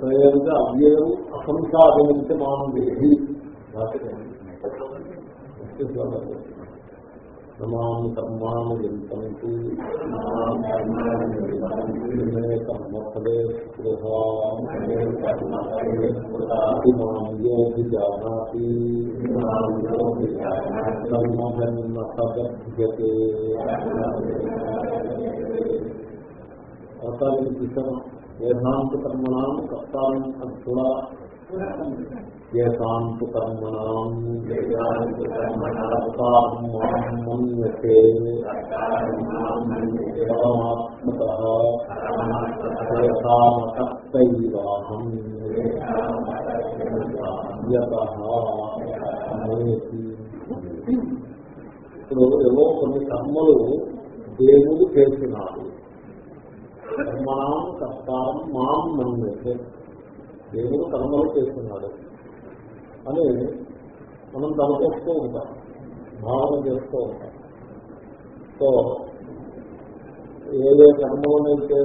ప్రయోగ అవ్యయం అసంసాధనంత మానవేహి నమాం కర్మాణ వేదాంత కర్మణం కర్తారం అర్థుడా ఏకాంత కర్మణం మన్యతే పరమాత్మకర్తైవాహం ఇప్పుడు ఏవో కొన్ని కర్మలు దేవుడు చేసినాడు. కర్మణం కర్తారం మాం మన్యతే. దేవుడు కర్మలు చేస్తున్నాడు. అని మనం తలపోస్తూ ఉంటాం. భావన చేస్తూ ఉంటాం. సో ఏదే కర్మలనైతే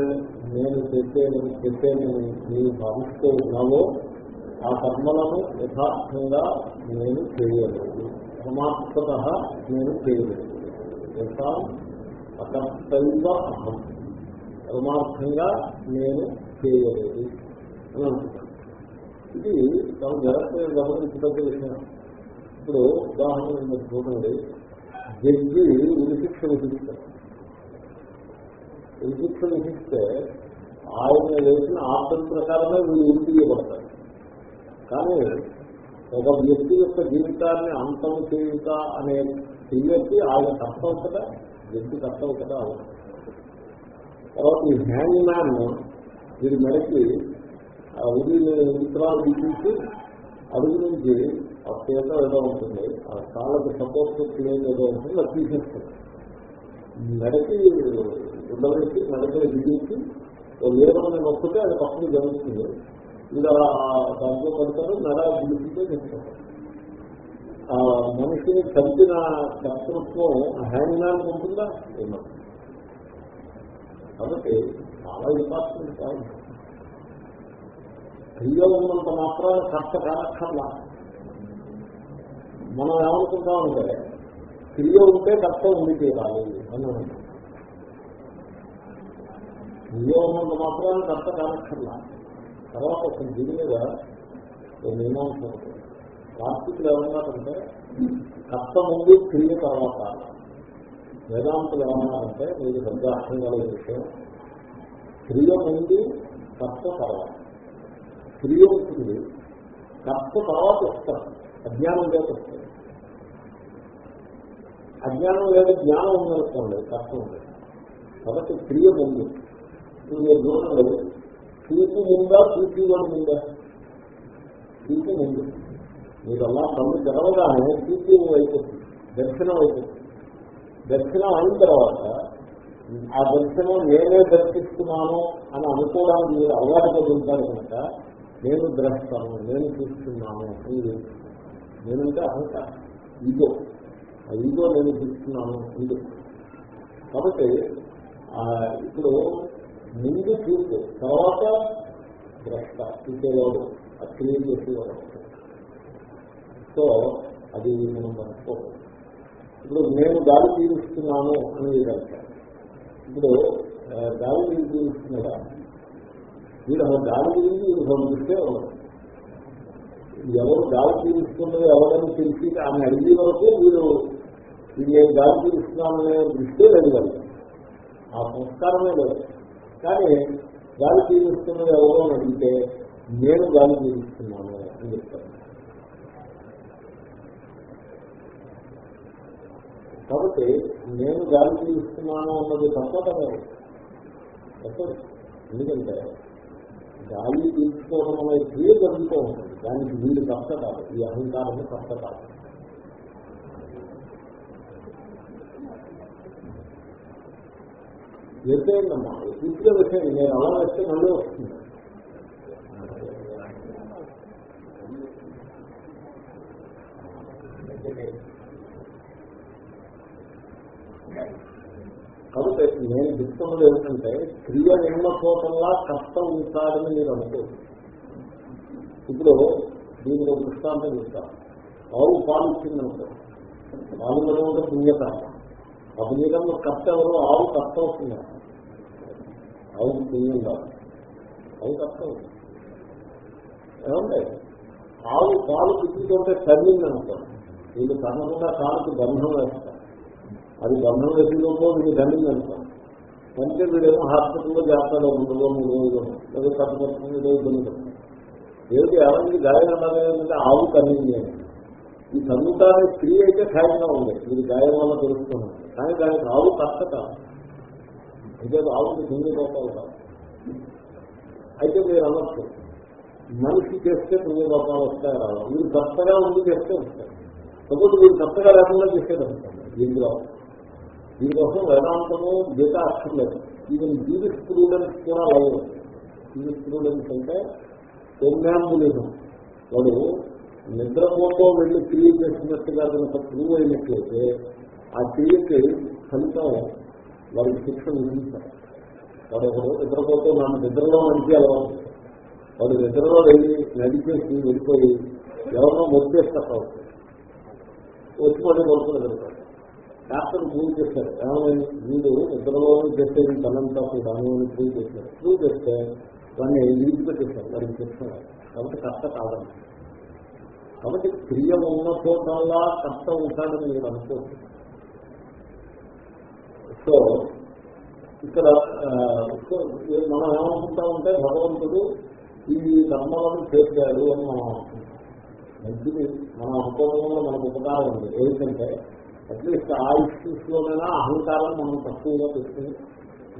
నేను చేసేది చేసేదని నీవు భావిస్తూ ఉన్నావో ఆ కర్మలను యథార్థంగా నేను చేయలేదు. పరమాత్మత నేను చేయలేదు. యథా అకర్తైవ అహం పరమార్థంగా నేను చేయలేదు అని అంటున్నాను ఇది చాలా జాగ్రత్తగా గమనించదగ్గ విషయం. ఇప్పుడు ఉదాహరణ మీరు చూడండి. జడ్జి ఉరిశిక్ష విధిస్తారు. ఉరిశిక్ష విధిస్తే ఆయన వేసిన ఆర్థిక ప్రకారమే వీళ్ళు ఉరి కానీ ఒక వ్యక్తి యొక్క జీవితాన్ని అంతం చేయుట అనే చెయ్యొచ్చి ఆయన కష్టం కదా? వ్యక్తి కష్టం కదా? అవుతుంది తర్వాత ఈ హ్యాంగ్ మ్యాన్ వీరి మెడకి ఉది విత్తనాలు తీసి అడుగు నుంచి ఆ పేద ఏదో ఉంటుంది ఆ కాళ్ళకి సపోర్ట్ క్లియర్ ఏదో ఉంటుంది అది తీసేస్తుంది మెడకి ఉండబెట్టి మెడకి దిగించి లేవని నొక్కితే అది పక్కన జరుగుతుంది. ఇలా దాంట్లో పడతారు మెడ దిగితే తెచ్చుకుంటారు మనిషిని చంపిన కర్తృత్వం హ్యాంగ్ మ్యాన్ ఉంటుందా? ఏమో. కాబట్టి చాలా ఇంపార్టెంట్ కాదు క్రియ ఉన్నంత మాత్రాన కష్ట కానక్కర్లా మనం ఏమనుకుంటామంటే క్రియ ఉంటే కష్ట ఉండి తీరాలి అని అనుకుంటాం. క్రియ ఉన్నంత మాత్రాన కష్ట కానక్కర్లా తర్వాత ఒక దీని మీద మీమాంస కార్తీకులు ఏమన్నారంటే కష్టం ఉంది క్రియ తర్వాత. వేదాంతులు ఏమన్నారంటే మీరు శబ్దార్థంగా అర్థం విషయం. క్రియ ముందు కర్త తర్వాత. క్రియ ఉంటుంది కర్త తర్వాత వస్తారు. అజ్ఞానం లేదు వస్తుంది అజ్ఞానం లేదా జ్ఞానం ఉందనుకోండి కర్త ఉంది. కాబట్టి క్రియ ముందు ఇప్పుడు మీరు చూడండి. చూపు ముందా చూసి కూడా ముందా చూపు ముందు మీరు అలా కళ్ళు తెరవగానే చూపు అయిపోతుంది దర్శనం అయిపోతుంది దర్శనం అయిన తర్వాత ఆ దర్శనం నేనే దర్శిస్తున్నాను అని అనుకోవడానికి మీరు అలవాటు పొందుతారు కనుక నేను ద్రష్టాను నేను చూస్తున్నాను అని నేనంటే అహంకారం ఇదో ఆ ఇదో నేను చూస్తున్నాను ఇది కాబట్టి ఇప్పుడు ముందు చూపు తర్వాత ద్రష్ట చూసేవాడు అది క్లియర్ చేసేవాడు. సో అది మనం మర్చిపోవాలి ఇప్పుడు నేను గాలి తీరుస్తున్నాను అని ఇప్పుడు గాలి మీరు మీరు అసలు గాలి గురించి మీరు ఎవరు గాలి తీరుస్తున్నది ఎవరని తెలిసి ఆమె అడిగే వరకు మీరు ఇది నేను గాలి పీలుస్తున్నాననే దృష్టి లేదు కదా ఆ సంస్కారమే లేదు. కానీ గాలి తీరుస్తున్నది ఎవరో అడిగితే నేను గాలి తీరుస్తున్నాను అని చెప్తాను కాబట్టి నేను గ్యారంటీ ఇస్తున్నాను అన్నది తప్పదనే ఎందుకంటే గాలి తీసుకోవడం అనే క్రియ జరుగుతూ ఉంటుంది. దానికి వీడు కర్త కాదు. ఈ అహంకారము కర్త కాదు. ఎత్తేందమ్మా పూర్తిగా విషయం నేను అలా వేస్తే మళ్ళీ వస్తుంది. Thank you. కాబట్టి నేను చెప్తున్నది ఏమిటంటే క్రియ నిన్న చోటల్లా కష్టం ఉంటాడని మీరు అనుకోరు ఇప్పుడు దీనిలో దృష్టాంతం చెప్తాను. ఆవు పాలు ఇచ్చిందనుకో పాలు ఇవ్వడం పుణ్యత. ఆ పుణ్యతంలో కష్ట ఎవరు ఆవు కష్టం వస్తుంది ఆవు పుణ్యం కాదు. ఆవు కష్టం ఏమంటే ఆవు పాలు పుట్టించుకుంటే తల్లింది అనుకో. వీళ్ళు తనకుండా కాలుకి బంధం లేదు. అది గమనం వేసేలోపు మీకు దండింది అనుకోండి అంటే వీడేమో హాస్పిటల్లో జాతరలో రెండులో మూడు రోజులు లేదా కట్టుకొస్తుంది ఏదో ఇబ్బంది ఏమిటి ఎవరికి గాయం అన్నదంటే ఆవు తల్లింది ఈ సంగీతాన్ని స్త్రీ అయితే ఖాయంగా ఉంది. ఇది గాయం వల్ల తెలుస్తుంది. కానీ దానికి ఆవు కష్ట కాదు. అయితే ఆవుకి హిందీ లోపాలు కాదు. అయితే మీరు అనొచ్చు. మనిషి చేస్తే పుణ్య లోపాలు వస్తాయి రావాలి మీరు కష్టగా ఉండి చేస్తే వస్తాయి. కాబట్టి మీరు కష్టగా లేకుండా చేసేదంటారు దీనిలో దీనికోసం వేదాంతము గీత అక్కర్లేదు ఈవెన్ జీవి స్టూడెంట్స్ కూడా లేదు జీవి స్టూడెంట్స్ అంటే సౌమ్యాంబులిజం. వాడు నిద్రపోతో వెళ్ళి క్రియ చేసినట్టుగా కనుక ప్రూవ్ అయినట్లయితే ఆ క్రియకి ఫలితం వారికి శిక్ష విధించారు వాడు ఒకడు నిద్రపోతే నన్ను నిద్రలో మంచి అలవాటు వాడు నిద్రలో వెళ్ళి నడిచేసి వెళ్ళిపోయి ఎవరినో మొత్తేస్తారు వచ్చి మళ్ళీ కొడుకుని వెళ్తాడు డాక్టర్ ప్రూవ్ చేశారు ఏమైనా? వీడు నిద్రలో చేసేది తనంతా కూడా ప్రూవ్ చేశారు ప్రూవ్ చేస్తే వాడిని విడిచిపెట్టేశారు వాడికి చెప్తున్నారు కాబట్టి కష్ట కాదని కాబట్టి క్రియ ఉన్న చోటల్లా కష్టం ఉంటాడని మీరు అనుకోవచ్చు సో ఇక్కడ మనం ఏమనుకుంటా ఉంటే భగవంతుడు ఈ ధర్మాలను చేశాడు అని మనం అనుకుంటాం. మంచిది మనం అనుకోవడం వల్ల మనకు ఉపకారం ఉంది. ఏంటంటే అట్లీస్ట్ ఆ ఇష్యూస్ లోనైనా అహంకారం మనం తక్కువగా పెట్టుకుని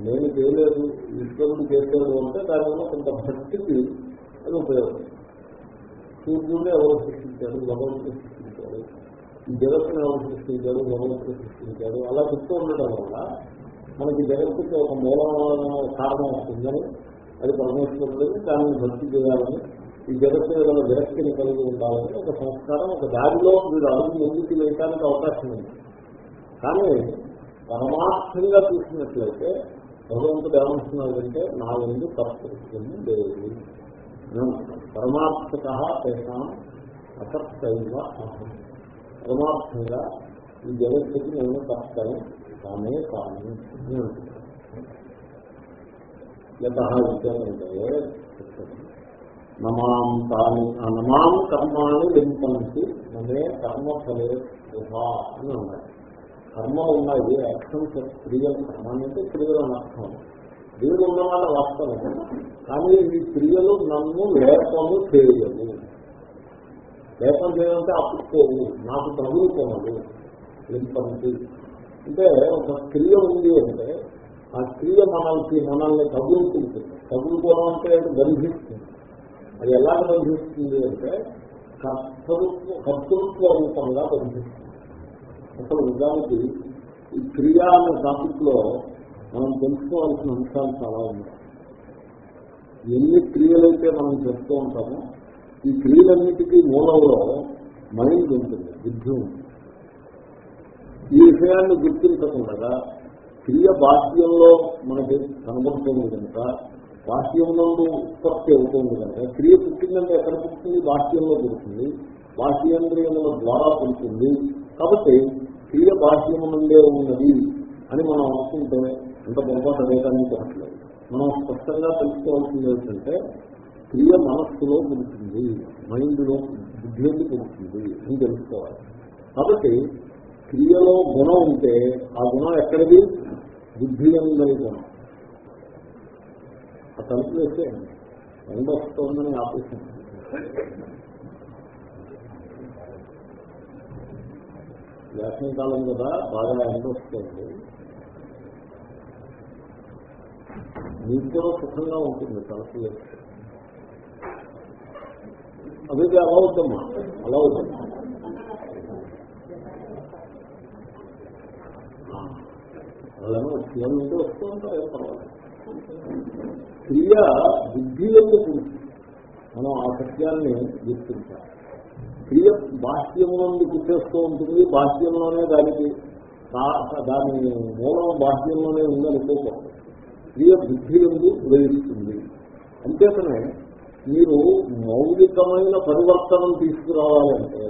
నేను చేయలేదు ఈశ్వరుడు చేశాడు అంటే దానివల్ల కొంత భక్తికి అది ఉపయోగం. సూర్యుడు ఎవరు సృష్టించాడు భగవంతుడు సృష్టించాడు ఈ జగత్తును ఎవరు సృష్టించాడు భగవంతుడు సృష్టించాడు అలా చెప్తూ ఉండటం వల్ల మనకి జగత్తుకి ఒక మూలమైన కారణం వస్తుందని అది పరమేశ్వరుడు దానిని భక్తి చేయాలని ఈ జగత్తు మీద విరక్తిని కలిగి ఉండాలని ఒక సంస్కారం ఒక దారిలో మీరు అడుగు ముందుకు వేయడానికి అవకాశం ఉంది. కానీ పరమార్థంగా చూసినట్లయితే భగవంతుడు ఏమంటున్నాడంటే నా ముందు కర్తృత్వం లేదు. పరమార్థక తేషాం అకర్తైవ అహం. పరమార్థంగా ఈ జగత్తుకి నేను కర్తను కానే కాను యత విద్యంటే నమాం తాని నమాం కర్మాన్ని లింపంతి నమే కర్మఫలే వృధా అని ఉన్నాయి కర్మలు ఉన్నాయి యాక్షన్స్ క్రియలు కర్మాన్ని అంటే క్రియలు అని అర్థం. క్రియలు ఉన్నమాట వాస్తవం. కానీ ఈ క్రియలు నన్ను లేపము చేయవు లేపం చేయాలంటే అప్పుకోవు నాకు తగులుకోనదు లింపంతి అంటే ఒక క్రియ ఉంది అంటే ఆ క్రియ మనల్ని మనల్ని తగులుకుంటుంది. తగులుకోవడం అంటే గర్భిస్తుంది. అది ఎలా గర్భిస్తుంది అంటే కర్తృత్వ కర్తృత్వ రూపంగా గర్భిస్తుంది. అసలు నిజానికి ఈ క్రియ అనే టాపిక్లో మనం తెలుసుకోవాల్సిన అంశాలు చాలా ఉన్నాయి. ఎన్ని క్రియలైతే మనం చేస్తూ ఉంటామో ఈ క్రియలన్నిటికీ మూలంలో మైండ్ ఉంటుంది బుద్ధి ఉంటుంది. ఈ విషయాన్ని గుర్తించకుండా క్రియ బాహ్యంలో మనకి కనబడుతుంది కనుక బాహ్యంలో ఉత్పత్తి అవుతుంది కనుక క్రియ పుట్టిందంటే ఎక్కడ పుట్టింది బాహ్యంలో పుడుతుంది. బాహ్యేంద్రియముల ద్వారా పుడుతుంది. కాబట్టి క్రియ బాహ్యము నుండే ఉన్నది అని మనం అనుకుంటే ఎంత పొరపాటు అదేదాన్ని చెప్పట్లేదు. మనం స్పష్టంగా తెలుసుకోవాల్సింది ఏంటంటే క్రియ మనస్సులో పుడుతుంది మైండ్లో బుద్ధిలోకి పుడుతుంది అని తెలుసుకోవాలి. కాబట్టి క్రియలో గుణం ఉంటే ఆ గుణం ఎక్కడిది? బుద్ధి ఉందని గుణం. ఆ తలుపు వేస్తే ఎండ వస్తుందని ఆపేసింది వేసవికాలం కదా బాగా ఎండ వస్తుంది. మీకు కూడా సుఖంగా ఉంటుంది తలసి అది అలా అవుతామ్మా అలా అవుతుంది. వాళ్ళేమో క్రియ నుండి వస్తూ ఉంటారు పర్వాలేదు. క్రియ బుద్ధి ఎందుకు మనం ఆ సత్యాన్ని గుర్తించాలి. క్రియ బాహ్యమునందు నుండి ఉంటుంది. బాహ్యంలోనే దానికి దాని మూలం బాహ్యంలోనే ఉందనుకోకూడదు క్రియ బుద్ధి ఎందు ఉదయిస్తుంది అంతేతనే మీరు మౌలికమైన పరివర్తనం తీసుకురావాలంటే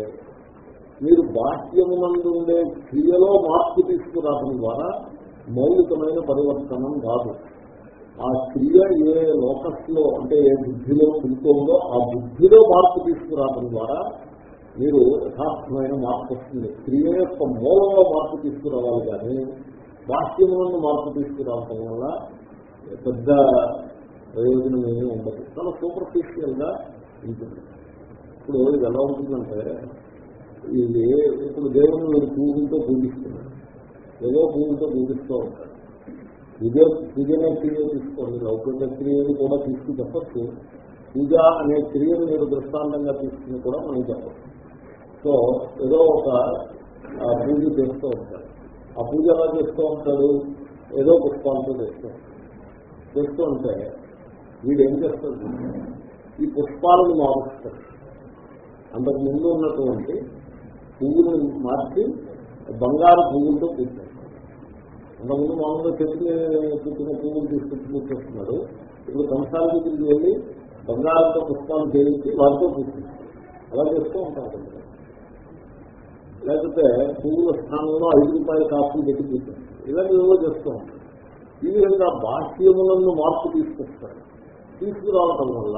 మీరు బాహ్యమునందు ఉండే క్రియలో మార్పు తీసుకురావడం ద్వారా మౌలికమైన పరివర్తనం రాదు. ఆ క్రియ ఏ లోకస్లో అంటే ఏ బుద్ధిలో పుడుతోందో ఆ బుద్ధిలో మార్పు తీసుకురావడం ద్వారా మీరు యథార్థమైన మార్పు వస్తుంది. క్రియ యొక్క మూలంలో మార్పు తీసుకురావాలి కానీ బాహ్యములను మార్పు తీసుకురావడం వల్ల పెద్ద ప్రయోజనం ఏమీ ఉండదు. చాలా సూపర్ఫిషియల్గా ఉంటుంది. ఇప్పుడు ఇది ఎలా ఉంటుందంటే ఇది ఇప్పుడు దేవుని మీరు పూజలతో పూజిస్తున్నారు. ఏదో పూజలతో పూజిస్తూ ఉంటారు. పూజ పూజనే క్రియ తీసుకోండి. లౌకిక క్రియని కూడా తీసుకు చెప్పచ్చు. పూజ అనే క్రియను మీరు దృష్టాంతంగా తీసుకుని కూడా మనం చెప్పచ్చు. సో ఏదో ఒక పూజ చేస్తూ ఉంటాడు. ఆ పూజ ఎలా చేస్తూ ఉంటాడు? ఏదో పుష్పాలతో చేస్తూ ఉంటాడు. చేస్తూ ఉంటే వీడు ఏం చేస్తాడు? ఈ పుష్పాలను మారుస్తాడు. అంతకు ముందు ఉన్నటువంటి పువ్వులను మార్చి బంగారు పువ్వులతో పూజాడు అంతకుముందు మామూలుగా చెట్టుని పుట్టిన పువ్వులు తీసుకొచ్చి పూజేస్తున్నాడు. ఇప్పుడు కొనసాగించి వెళ్ళి బంగారంతో పుష్పాలు చేయించి వారితో పూజిస్తాడు. అలా చేస్తూ ఉంటారు లేకపోతే పువ్వుల స్థానంలో ఐదు రూపాయల కాఫీ పెట్టి పూజాడు ఇలాంటి ఏవో చేస్తూ ఉంటారు. ఈ విధంగా బాహ్యములను మార్పు తీసుకొస్తారు. తీసుకురావటం వల్ల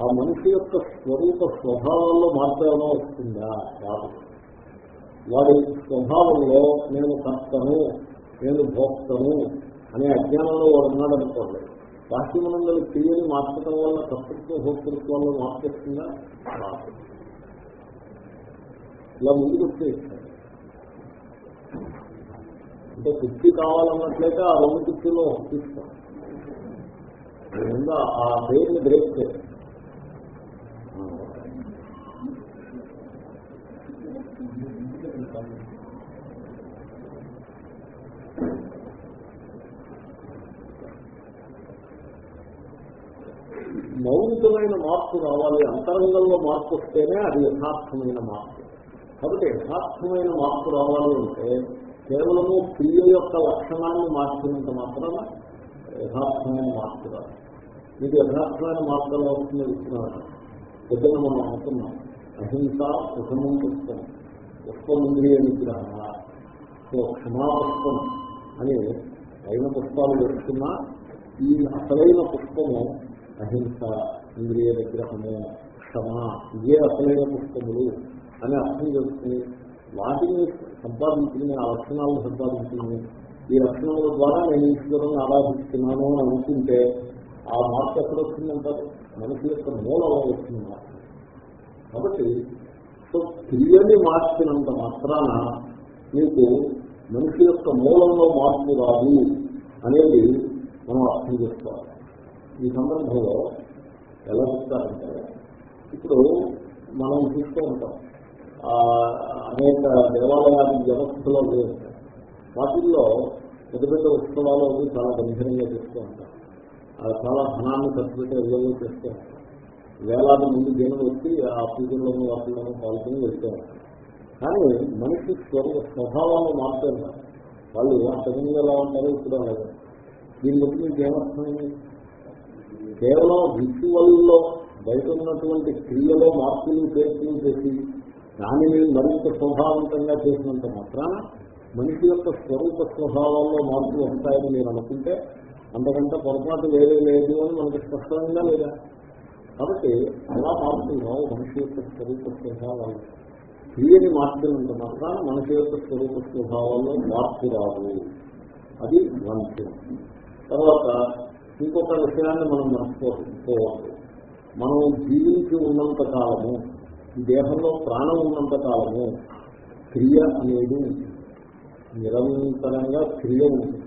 ఆ మనిషి యొక్క స్వరూప స్వభావంలో మార్పు ఏమైనా వస్తుందా? కాదు. వాడి స్వభావంలో నేను కర్తను నేను భోక్తను అనే అజ్ఞానంలో వాడు ఉన్నాడు అనుకోండి. బాహ్యమునందరి తెలియని మార్చడం వల్ల కర్తృత్వ భోక్తృత్వంలో మార్పు వస్తుందా? ఇలా ముందుకు వచ్చేస్తాడు అంటే కుర్చీ కావాలన్నట్లయితే ఆ రెండు కుర్చీలో తీస్తాం ముందు ఆ పేరుని బ్రేక్ చేయాలి. మౌలికమైన మార్పు రావాలి. అంతరంగంలో మార్పు వస్తేనే అది యథార్థమైన మార్పు. కాబట్టి యథార్థమైన మార్పు రావాలి అంటే కేవలము క్రియ యొక్క లక్షణాన్ని మార్చినంత మాత్రాన యథార్థమైన మార్పు రాదు మీకు యథార్థమైన మార్పు ఎలా వస్తుందో ఇస్తున్నాను పొద్దున మనం అనుకున్నాం. అహింస సుఖమం పుష్పం పుష్పమింద్రియ నిగ్రహ సో క్షమాపుష్పం అని పైన పుష్పాలు వేస్తున్నా ఈ అసలైన పుష్పము అహింస ఇంద్రియ నిగ్రహము క్షమ ఇవే అసలైన పుష్పములు. అని అర్థం చేసుకుని వాటిని సంపాదించుకుని ఆ లక్షణాలను సంపాదించుకుని ఈ లక్షణాల ద్వారా నేను ఈశ్వరుని ఆరాధిస్తున్నాను అని అనుకుంటే ఆ మార్పు ఎక్కడ వస్తుందంటారు? మనిషి యొక్క మూలంలో వస్తుంది కాబట్టి సో క్రియని మార్చినంత మాత్రాన మీకు మనిషి యొక్క మూలంలో మార్పు రాదు అనేది మనం అర్థం చేసుకోవాలి. ఈ సందర్భంలో ఎలా చెప్తారంటే ఇప్పుడు మనం చూస్తూ ఉంటాం. అనేక దేవాలయాల వ్యవస్థలో ఉంటాయి వాటిల్లో పెద్ద పెద్ద ఉత్సవాలు అవి చాలా గంభీరంగా చేస్తూ ఉంటారు. చాలా ధనాన్ని ఖర్చు పెట్టి ఎల్లవో చేస్తూ ఉంటారు. వేలాది మంది జనులు వచ్చి ఆ పూజల్లోనూ వాటిల్లోనూ పాల్గొని వెళ్తూ ఉంటారు. కానీ మనిషి స్వరూ స్వభావాన్ని మార్పు వాళ్ళు అంతకుముందు ఎలా ఉంటారో ఇప్పుడు లేదు దీని బట్టి మీకు ఏమర్థమైంది కేవలం విజువల్లో బయట ఉన్నటువంటి క్రియలో మార్పులు చేర్పులు చేసి దానిని మరింత స్వభావంతంగా చేసినంత మాత్రాన మనిషి యొక్క స్వరూప స్వభావాల్లో మార్పులు వస్తాయని మీరు అనుకుంటే అంతకంటే పొరపాటు వేరే లేదు అని మనకు స్పష్టంగా లేదా? కాబట్టి అలా మారుతున్నావు మనిషి యొక్క స్వరూప స్వభావాలు. క్రియని మార్చినంత మాత్రాన మనిషి యొక్క స్వరూప స్వభావాల్లో మార్పు రాదు అది వన్ తర్వాత ఇంకొక విషయాన్ని మనం మర్చిపోవాలి మనం జీవించి ఉన్నంత కాలము ఈ దేహంలో ప్రాణం ఉన్నంత కాలము క్రియ అనేది నిరంతరంగా క్రియ ఉంటుంది.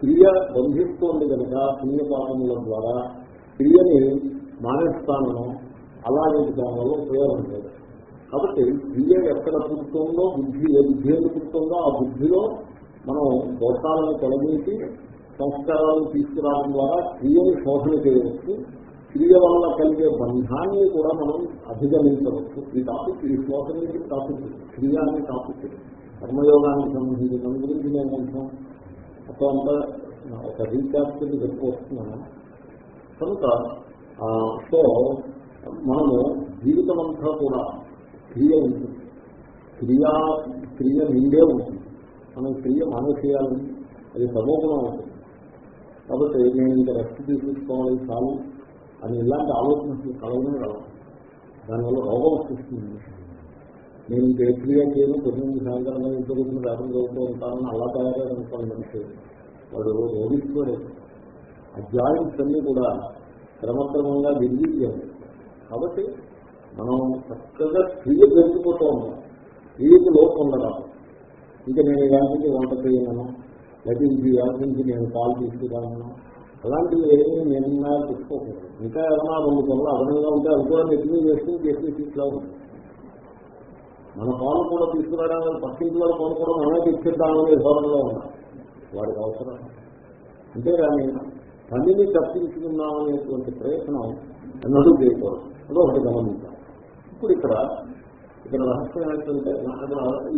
క్రియ బంధిస్తోంది కనుక పుణ్యపాపముల ద్వారా క్రియని మానేస్తానో అలాగే దానివల్ల ఉపయోగం లేదు. కాబట్టి క్రియ ఎక్కడ పుడుతుందో బుద్ధి ఏ బుద్ధి ఏది పుడుతుందో ఆ బుద్ధిలో మనం దోషాలను తొలగించి సంస్కారాలను తీసుకురావడం ద్వారా క్రియని శోధన చేయవచ్చు. క్రియ వల్ల కలిగే బంధాన్ని కూడా మనం అధిగమించవచ్చు. ఈ టాపిక్ ఈ శ్లోకం నుంచి టాపిక్ క్రియ అనే టాపిక్ కర్మయోగానికి సంబంధించిన దాని గురించి నేను కొంచెం మొత్తం అంతా ఒక రీక్యాప్ చెప్పుకొస్తున్నాను. కనుక సో మనము జీవితం అంతా కూడా క్రియ ఉంటుంది క్రియా క్రియ నిండే ఉంటుంది మనం క్రియ మానేసేయాలని అది సమోగుణం ఉంటుంది కాబట్టి నేను ఇంకా రెస్ట్ తీసుకోవాలి చాలు. అని ఇలాంటి ఆలోచన కలవనే రావు దానివల్ల రోగం వస్తుంది. నేను ఇంక ఏ క్రియ చేయను పొద్దున్న సాయంత్రం ఇంట్లో కూర్చొని వ్యాపారం చదువుతూ ఉంటానని అలా తయారనుకోవాలి మనిషి. వాడు రోగిస్తున్నాడు ఆ జాయింట్స్ అన్ని కూడా క్రమక్రమంగా విరిగిపోయాయి కాబట్టి మనం చక్కగా క్రియ పెరిగిపోతూ ఉన్నాం. క్రియకు లోపం ఉండరాదు ఇంకా నేను ఇవాళ వంట చేయను. లేకపోతే ఇంక ఇవాళ నుంచి నేను కాల్ తీసుకురాను. అలాంటివి ఏమీ నిర్ణయాలు తీసుకోకూడదు ఇంకా ఏమైనా రెండు పనులు అదనంగా ఉంటే అది కూడా నెగ్గు చేస్తూ చేసి తీసుకురావు మన పాలు కూడా తీసుకురావడానికి పక్కింటి వాళ్ళ పాలు కూడా మనమే తీసుకెళ్తామనే ధోరణిలో ఉన్నాం. వాడికి అవసరం అంతేగాని పనిని తప్పించుకుందామనేటువంటి ప్రయత్నం ఎన్నడూ చేయకూడదు. అదో ఒకటి గమనించాలి. ఇప్పుడు ఇక్కడ ఇక్కడ రహస్యం ఏంటంటే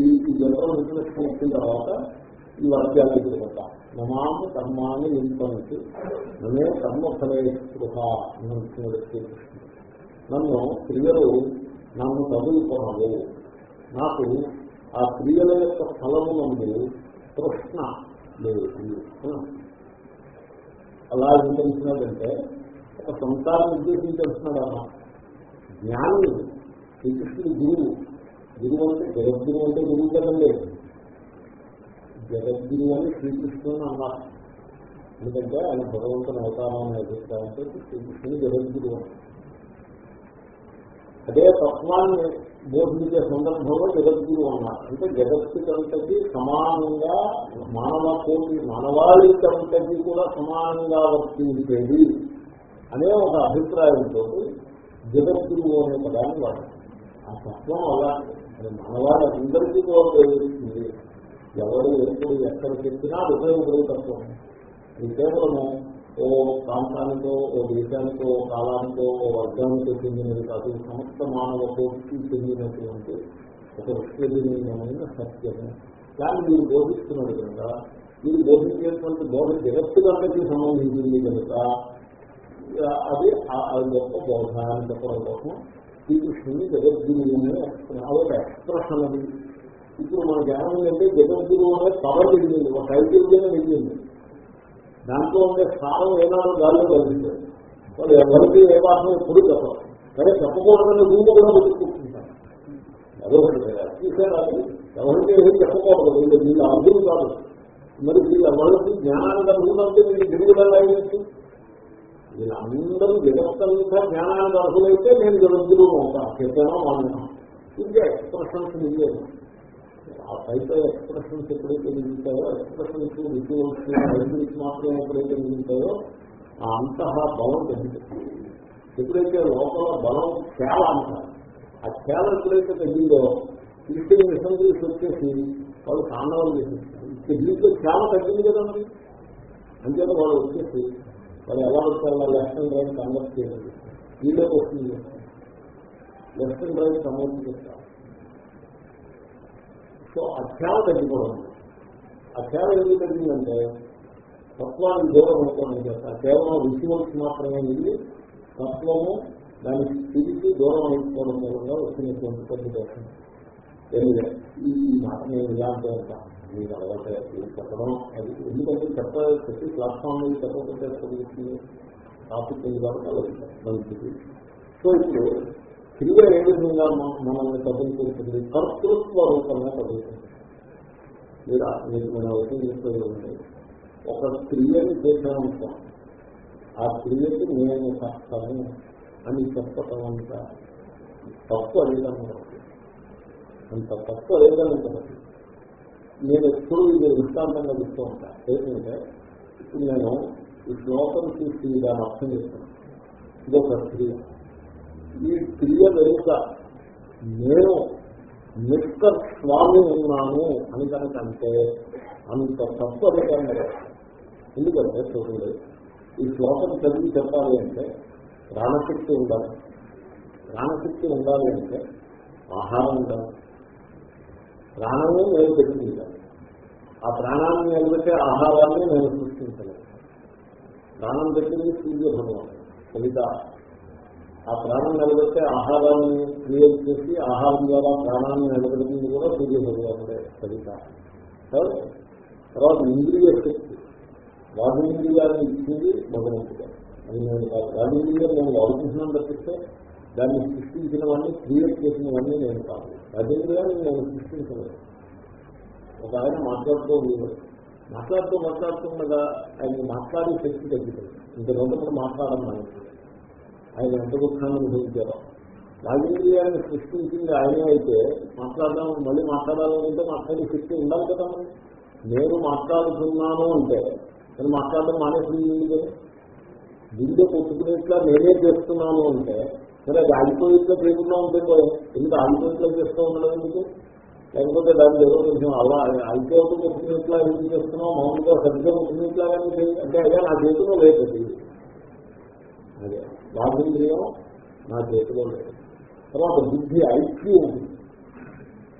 ఈ జనరల్ ఇంటర్నేషన్ వచ్చిన తర్వాత ఈ వాక్యాలు ఎదుర్కొంటాం నమాము కర్మాన్ని వింపనికి నన్నే కర్మఫలే స్పృహ నన్ను క్రియలు నన్ను తగులుకోనవు. నాకు ఆ క్రియల యొక్క ఫలము నుండి తృష్ణ లేదు. అలా ఏం తెలిసినదంటే ఒక సంసారం ఉద్దేశించేస్తున్నాడు అన్న జ్ఞాని శ్రీకృష్ణుడు గురువు. గురువు అంటే జగద్గురువు అంటే గురువు కదండి. జగద్గురు అని శ్రీకృష్ణుని అన్నారు. ఎందుకంటే ఆయన భగవంతుని అవతారాన్ని ఎదుర్కొంటే శ్రీకృష్ణుని జగద్గురు అని. అదే తత్వాన్ని బోధించే సందర్భంలో జగద్గురు అన్నారు. అంటే జగత్తుకంతటి సమానంగా మానవ కోటి మానవాళికంతటి కూడా సమానంగా వర్తించేది అనే ఒక అభిప్రాయంతో జగద్గురువు అనే పదాన్ని వాడారు. ఆ తత్వం అలా మానవాళి అందరికీ కూడా ఉపయోగిస్తుంది. ఎవరు ఎప్పుడు ఎక్కడ చెప్పినా అది ఉపయోగపడే కేవలము ఓ ప్రాంతానికో ఓ దేశానికో ఓ కాలానికో ఓ వర్గానికో చెందినది కాదు. సమస్త మానవ కోటికి చెందినటువంటి ఒక విశ్వజనీయమైన సత్యము. దాన్ని మీరు బోధిస్తున్నారు కనుక మీరు బోధించేటువంటి బోధ జగత్తు గంటకి సంబంధించింది కనుక అది గొప్ప బోధ అని చెప్పడం కోసం శ్రీకృష్ణుని జగద్గురు అనే అదొక ఎక్స్ప్రెషన్ అది. ఇప్పుడు మన జ్ఞానం ఏంటంటే జగద్గురువు అనే కవర్ వెళ్ళింది ఒక టైటిల్ కింద దాంట్లో ఉండే స్థానం ఏనాడో గాల్లో కల్పించారు వాళ్ళు ఎవరికి ఏ భాష ఎప్పుడు చెప్పరు. కానీ చెప్పకూడదని రూపు కూడా వెతుక్కుంటుంటారు ఎవరికి ఎవరికి ఏమి చెప్పకూడదు. వీళ్ళు వీళ్ళు అర్థం కాదు. మరి వీళ్ళు ఎవరికి జ్ఞానాన్ని అర్హులంటే వీళ్ళు గిరుగుదల అయ్యచ్చు వీళ్ళందరూ జగత్తంతా జ్ఞానానికి అర్హులైతే నేను జగద్గురు అవుతాను చెప్పాను మాను ఇంకా ఎక్స్ప్రెషన్స్ ఇవ్వలేదు ఆ పైప ఎక్స్ప్రెషన్స్ ఎప్పుడైతే మిగులుతాయో ఎక్స్ప్రెషన్స్ విజువల్స్ ఐదుకి మాత్రమే ఎప్పుడైతే మిగులుతాయో ఆ అంతః బలం తగ్గుతుంది ఎప్పుడైతే లోపల బలం చేల అంటారు ఆ చేల ఎప్పుడైతే తగ్గిందో క్రిస్టియన్ మిషనరీస్ వచ్చేసి వాళ్ళు కాండవాలు చేసేస్తారు. దీంట్లో చేల తగ్గింది కదా మరి. అంతేత వాళ్ళు వచ్చేసి వాళ్ళు ఎలా వచ్చారు వాళ్ళు లెఫ్ట్ అండ్ రైట్ కన్వర్ట్ చేయాలి. వీళ్ళకి వస్తుంది లెఫ్ట్ అండ్ రైట్ కన్వర్ట్ చేస్తారు. సో ఆ తగ్గిపోవడం. అధ్యాయం ఎందుకు తగ్గిందంటే తత్వాన్ని దూరం అనుకోవడం చేత కేవలం రిచువల్స్ మాత్రమే మిగిలి తత్వము దాని స్థితికి దూరం అయిపోవడం మూలంగా వచ్చినటువంటి పెద్ద దోషం ఈ మాట నేను ఇలా అంటాను. మీరు మీకు అలవాటే చెప్పడం అది. ఎందుకంటే చెప్ప ప్రతి ప్లాట్ఫామ్ మీద చెప్పకపోతే టాపిక్ ఉంది కాబట్టి అలా మంచిది. సో ఇప్పుడు క్రియ ఏ విధంగా మనల్ని కదులుకుంటుంది కర్తృత్వ రూపంగా కదులుతుంది మీరు మీకు మన ఉపయోగిస్తుంది ఒక క్రియని చేసామనుకోం ఆ క్రియకి నేను కష్టము అని చెప్పటం అంత తప్పు అడిగాను అంత తప్పు అడిగాను నేను ఎప్పుడు ఇది దృష్టాంతంగా చెప్తూ ఉంటాను ఏంటంటే ఇప్పుడు నేను ఈ శ్లోకం చూసి దాన్ని అర్థం చేస్తాను ఇది ఒక క్రియ. ఈ క్రియ వెనుక నేను మిస్టర్ స్వామి ఉన్నాను అని కనుక అంటే అంత తప్పు అధికారంగా ఎందుకంటే చూడండి ఈ శ్లోకం చదివి చెప్పాలి అంటే ప్రాణశక్తి ఉండాలి. ప్రాణశక్తి ఉండాలి అంటే ఆహారం ఉండాలి. ప్రాణాన్ని నేను పెట్టుకుంటాను. ఆ ప్రాణాన్ని నిలబెట్టే ఆహారాన్ని నేను సృష్టించలేదు ప్రాణం పెట్టింది సూర్య భగవాన్ కవిత. ఆ ప్రాణం నిలబెట్టే ఆహారాన్ని క్రియేట్ చేసి ఆహారం ద్వారా ప్రాణాన్ని నిలబెట్టింది కూడా సూర్య భగవానుడే సరిత తర్వాత ఇంద్రియ శక్తి. వాగింద్రియాన్ని ఇచ్చింది భగవంతుడు. అది నేను కాదు. నేను వాడుకుంటున్నాను తప్పిస్తే దాన్ని సృష్టించినవన్నీ క్రియేట్ చేసినవన్నీ నేను కాదు. రాజేంద్రియాన్ని నేను సృష్టించలేదు. ఒక ఆయన మాట్లాడుతూ ఉండేవాడు మాట్లాడుతూ మాట్లాడుతుండగా ఆయన మాట్లాడే శక్తి తగ్గిపోయింది. ఇంత రోజు మాట్లాడడం మనకి ఆయన ఎంత దుఃఖాన్ని అనుభవించారో. రాజేంద్రియాన్ని సృష్టించింది ఆయనే అయితే మాట్లాడడం మళ్ళీ మాట్లాడాలంటే మాట్లాడే శక్తి ఉండాలి కదా నేను మాట్లాడుతున్నాను అంటే నేను మాట్లాడడం మానేసింది కదా. గుండె కొట్టుకునేట్లా నేనే చేస్తున్నాను అంటే సరే అది ఆగిపోయేట్లా చేయకుండా ఉంటే ఎందుకు ఆగిపోయేట్లా చేస్తూ ఉండడం ఎందుకు? లేకపోతే దాన్ని ఏదో కొంచెం అలా అయిపోతూ కొట్టుకునేట్లా ఎందుకు చేస్తున్నావు? మామూలుగా సరిగ్గా కొట్టుకునేట్లా కానీ అంటే అయ్యా నా చేతిలో లేదు అదే. వాగింద్రియం నా చేతిలో లేదు. తర్వాత బుద్ధి ఐక్యూ ఉంది.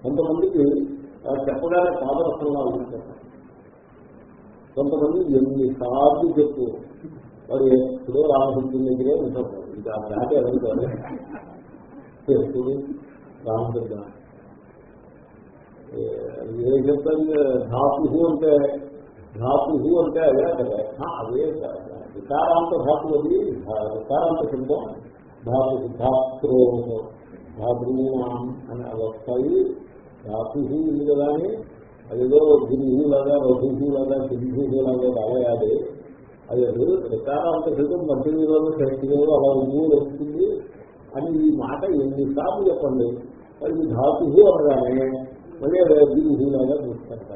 కొంతమందికి చెప్పగానే పాదరసంగా ఆలోచిస్తారు కొంతమంది ఎన్నిసార్లు చెప్పు. వాడు ఎప్పుడో రామచంద్రుని దగ్గరే ఉంటారు ఇంకా ఆ జాత ఎప్పుడు రామచంద్ర ఏ చెప్తాను ధాతు అంటే ధాతు అంటే అదే కదా. అదే కాదు. వికారాంత ధాతు అది వికారాంత శబ్దం ధాతు ధాత్రో ధాతృనాం అని అవి వస్తాయి. ధాతు ఉంది కదా అని అదేదో గురువు లాగా రఘువు లాగా సింధు లాగా రాయాలి అది అది వికారాంత శబ్దం మధ్య విరోధం శక్తిలో అలా రుజువు వస్తుంది అని ఈ మాట ఎన్నిసార్లు చెప్పండి. అది ధాతు అనగానే మళ్ళీ గురువు లాగా చూస్తారు.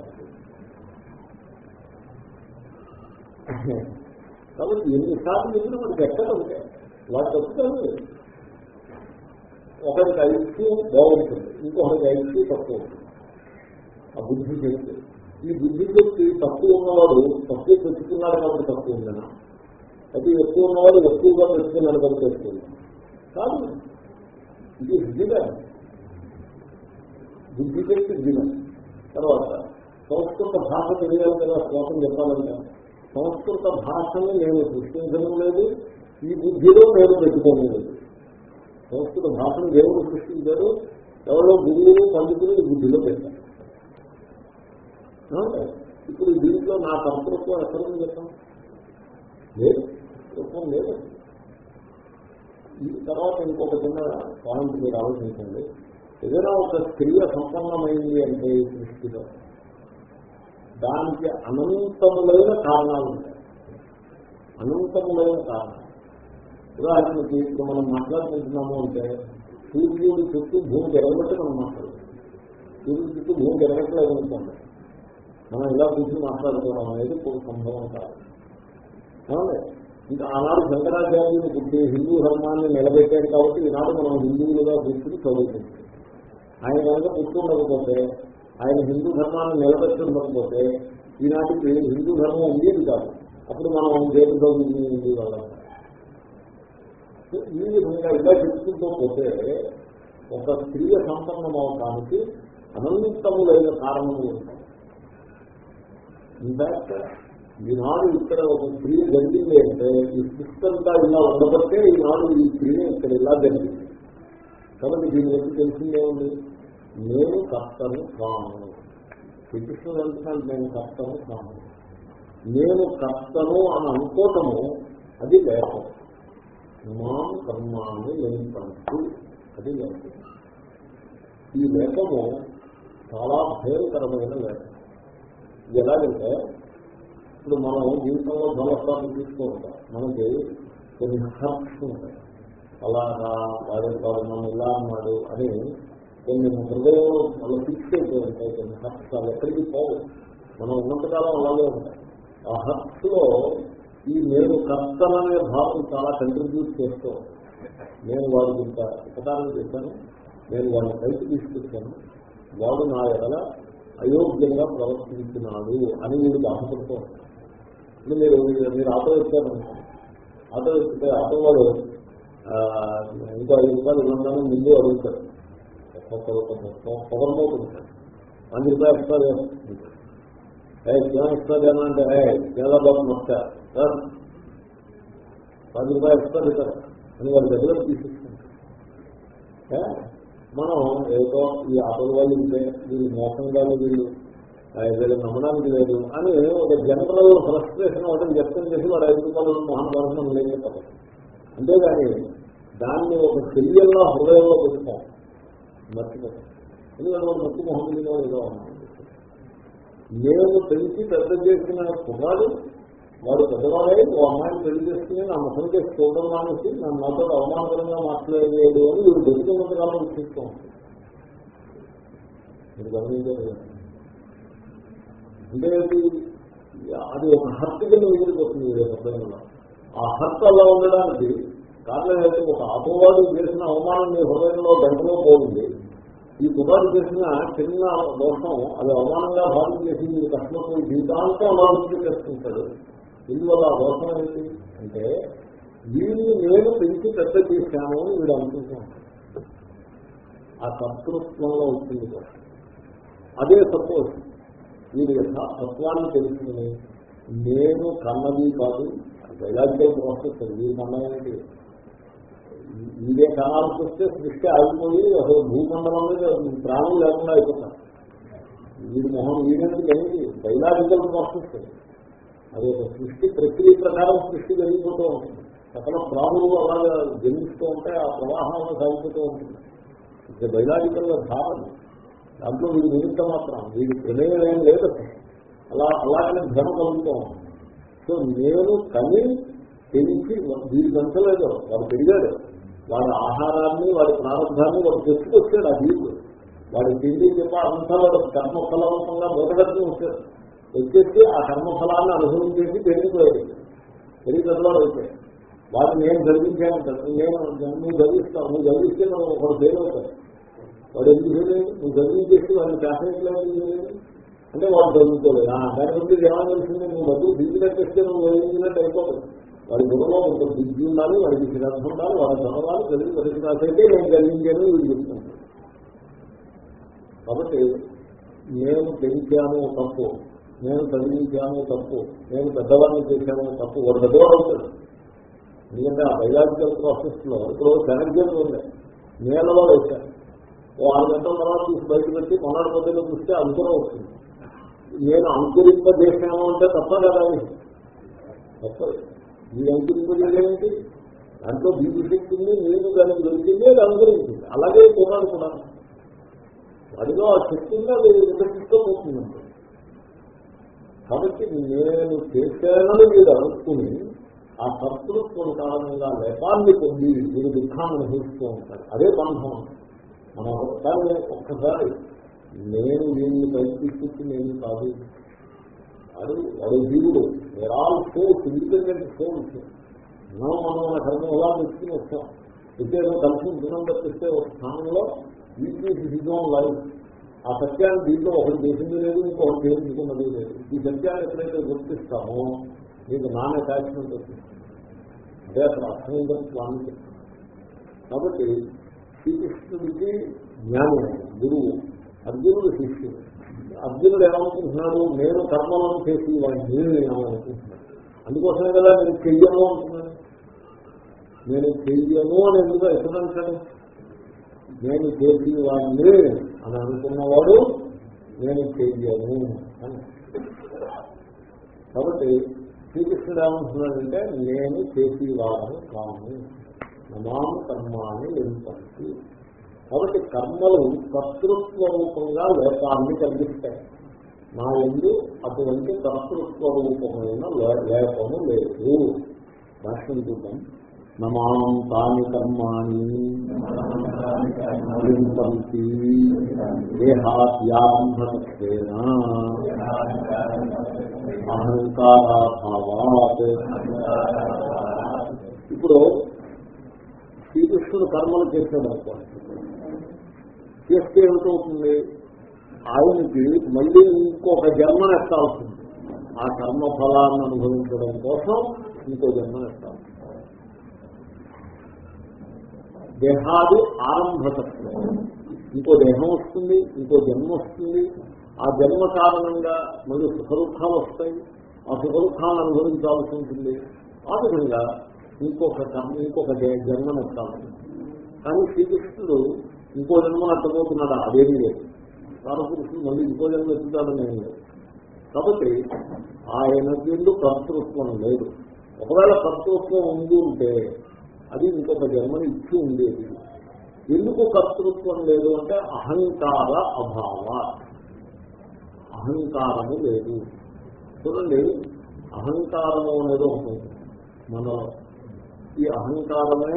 కాబట్టి ఎన్నిసార్లు చెప్పినా మనకి ఎక్కడ ఉంటాయి? వాటి తప్పుతారు ఒకరికి ఐక్యూ బాగుంటుంది ఇంకొకరికి ఐక్యూ తక్కువ ఉంటుంది. ఆ బుద్ధి శక్తి ఈ బుద్ధి శక్తి తక్కువ ఉన్నవాడు తక్కువ పెట్టుకున్నాడు కాబట్టి తక్కువ ఉందనా? అది ఎక్కువ ఉన్నవాడు ఎక్కువగా పెట్టుకున్నాడు కాబట్టి ఎక్కువ కాదు. ఇది దిగం బుద్ధి శక్తి దిగం తర్వాత సంస్కృత భాష తెలియాలి కదా శ్లోకం చెప్పాలంటే. సంస్కృత భాషను నేను సృష్టించడం లేదు ఈ బుద్ధిలో నేను పెట్టుకోలేదు సంస్కృత భాషను దేవుడు సృష్టించాడు ఎవరో గురువులు పండితులు ఈ బుద్ధిలో పెట్టారు. ఇప్పుడు దీంట్లో నా కర్తృత్వం ఎక్కడుంది చెప్పాం? లేదు కర్తృత్వం లేదు. ఈ తర్వాత ఇంకొక చిన్న పాయింట్ మీరు ఆలోచించండి. ఏదైనా ఒక క్రియ సంపన్నమైంది అంటే ఈ సృష్టిలో దానికి అనంతములైన కారణాలు ఉంటాయి. అనంతములైన కారణాలు. ఉదాహరణకి ఇప్పుడు మనం మాట్లాడుకుంటున్నాము అంటే సూర్యుడి చుట్టూ భూమి జరగబట్టి మనం మాట్లాడుతున్నాం. సూర్యుడి చుట్టూ భూమి జరగట్లేదు అనుకోండి. మనం ఇలా కూర్చొని మాట్లాడుతున్నాం అనేది ఒక సంభవం కాదు. ఇంకా ఆనాడు శంకరాచార్యుని పుట్టి హిందూ ధర్మాన్ని నిలబెట్టాడు కాబట్టి ఈనాడు మనం హిందువులుగా కూర్చుని చదువుతుంది ఆయన కనుక పుట్టుండకపోతే ఆయన హిందూ ధర్మాన్ని నిలబెట్టకపోతే ఈనాటికి హిందూ ధర్మం ఉండేది కాదు. అప్పుడు మనం దేవుడితో ఉంది వాళ్ళం ఈ విధంగా ఇలా చెప్పుకుంటూ పోతే ఒక స్త్రీయ సంపన్నం అవడానికి అనంతములైన కారణములు ఉంటాయి. ఇన్ఫాక్ట్ ఈనాడు ఇక్కడ ఒక స్త్రీ జరిగింది అంటే ఈ సిస్టంతా ఇలా ఉండబట్టే ఈనాడు ఈ స్త్రీని ఇక్కడ ఇలా జరిగింది. కాబట్టి దీని గురించి తెలిసిందే ఉంది నేను కర్తను కాను శ్రీకృష్ణుడు అంటున్నాడు నేను కర్తను కాను నేను కర్తను అని అనుకోవటము అది లేఖం మాం కర్మాన్ని లేనిపంచు అది లేఖం ఈ లేఖము చాలా భయంకరమైన లేఖం ఇది ఎలాగంటే ఇప్పుడు మనం జీవితంలో బలస్థానం తీసుకో ఉంటాం. మనకి కొన్ని హర్ట్స్ ఉంటాయి. అలాగా వాడే మనం ఇలా అన్నాడు అని కొన్ని హృదయంలో మనం ఫిక్స్ అయిపోయి ఉంటాయి. కొన్ని హర్ట్స్ అవి ఎక్కడికి పోవు. మనం ఉన్నంతకాలం అలాగే ఉంటాయి. ఆ హర్ట్స్లో ఈ నేను కర్తననే భావం చాలా కంట్రిబ్యూట్ చేస్తూ నేను వాడికి ఇంత ఉపకారం చేశాను. నేను వాడిని పైకి తీసుకొచ్చాను. వాడు నా ఎడల అయోగ్యంగా ప్రవర్తించినాడు అని మీరు బాధపడుతూ ఉంటాడు. ఇప్పుడు మీరు మీరు ఆటో ఎక్కారు ఆటో ఎక్కితే ఆటో వాడు ఇంకో ఐదు రూపాయలు ఇవ్వడానికి ముందు అడుగుతాడు పొగరమవుతుంటాడు పది రూపాయలు ఇస్తారు ఏం అంటే చాలా బాబు మొత్తం సార్ పది రూపాయలు ఇస్తారు సార్ అని వాళ్ళ దగ్గర తీసుకుంటారు మనం ఏదో ఈ ఆటోల వాళ్ళు ఉంటే వీళ్ళు మోసంగా వీళ్ళు ఆ, వీళ్ళు నమ్మడానికి లేదు అని ఒక జనరల్ ఫ్రస్ట్రేషన్ ఒకటి వ్యక్తం చేసి వాడు ఐదు రూపాయలు మహాభారతం లేదు అంతేగాని దాన్ని ఒక శల్యంలో హృదయంలో పెట్టుకోవాలి మర్చిపోతాం. ఎందుకంటే వాడు మట్టి మొహమ్మదిలో ఏదో ఉన్నాడు నేను పెంచి పెద్ద చేసిన కుమారుడు వాడు పెద్దవాడే ఓ అమ్మాయిని పెళ్ళి చేసుకుని నా ముఖం చేసి చూడడం మానేసి నా నాతో అవమానకరంగా మాట్లాడేది అని వీడు బతుకున్నంతకాలం ఇచ్చిస్తూ ఉంటాడు. మీరు గమనించారు అంటే అది ఒక హర్ట్ కింద ఎగిరిపోతుంది ఈ ఆ హర్ట్ అలా ఉండడానికి కారణం ఏంటంటే ఒక అపవాడు చేసిన అవమానం మీ హృదయంలో గంటలో పోతుంది. ఈ కుమారుడు చేసిన చిన్న దోషం అది అవమానంగా భావం చేసి మీరు కష్టపడి జీవితాంతం అలా చేసుకుంటాడు ఇందువల్ల ఆ దోషం ఏంటి అంటే వీడిని నేను పెంచి పెద్ద చేశాను అని వీడు అనుకుంటున్నాను ఆ కర్తృత్వంలో వచ్చింది దోషం. అదే సపోజ్ వీడి తత్వాన్ని తెలుసుకుని నేను కన్నది కాదు వైలాజికల్ ప్రాసెస్ వీడి కన్నది ఇదే కణాలకు వస్తే సృష్టి ఆగిపోయి అసలు భూమండలం మీద ప్రాణం లేకుండా అయిపోతారు వీడి మొహం వీడేందుకు ఏంటి బయలాజికల్ ప్రాసెస్ అది ఒక సృష్టి ప్రక్రియ ప్రకారం సృష్టి జరిగిపోతూ ఉంటుంది. సకల ప్రాణులు అలాగే జన్మిస్తూ ఉంటే ఆ ప్రవాహంలో సాగిపోతూ ఉంటుంది. ఇది బయలాజికల్ ధారణ దాంట్లో వీడి నిమిత్తం మాత్రం వీడి ప్రమేయం ఏం లేదు. అలా అలాగనే భ్రమ కలుగుతూ ఉంటుంది. సో నేను కని తెలిసి వీడి పెంచలేదు వాడు పెరిగాడు. వాడి ఆహారాన్ని వాడి ప్రారంభాన్ని వాడు తెచ్చుకొచ్చాడు ఆ జీవుడు. వాడి తిండి చెప్ప అంతా వాడు కర్మఫలవంతంగా మూటగట్టుకుని వచ్చాడు. వచ్చేసి ఆ కర్మఫలాన్ని అనుభవించేసి పెరిగిపోయాడు పెరిగి పెద్దవాడు అయిపోయాడు వాడిని నేను జరిగించాను నేను నువ్వు జరిగిస్తావు నువ్వు జరిగిస్తే నువ్వు ఒకడు ఫెయిల్ అవుతాడు వాడు ఎందుకు ఫెయిల్ అయ్యి నువ్వు జరిగించేసి వాడిని శాసనట్లేదు అంటే వాడు చదువుకోలేదు. దాని గురించి ఏమని తెలిసింది? నువ్వు మధ్య బిజీ కట్టేస్తే నువ్వు జరిగించినట్టు అయిపోతుంది వాడి గురువులో కొంత బుద్ధి ఉండాలి వాడికి శ్రద్ధ ఉండాలి వాడి చదవాలి తెలిసి పరిస్థితి నేను గర్వించాను వీడు చెప్తున్నాను కాబట్టి నేను పెంచాను తప్పు నేను చదివించాను తప్పు నేను పెద్దవాడిని చేశాను తప్పు వాడు పెద్దవాడు అవుతాడు. ఎందుకంటే ఆ బయలాజికల్ ప్రాసెస్లో ఇప్పుడు శనగ్యం ఉంది నేలలో వేశాను ఓ ఆరు గంటల తర్వాత తీసి బయట పెట్టి మొన్నటి పొద్దున్న చూస్తే అంకురం వస్తుంది. నేను అంకురింపజేశాను అంటే తప్ప కదా తప్పదు. మీరు అంకురింపజేయలేంటి దాంట్లో బీపీ శక్తి ఉంది నేను దానికి దొరికింది అది అనుగ్రహించింది. అలాగే కుమారుడు కూడా వాడిలో ఆ శక్తి ఉంది అది వికసిస్తూ కాబట్టి నేను చేశానని మీరు అనుకుని ఆ కర్తృత్వం కారణంగా లేపాన్ని పొంది మీరు దుఃఖాన్ని అనుభవిస్తూ ఉంటారు. అదే బంధం. మన దాన్ని ఒక్కసారి నేను దీన్ని పైకి నేను కాదు. వాడు వాడు జీవుడు. ఇండిపెండెంట్ సోల్స్ మనం మనం మన కర్మ ఎలా తెచ్చుకుని వస్తాం? ఎప్పుడైనా కలిసి గుణం తప్పిస్తే ఒక స్థానంలో ఈజ్ లైఫ్ ఆ సత్యాన్ని దీంట్లో ఒకటి చేసింది లేదు ఇంకొకటి చేయించుకున్నది లేదు. ఈ సత్యాన్ని ఎప్పుడైతే గుర్తిస్తామో మీకు నాన్ అటాచ్మెంట్ వస్తుంది. అదే అసలు అర్థం స్వామి కాబట్టి శ్రీకృష్ణుడికి జ్ఞానం గురువు అర్జునుడు శిష్యుడు. అర్జునుడు ఏమనుకుంటున్నాడు? నేను కర్మలను చేసి వాడిని నేను ఏమనుకుంటున్నాను? అందుకోసమే కదా నేను చెయ్యను అంటున్నాను నేను చెయ్యను అని ఎందుకు ఎక్కడ అంటాడు నేను చేసి వాడిని అని అనుకున్నవాడు నేను చెయ్యను అని. కాబట్టి శ్రీకృష్ణుడు ఏమంటున్నాడంటే నేను చేసి వాడను కాను నమాం కర్మాన్ని ఎంపండి కాబట్టి కర్మలు కర్తృత్వ రూపంగా లోకాన్ని కలిగిస్తాయి. నా ఎందు అటువంటి కర్తృత్వ రూపమైన లేపము లేదు. భాష్యం చూద్దాం. నమాం తాని కర్మాణి. లింపంతి దేహాత్యాత్మేన అహంకారాభావాత్. ఇప్పుడు శ్రీకృష్ణుడు కర్మలు చేశాడు అనుకోండి. చేస్తే ఏమిటవుతుంది? ఆయనకి మళ్ళీ ఇంకొక జన్మను ఎత్తాల్సింది. ఆ కర్మ ఫలాన్ని అనుభవించడం కోసం ఇంకో జన్మ ఎత్తాల్సింది. దేహాది ఆరంభతత్వం. ఇంకో దేహం వస్తుంది ఇంకో జన్మ వస్తుంది. ఆ జన్మ కారణంగా మళ్ళీ సుఖదుఖాలు వస్తాయి. ఆ సుఖదుఖాలను అనుభవించాల్సి ఉంటుంది. ఆ విధంగా ఇంకొక ఇంకొక జ- జన్మను కానీ శ్రీకృష్ణుడు ఇంకో జన్మ ఎత్తబోతున్నాడా? అదేమీ లేదు. కాలపురుషుడు మళ్ళీ ఇంకో జన్మ ఎత్తుతాడని ఏం లేదు. కాబట్టి ఆయనకి ఎందుకు కర్తృత్వం లేదు. ఒకవేళ కర్తృత్వం ఉంది ఉంటే అది ఇంకొక జన్మని ఇచ్చి ఉండేది. ఎందుకు కర్తృత్వం లేదు అంటే అహంకార అభావ అహంకారము లేదు. చూడండి అహంకారము అనేది ఒకటి మన ఈ అహంకారమే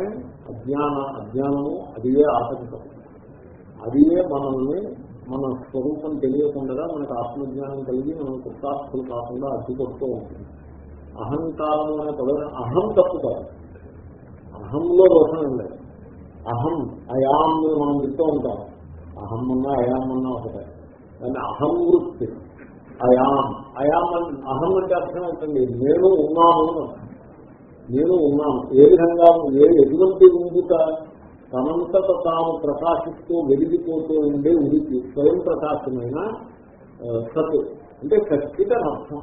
అజ్ఞాన అజ్ఞానము అదియే ఆటంకం. అదియే మనల్ని మన స్వరూపం తెలియకుండా మనకు ఆత్మజ్ఞానం కలిగి మనం కృతార్థులు కాకుండా అడ్డుకొస్తూ ఉంటుంది అహంకారం అనే పదవి అహం తప్పు కాదు. అహంలో దోషం ఉండదు అహం అయాం అని మనం చెప్తూ ఉంటాం. అహం అన్నా అయాం అన్నా ఒకటే. దాన్ని అహం వృత్తి. అయాం. అయాం అహం అంటే అర్థం అవుతుంది నేను ఉన్నాను నేను ఉన్నాను. ఏ విధంగా ఏ ఎటువంటి ఉండుట? తనంతట తాను ప్రకాశిస్తూ వెలిగిపోతూ ఉండే ఉనికి స్వయం ప్రకాశమైన సత్. అంటే ఖచ్చిత అర్థం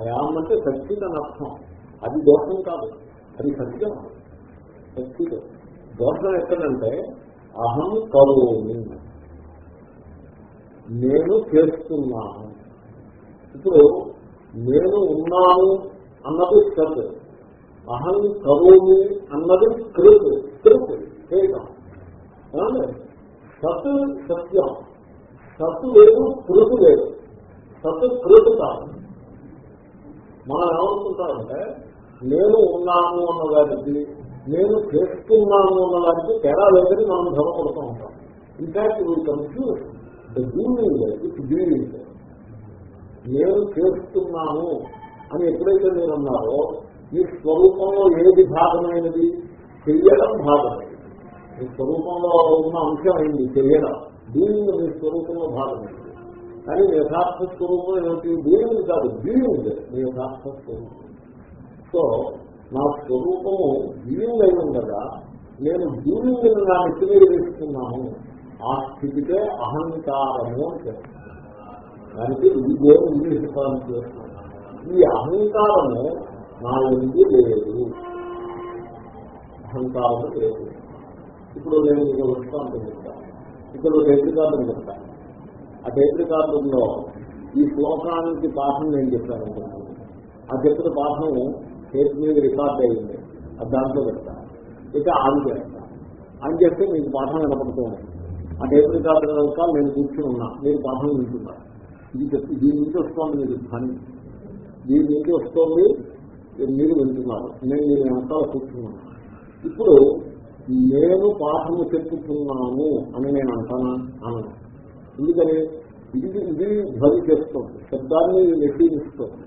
అయాం అంటే ఖచ్చిత అర్థం అది దోషం కాదు. అది సత్యం. ఖచ్చితం. దోషం ఎక్కడంటే అహం కరోమి. నేను చేస్తున్నాను. ఇప్పుడు నేను ఉన్నాను అన్నది సత్. అహం కరోమి అన్నది కృత్. కృత్. చేయటం సత్ సత్యం. సత్తు లేదు కృతు లేదు. సత్తు కృతు కాదు. మనం ఏమనుకుంటామంటే నేను ఉన్నాను అన్నదానికి నేను చేస్తున్నాను అన్నదానికి తేడా లేదని మనం భ్రమపడుతూ ఉంటాం. In fact we confuse the doing with doing నేను చేస్తున్నాను అని ఎప్పుడైతే మీరు అన్నారో మీ స్వరూపంలో ఏది భాగమైనది? చెయ్యడం భాగం మీ స్వరూపంలో ఉన్న అంశం అయింది తెలియడం డూయింగ్ మీ స్వరూపంలో భాగమైంది కానీ యథార్థ స్వరూపం ఏమిటి? డూయింగ్ కాదు డూయింగ్ మీ యథార్థ స్వరూపం. సో నా స్వరూపము డూయింగ్ అయి ఉండగా నేను డూయింగ్ నా నెత్తి మీద వేసుకున్నాను. ఆ స్థితికే అహంకారము అని చెప్తాను దానికి ఇదే ఇంగ్లీష్ పదం చేస్తున్నాను ఈ అహంకారము నా ఎందుకు లేదు? అహంకారము లేదు. ఇప్పుడు నేను మీకు వృత్తాంతం చెప్తాను ఇక్కడ టేప్ రికార్డు చెప్తాను ఆ టేప్ రికార్డులో ఈ శ్లోకానికి పాఠం నేను చెప్పాను అనుకుంటున్నాను ఆ చెప్పిన పాఠం టేప్ మీద రికార్డ్ అయ్యింది అది దాంట్లో పెడతాను ఇక ఆన్ చేస్తాను ఆన్ చేస్తే మీకు పాఠం వినపడుతూ ఉంది. ఆ టేప్ రికార్డు కనుక నేను కూర్చుని ఉన్నా. మీరు పాఠం వింటున్నారు. ఇది చెప్పి దీని నుంచి వస్తుంది మీరు ధ్వని. దీని నుంచి వస్తుంది మీరు వింటున్నారు. నేను దీని వెనకాల కూర్చున్నాను ఇప్పుడు నేను పాఠము చెప్పుతున్నాను అని నేను అంటానా? అన్నాను ఎందుకని? ఇది ఇది ధ్వని చేస్తుంది శబ్దాన్ని వ్యక్తీస్తుంది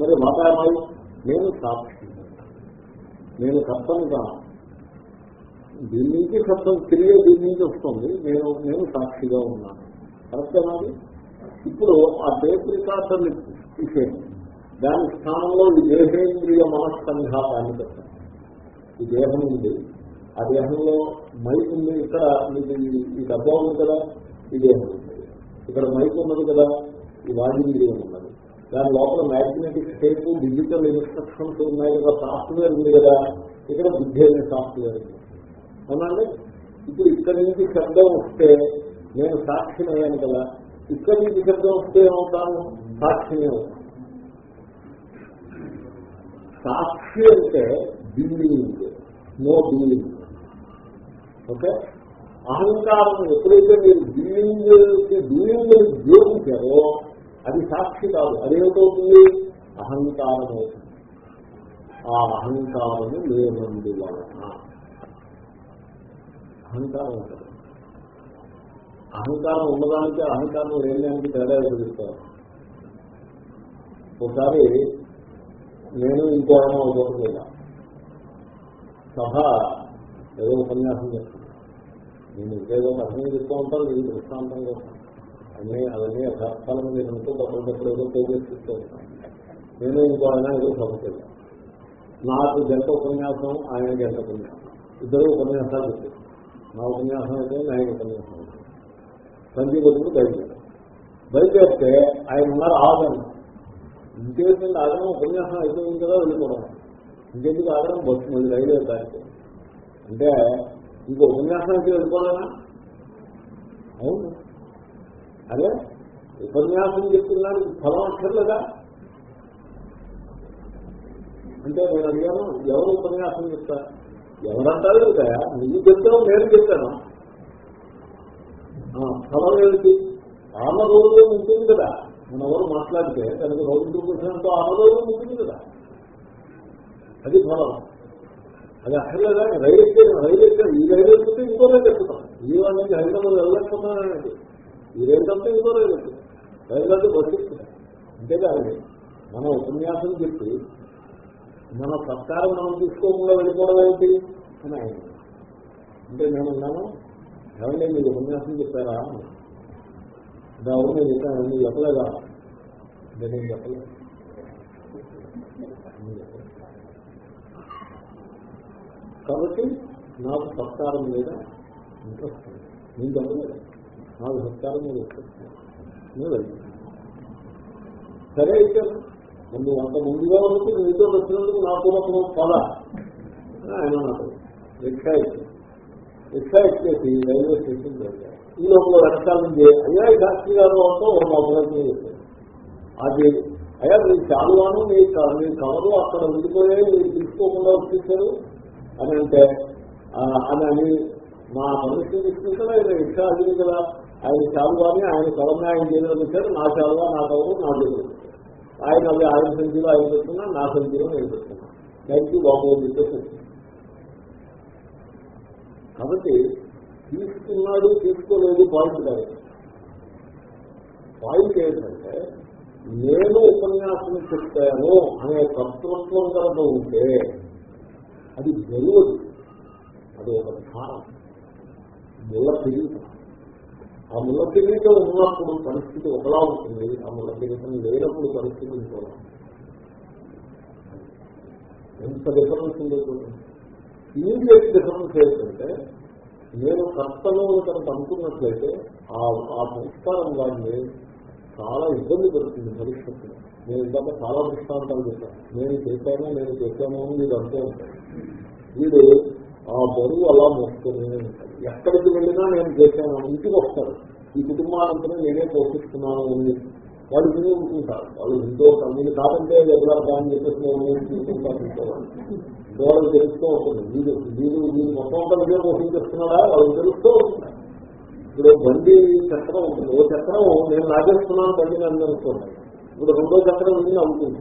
మరి వాతావరణం నేను సాక్షి. నేను కర్తను కాను దీని నుంచి శబ్దం తిరిగే దీని నుంచి వస్తుంది. నేను నేను సాక్షిగా ఉన్నాను. కరెక్టేనాది ఇప్పుడు ఆ టేప్ రికార్డర్ని తీసేయండి దాని స్థానంలో ఈ దేహేంద్రియ మనస్సంఘాతాన్ని పెట్టాను ఈ దేహం ఉంది. ఆ దేహంలో మైక్ ఉంది. ఇక్కడ మీకు ఈ- డబ్బా ఉంది కదా ఈ దేహం ఇక్కడ మైక్ ఉన్నది కదా ఈ వాయుంద్రియం ఉన్నది. దాని లోపల మ్యాగ్నెటిక్ టేప్ డిజిటల్ ఇన్స్ట్రక్షన్స్ ఉన్నాయి కదా సాఫ్ట్వేర్ ఉంది కదా. ఇక్కడ బుద్ధి అనే సాఫ్ట్వేర్ ఉంది. అవునండి ఇప్పుడు ఇక్కడి నుంచి శబ్దం వస్తే నేను సాక్షిని అయ్యాను కదా. ఇక్కడి నుంచి శబ్దం వస్తే ఏమవుతాను? సాక్షిని అవుతాను సాక్షి అంటే బిల్డింగ్. No building. ఓకే అహంకారం ఎప్పుడైతే మీరు బిల్డింగ్ బిల్డింగ్ జోడించారో అది సాక్షి కాదు. అదేమిటవుతుంది? అహంకారం అవుతుంది ఆ అహంకారము లేనందువలన. అహంకారం ఉంటుంది. అహంకారం ఉన్నదానికి అహంకారం లేదానికి తేడా ఎదుగుతారు ఒకసారి నేను ఇంకో ఆయన అవుతుంది సభ ఏదో ఉపన్యాసం చేస్తాను నేను ఇంకేదో అర్థం చెప్తూ ఉంటాను నేను దృష్టాంతం కోసం అన్నీ అవన్నీ యథార్థాలను నేను అనుకో ఒకరికప్పుడు ఏదో పోగేస్తూ ఉంటాను నేను ఇంకో ఆయన ఏదో సమస్య నాకు గంట ఉపన్యాసం ఆయన గంట ఉపన్యాసం. ఇద్దరు ఉపన్యాసాలు చెప్పారు నా ఉపన్యాసం అయితే ఆయన ఉపన్యాసం. సంజీ బదులు బయలుదేరారు బయలుదేరితే ఆయన ఉన్నారు ఆదరణ ఇంకేంటంటే ఆదరణ ఉపన్యాసం అయిపోయింది కదా వెళ్ళిపోవడం. ఇంకెందుకు ఆదరణ బస్సు మళ్ళీ రైలు దానికి అంటే ఇంకో ఉపన్యాసానికి అయితే వెళ్ళిపోవాలనా అవును. అదే ఉపన్యాసం చెప్తున్నాను ఫలం అక్కర్లేదా? అంటే నేను అడిగాను ఎవరు ఉపన్యాసం చెప్తా ఎవరంటారు కదా నువ్వు చెప్తావు నేను చెప్తాను ఫలం ఏమిటి? ఆమె రోజు ఉంటుంది కదా. మన ఎవరు మాట్లాడితే దానికి రోజు కూర్చున్నంత ఆమె రోజు ఉంటుంది కదా. అది ఫలం. అది అక్కర్లేదా రైలు ఎక్కే రైలు ఎక్కే ఈ రైలు ఎక్కితే ఇంకో రైలు ఎక్కుతాం ఈ వాళ్ళ నుంచి హైదరాబాద్ వెళ్ళకపోతున్నానండి ఈ రైలు కంటే ఇంకో రైలు ఎక్కుతాం రైలు కంటే బస్సు ఎక్కుతాం అంతేకాదండి మనం ఉపన్యాసం చెప్పి మన సత్కారం మనం తీసుకోకుండా వెళ్ళిపోవడం ఏంటి? అని ఆయన అంటే నేను ఉన్నాను. ఏమంటే మీరు ఉపన్యాసం చెప్పారా? అవును నేను చెప్పాను. నేను చెప్పలేదా? అంటే నేను చెప్పలేదు. కాబట్టి నాకు సత్కారం మీద ఇంట్రెస్ట్ మీకు చెప్పలేదు నాకు సత్కారం మీద ఇంట్రెస్ట్ సరే అయితే నువ్వు అంత ముందుగా ఉన్నది నీతో వచ్చినందుకు నాకు ఒక పద. ఆయన నాకు రిక్షా ఎక్కి రిక్షా ఎక్కేసి రైల్వే స్టేషన్ వెళ్ళారు ఈ లోపల వెనకాల నుంచి అయ్యా ఈ శాస్త్రి గారు అంటూ ఒక మొదలైన చెప్పారు అది అయ్యా మీ చాలువాను మీ మీ కవరు అక్కడ ఉండిపోయే మీరు తీసుకోకుండా వచ్చేసారు. అని అంటే అని అని మా మనిషి తీసుకుంటారా ఆయన రిక్షా అడిగింది కదా. ఆయన చాలువాని ఆయన కవర్ని ఆయన చేతిలో నా చాలువా నా కవరు నా చేతిలో ఆయన అవి ఆయన సంఖ్యలో ఆయన పెట్టుకున్నా నా సంఖ్యలో నేను పెట్టుకున్నా. దానికి యూ బాబు కాబట్టి తీసుకున్నాడు తీసుకోలేదు పాయింట్ కాదు. పాయింట్ ఏంటంటే నేను ఉపన్యాసం చెప్తాను అనే కర్తృత్వం కనుక ఉంటే అది గెలువదు అది ఒక స్థానం. ముళ్ళ కిరీటం ఆ ముళ్ళ కిరీటం ఉన్నప్పుడు పరిస్థితి ఒకలా ఉంటుంది. ఆ ముళ్ళ కిరీటం లేనప్పుడు పరిస్థితి ఇంకోలా ఎంత డిఫరెన్స్ ఉండేటువంటి ఇమీడియట్ డిఫరెన్స్ ఏంటంటే నేను కర్తను కనుక అనుకున్నట్లయితే ఆ సంస్కారం దాన్ని చాలా ఇబ్బంది పెడుతుంది భవిష్యత్తులో. నేను ఇందాక చాలా దృష్టాంతాలు చెప్పాను. నేను చేశాను నేను చేశాను అని వీడు అంటూ ఉంటాడు. వీడు ఆ బరువు అలా మోస్తూనే ఉంటాడు. ఎక్కడికి వెళ్ళినా నేను చేశాను ఇంటికి వస్తాడు. ఈ కుటుంబానంతరం నేనే పోషిస్తున్నాను అని వాళ్ళు విని ఉంటుంటారు. వాళ్ళు వింటూ మీరు కాదంటే ఎదురా అని చెప్పేసి నేను తీసుకుంటారు వాళ్ళకి తెలుస్తూ ఉంటుంది. వీడు వీడు వీడు మొత్తం అంతా విజయం పోషించేస్తున్నాడా? వాళ్ళు తెలుస్తూ ఉంటున్నారు ఇప్పుడు బండి చక్రం ఉంటుంది. ఓ చక్రం నేను లాగేస్తున్నాను బండి నన్ను అనుకోండి. ఇప్పుడు రెండో చక్రం ఉంది నవ్వుతుంది.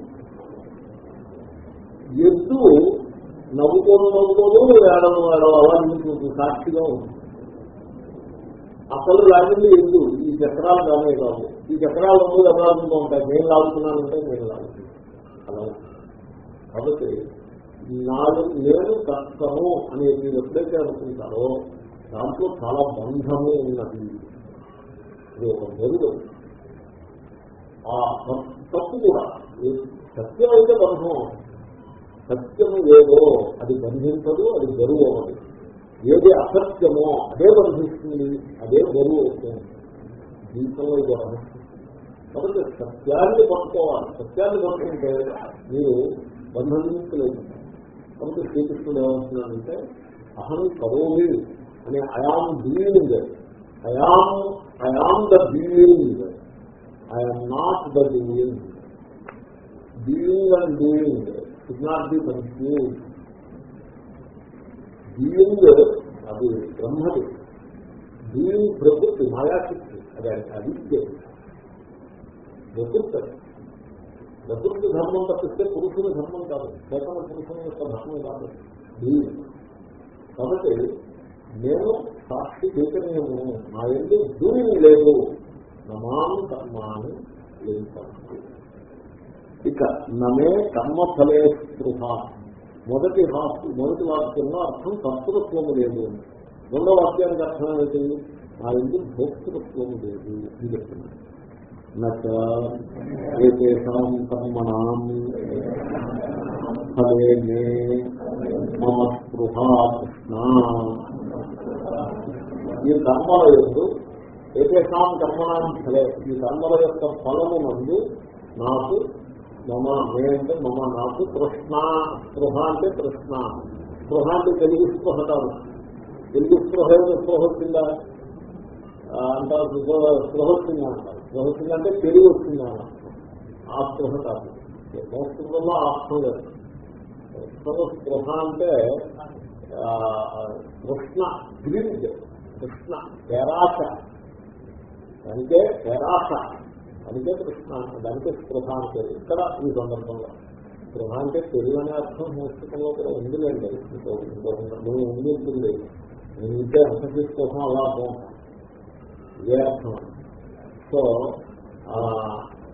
ఎద్దు నవ్వుకోను నవ్వుకోను ఏడవ ఏడవ అలా నిలుచుకుంటుంది సాక్షిగా ఉంది. అసలు లాగింది ఎద్దు ఈ చక్రాలు కానీ కాదు ఈ చక్రాలు రెండు చక్రాలతో ఉంటాయి. నేను లాగుతున్నానంటే నేను లాగుతున్నాను. అలా కాబట్టి నాలుగు నేను కష్టము అనేది మీరు ఎప్పుడైతే అనుకుంటారో దాంట్లో చాలా బంధము ఉన్నది. ఇది ఒక మెరుగు. తప్పు కూడా. సత్యం అయితే బంధం సత్యము ఏదో అది బంధించదు అది బరువు అవ్వదు. ఏది అసత్యమో అదే బంధిస్తుంది అదే బరువు అవుతుంది. జీవితంలో ఇది రహస్యం కాబట్టి సత్యాన్ని పట్టుకోవాలి. సత్యాన్ని పట్టుకుంటే మీరు బంధనించలేదు కాబట్టి శ్రీకృష్ణుడు ఏమంటున్నాడంటే అహం కరోమి అనే I am being I am I am the being I am not the doing doing and doing it not be confuse doing అది బ్రహ్మది. డూయింగ్ ప్రకృతి మాయాశక్తి అది అవిద్య. ప్రకృతి. ప్రకృతి ధర్మం తప్పిస్తే పురుషుని ధర్మం కాదు. చేతన పురుషుని యొక్క ధర్మం కాదు. బీయింగ్ కాబట్టి నేను సాక్షి చైతన్యము. నా ఎందుకు డూయింగ్ లేదు. నమాను కర్మాను ఇక నమే కర్మఫలే స్పృహ. మొదటి వాక్య మొదటి వాక్యంలో అర్థం కర్తృత్వము లేదు. అని రెండో వాక్యానికి అర్థం ఏమిటి? నా ఎందుకు భోక్తృత్వము లేదు అని చెప్తున్నాను నేషాం కర్మణం ఫలే మే మమ స్పృహ కృష్ణ. ఈ కర్మల యొక్క ఏదేశాం కర్మణం ఫలే. ఈ కర్మల యొక్క ఫలము నందు నాకు మమ మే అంటే మమ నాకు కృష్ణ స్పృహ అంటే కృష్ణ స్పృహ అంటే తెలుగు స్పృహ కాదు. తెలుగు స్పృహ స్పృహ వచ్చిందా? అంటారు స్పృహ వచ్చిందా? అంటారు స్పృహ వచ్చిందంటే తెలుగు వచ్చిందా? ఆ స్పృహ కాదు. సంస్కృతంలో ఆ స్పృహ స్పృహ అంటే కృష్ణ గ్రీన్ కృష్ణ తెరాశ దానికే పేరాస దానికే కృష్ణ. దానికే స్పృహ అంటే ఇక్కడ ఈ సందర్భంలో. స్పృహ అంటే తెలుగు అనే అర్థం సంస్కృతంలో కూడా ఉందిలేండి ఇంకో ఉంది ఉంటుంది. నేను ఇంకే ఎంఫసిస్ కోసం అలా అర్థం ఇదే అర్థం. సో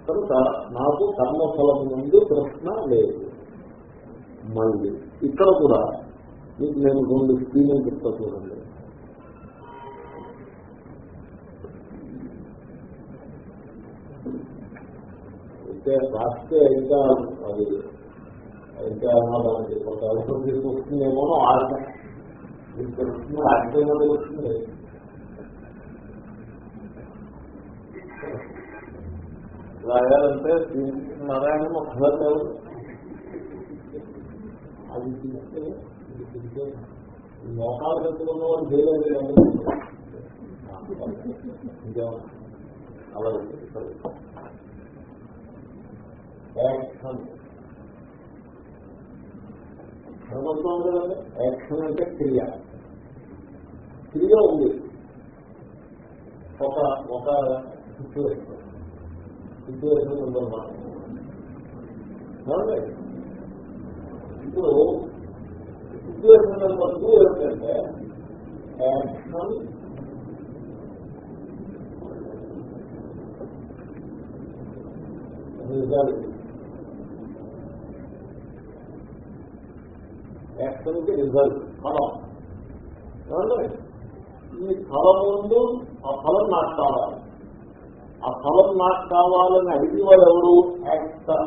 కనుక నాకు కర్మఫలం నుండి ప్రశ్న లేదు. మళ్ళీ. ఇక్కడ కూడా. మీకు నేను రెండు స్కీములు చెప్తా చూడండి. అయితే రాస్తే ఇంకా అది ఇంకా దానికి కొంత అవసరం తీసుకొస్తుందేమో ఆశ. మీకు తెలుస్తుంది తెలుస్తుంది. రాయాలంటే నారాయణ ఒకసారి అది తింటే ఇది తింటే మోకాలు కట్టుకున్న వాళ్ళు చేయలేదు అలా సరే యాక్షన్ ధర్మంతో కదండి యాక్షన్ అంటే క్రియ. క్రియ ఉంది. ఒక ఒక సిచ్యువేషన్ సిచ్యువేషన్ ఉందన్నమాట ఇప్పుడు సిచ్యువేషన్ నెంబర్ టూ ఏంటంటే యాక్షన్ రిజల్ట్ యాక్షన్కి రిజల్ట్ ఫలం. ఈ ఫలం ముందు ఆ ఫలం నాకు కావాలి. ఆ ఫలం నాకు కావాలని అడిగి వాళ్ళు ఎవరు యాక్టర్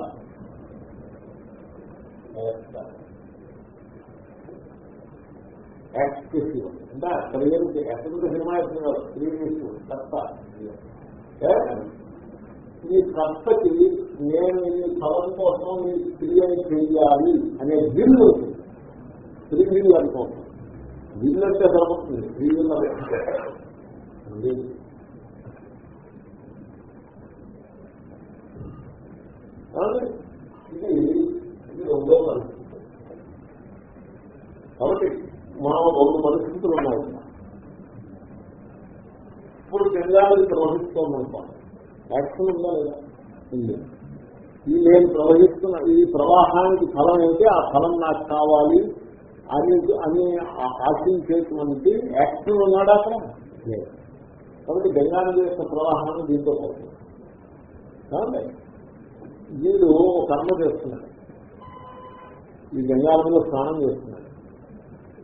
యాక్టివ్ అంటే ఎక్కడ సినిమా ఇస్తున్నారు క్రియేటివ్ కర్త ఈ కర్తకి నేను ఈ ఫలం కోసం ఈ క్రియని చేయాలి అనే బిల్లు ఉంటుంది ఫ్రీ అనుకోండి బిల్లు అంటే సరిపడుతుంది ఫ్రీ బిల్ అంటే ఇది ఇది రెండో పరిస్థితి. కాబట్టి మనం రెండు పరిస్థితులు ఉన్నాయి. ఇప్పుడు గంగానది ప్రవహిస్తోందనుకోండి యాక్షన్ ఉందా లేదా? ఉంది. ఈ నేను ప్రవహిస్తున్న ఈ ప్రవాహానికి ఫలం అయితే ఆ ఫలం నాకు కావాలి. అని అని ఆశించేటువంటి యాక్టివ్ ఉన్నాడా అక్కడ లేదు. కాబట్టి గంగానది యొక్క ప్రవాహాన్ని దీంతో పోతుంది కాబట్టి వీడు కర్మ చేస్తున్నాడు ఈ గంగానదిలో స్నానం చేస్తున్నాడు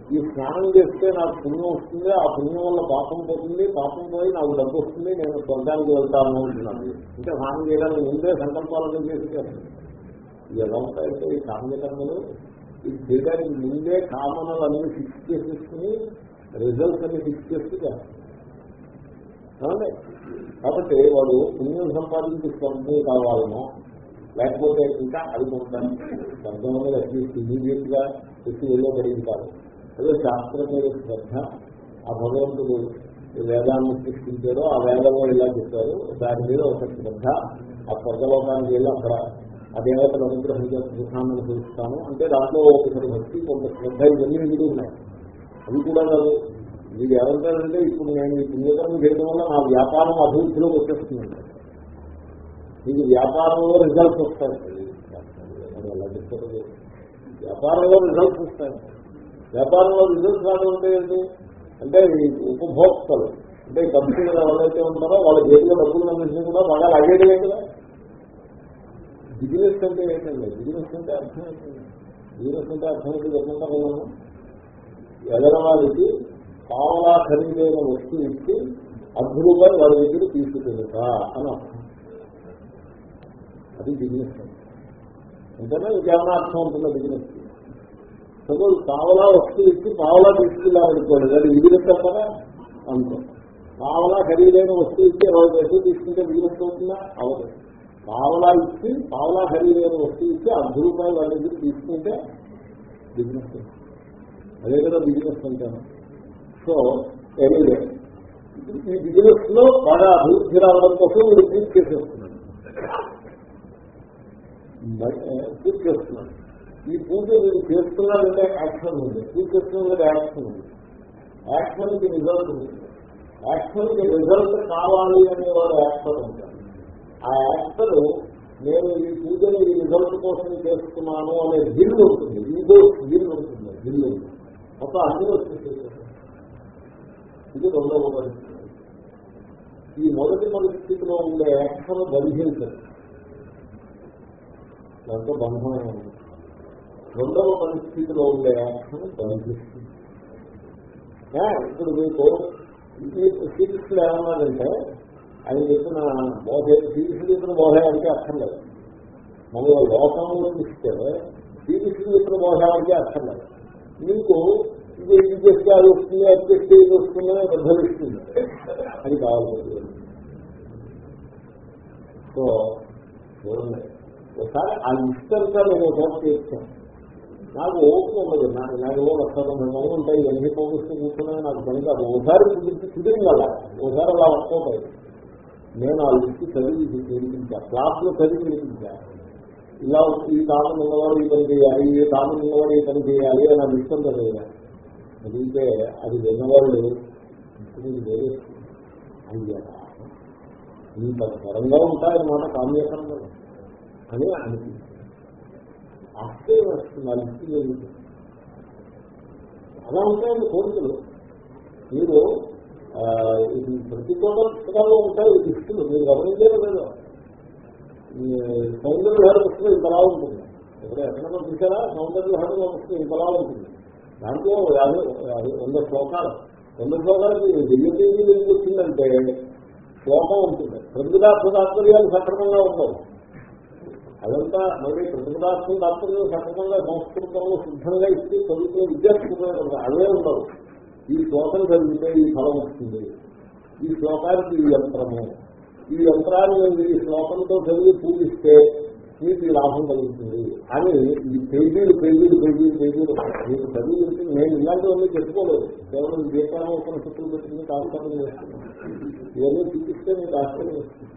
ఈ స్నానం చేస్తే నాకు పుణ్యం వస్తుంది ఆ పుణ్యం వల్ల పాపం పోతుంది పాపం పోయి నాకు డబ్బు వస్తుంది నేను స్వర్గానికి వెళ్తాను అనుకుంటున్నాను అంటే స్నానం చేయడానికి ముందే సంకల్పాలను చేసి ఇది ఎలా ఉంటాయంటే ఈ కామ్యకర్మలు? ఇది చేయడానికి ముందే కామనలు అన్ని ఫిక్స్ చేసేసుకుని రిజల్ట్స్ అన్ని ఫిక్స్ చేస్తూ కాబట్టి వాడు పుణ్యం సంపాదించి స్వర్గం కావాలనో లేకపోతే ఇంకా అది పొందాలి అనేది అట్లీస్ట్ ఇమీడియట్గా ఎత్తి వెళ్ళబడింది కాదు అదే శాస్త్రం మీద శ్రద్ధ ఆ భగవంతుడు వేదాన్ని సృష్టించాడో ఆ వేదంలో ఇలా చెప్పారు. దాని మీద ఒక శ్రద్ధ ఆ స్వర్గలోకానికి వెళ్ళి అక్కడ ఆ దేవతల అనుగ్రహంగా సుఖాన్ని అనుభవిస్తాను అంటే దాంట్లో ఒకసారి భక్తి కొంత శ్రద్ధ ఇవన్నీ వీడు ఉన్నాయి? అవి కూడా కాదు. మీరు ఏమంటారంటే ఇప్పుడు నేను ఈ పుణ్యకరం చేయడం వల్ల నా వ్యాపారం అభివృద్ధిలోకి వచ్చేస్తుందండి. మీకు వ్యాపారంలో రిజల్ట్స్ వస్తాయి. ఎలా చెప్తారు వ్యాపారంలో రిజల్ట్స్ వస్తాయి. వ్యాపారంలో రిజల్ట్స్ రావడం అంటే ఏంటి? అంటే ఉపభోక్తలు అంటే ఈ కంపెనీలు ఎవరైతే ఉంటారో వాళ్ళ జేబులో డబ్బులు అందించిన కూడా బాగా లాగేయడమే కదా. బిజినెస్ అంటే ఏంటండి? బిజినెస్ అంటే అర్థం ఏంటండి? బిజినెస్ అంటే అర్థం ఏంటి? చెప్పంటారు నేను ఎదరవాడికి పావలా ఖరీదైన వస్తువు ఇచ్చి అర్ధ రూపాయలు వాడి దగ్గర తీసుకుంటా అని అర్థం. అది బిజినెస్ అంతేనా ఇంకేమైనా అర్థం ఉంటుందా బిజినెస్ సపోజ్ కావలా వస్తువు ఇచ్చి కావలా తీసుకెళ్ళాలనుకోండి అది బిజినెస్ అంటారా అంతే. కావలా ఖరీదైన వస్తువు ఇచ్చి ఇరవై పైసలు తీసుకుంటే బిజినెస్ అవుతుందా? అవదు పావలా ఇచ్చి పావలా ఖరీదైన వస్తువు ఇచ్చి అర్ధ రూపాయలు వాళ్ళ దగ్గర తీసుకుంటే బిజినెస్ అదే కదా బిజినెస్ అంటాను సో ఎనీవే ఈ బిజినెస్లో బాగా అభివృద్ధి రావడం కోసం వీడు పూర్తి చేసేస్తున్నాడు. పూర్తి చేస్తున్నాడు. ఈ పూజ వీడు చేస్తున్నాడంటే యాక్షన్ ఉంది. పూర్తి చేస్తున్నది యాక్షన్ ఉంది. యాక్షన్ రిజల్ట్ ఉంది. యాక్షన్ రిజల్ట్ కావాలి అనేవాడు యాక్షన్ ఉంటారు పూజలు నేను ఈ పూజలు ఈ రిజల్ట్ కోసం చేస్తున్నాను అనే గిల్లు ఉంటుంది. ఇదో గిల్లు ఉంటుంది. గిల్లు మొత్తం అన్ని ఇది రెండవ పరిస్థితి. ఈ మొదటి పరిస్థితిలో ఉండే యాక్షన్ బంధించదు దాంతో బంధమే ఉంది రెండవ పరిస్థితిలో ఉండే యాక్షన్ బంధిస్తుంది ఇప్పుడు మీకు శ్రీకృష్ణుడు ఏమన్నాడంటే ఆయన చెప్పిన బోధ శ్రీకృష్ణుడు చెప్పిన బోధ అంటే అర్థం లేదు. మన లోకంలో ఇస్తే శ్రీకృష్ణుడు చెప్పిన బోధ అంటే అర్థం లేదు. మీకు ఇది ఇది చేస్తే అది వస్తుంది అది చేస్తే ఇది వస్తుంది అని ఉద్భవిస్తుంది అది కావాలి సో చూడండి. ఒకసారి ఆ ఇష్టంగా నేను ఒకసారి చేస్తాను నాకు ఓపిక ఉండదు. నాకు నాకు ఏవో వస్తాను మేము ఉంటాయి ఎన్ని పోగిస్తూ కూర్చున్నా నాకు పని కాదు. ఒకసారి కుదిరింది అలా. ఒకసారి అలా వర్కౌట్ నేను ఆ లిస్ట్ చదివి వినిపించా క్లాస్లో చదివి వినిపించా ఇలా ఈ కాలం ఉన్నవాడు ఈ పని చేయాలి ఈ కాలం ఉన్నవాడు ఈ పని చేయాలి అని ఆ లిస్ట్ అంతా తెలియదు చదివితే అది విన్నవాళ్ళు వేరే అయ్యా ఇంత ఘనంగా ఉంటాయన్నమాట కామ్యకరంగా అని అనిపించింది. ఆశ్చర్యం వస్తుంది ఆ లిస్ట్ జరుగుతుంది అలా ఉంటాయండి కోరికలు మీరు ఇది ప్రతి చోట పుస్తకాల్లో ఉంటాయి లిస్టులు మీరు గమనించారు లేదు సౌందర్య విహార పుస్తకం ఇంతలా ఉంటుంది. ఎక్కడ ఎక్కడన్నా చూసారా సౌందర్య విహారంలో పుస్తకం ఇంతలా ఉంటుంది. దాంట్లో యాభై వంద శ్లోకాలు. వంద శ్లోకాలకి వెయ్యి తేదీలు ఎందుకు వచ్చిందంటే శ్లోకం ఉంటుంది. ప్రతిపదార్థ తాత్పర్యాలు సక్రమంగా ఉండవు. అదంతా మళ్ళీ ప్రతిపదార్థం తాత్పర్యం సక్రమంగా సంస్కృతంలో శుద్ధంగా ఇస్తే చదువుతున్న విద్యార్థులు అవే ఉండవు ఈ శ్లోకం చదివితే ఈ ఫలం వస్తుంది. ఈ శ్లోకానికి ఈ యంత్రము. ఈ యంత్రాన్ని ఈ శ్లోకంతో చదివి పూజిస్తే మీకు లాభం కలుగుతుంది. అని ఈ పేజీలు పేజీలు పేజీలు పేజీలు మీకు చదివి నేను ఇలాంటివన్నీ చెప్పుకోలేదు. కేవలం దీపాలను ఒక శుక్రులు పెట్టుకుని కాస్తం చేస్తున్నాను ఇవన్నీ చూపిస్తే మీకు ఆశ్చర్యం చేస్తుంది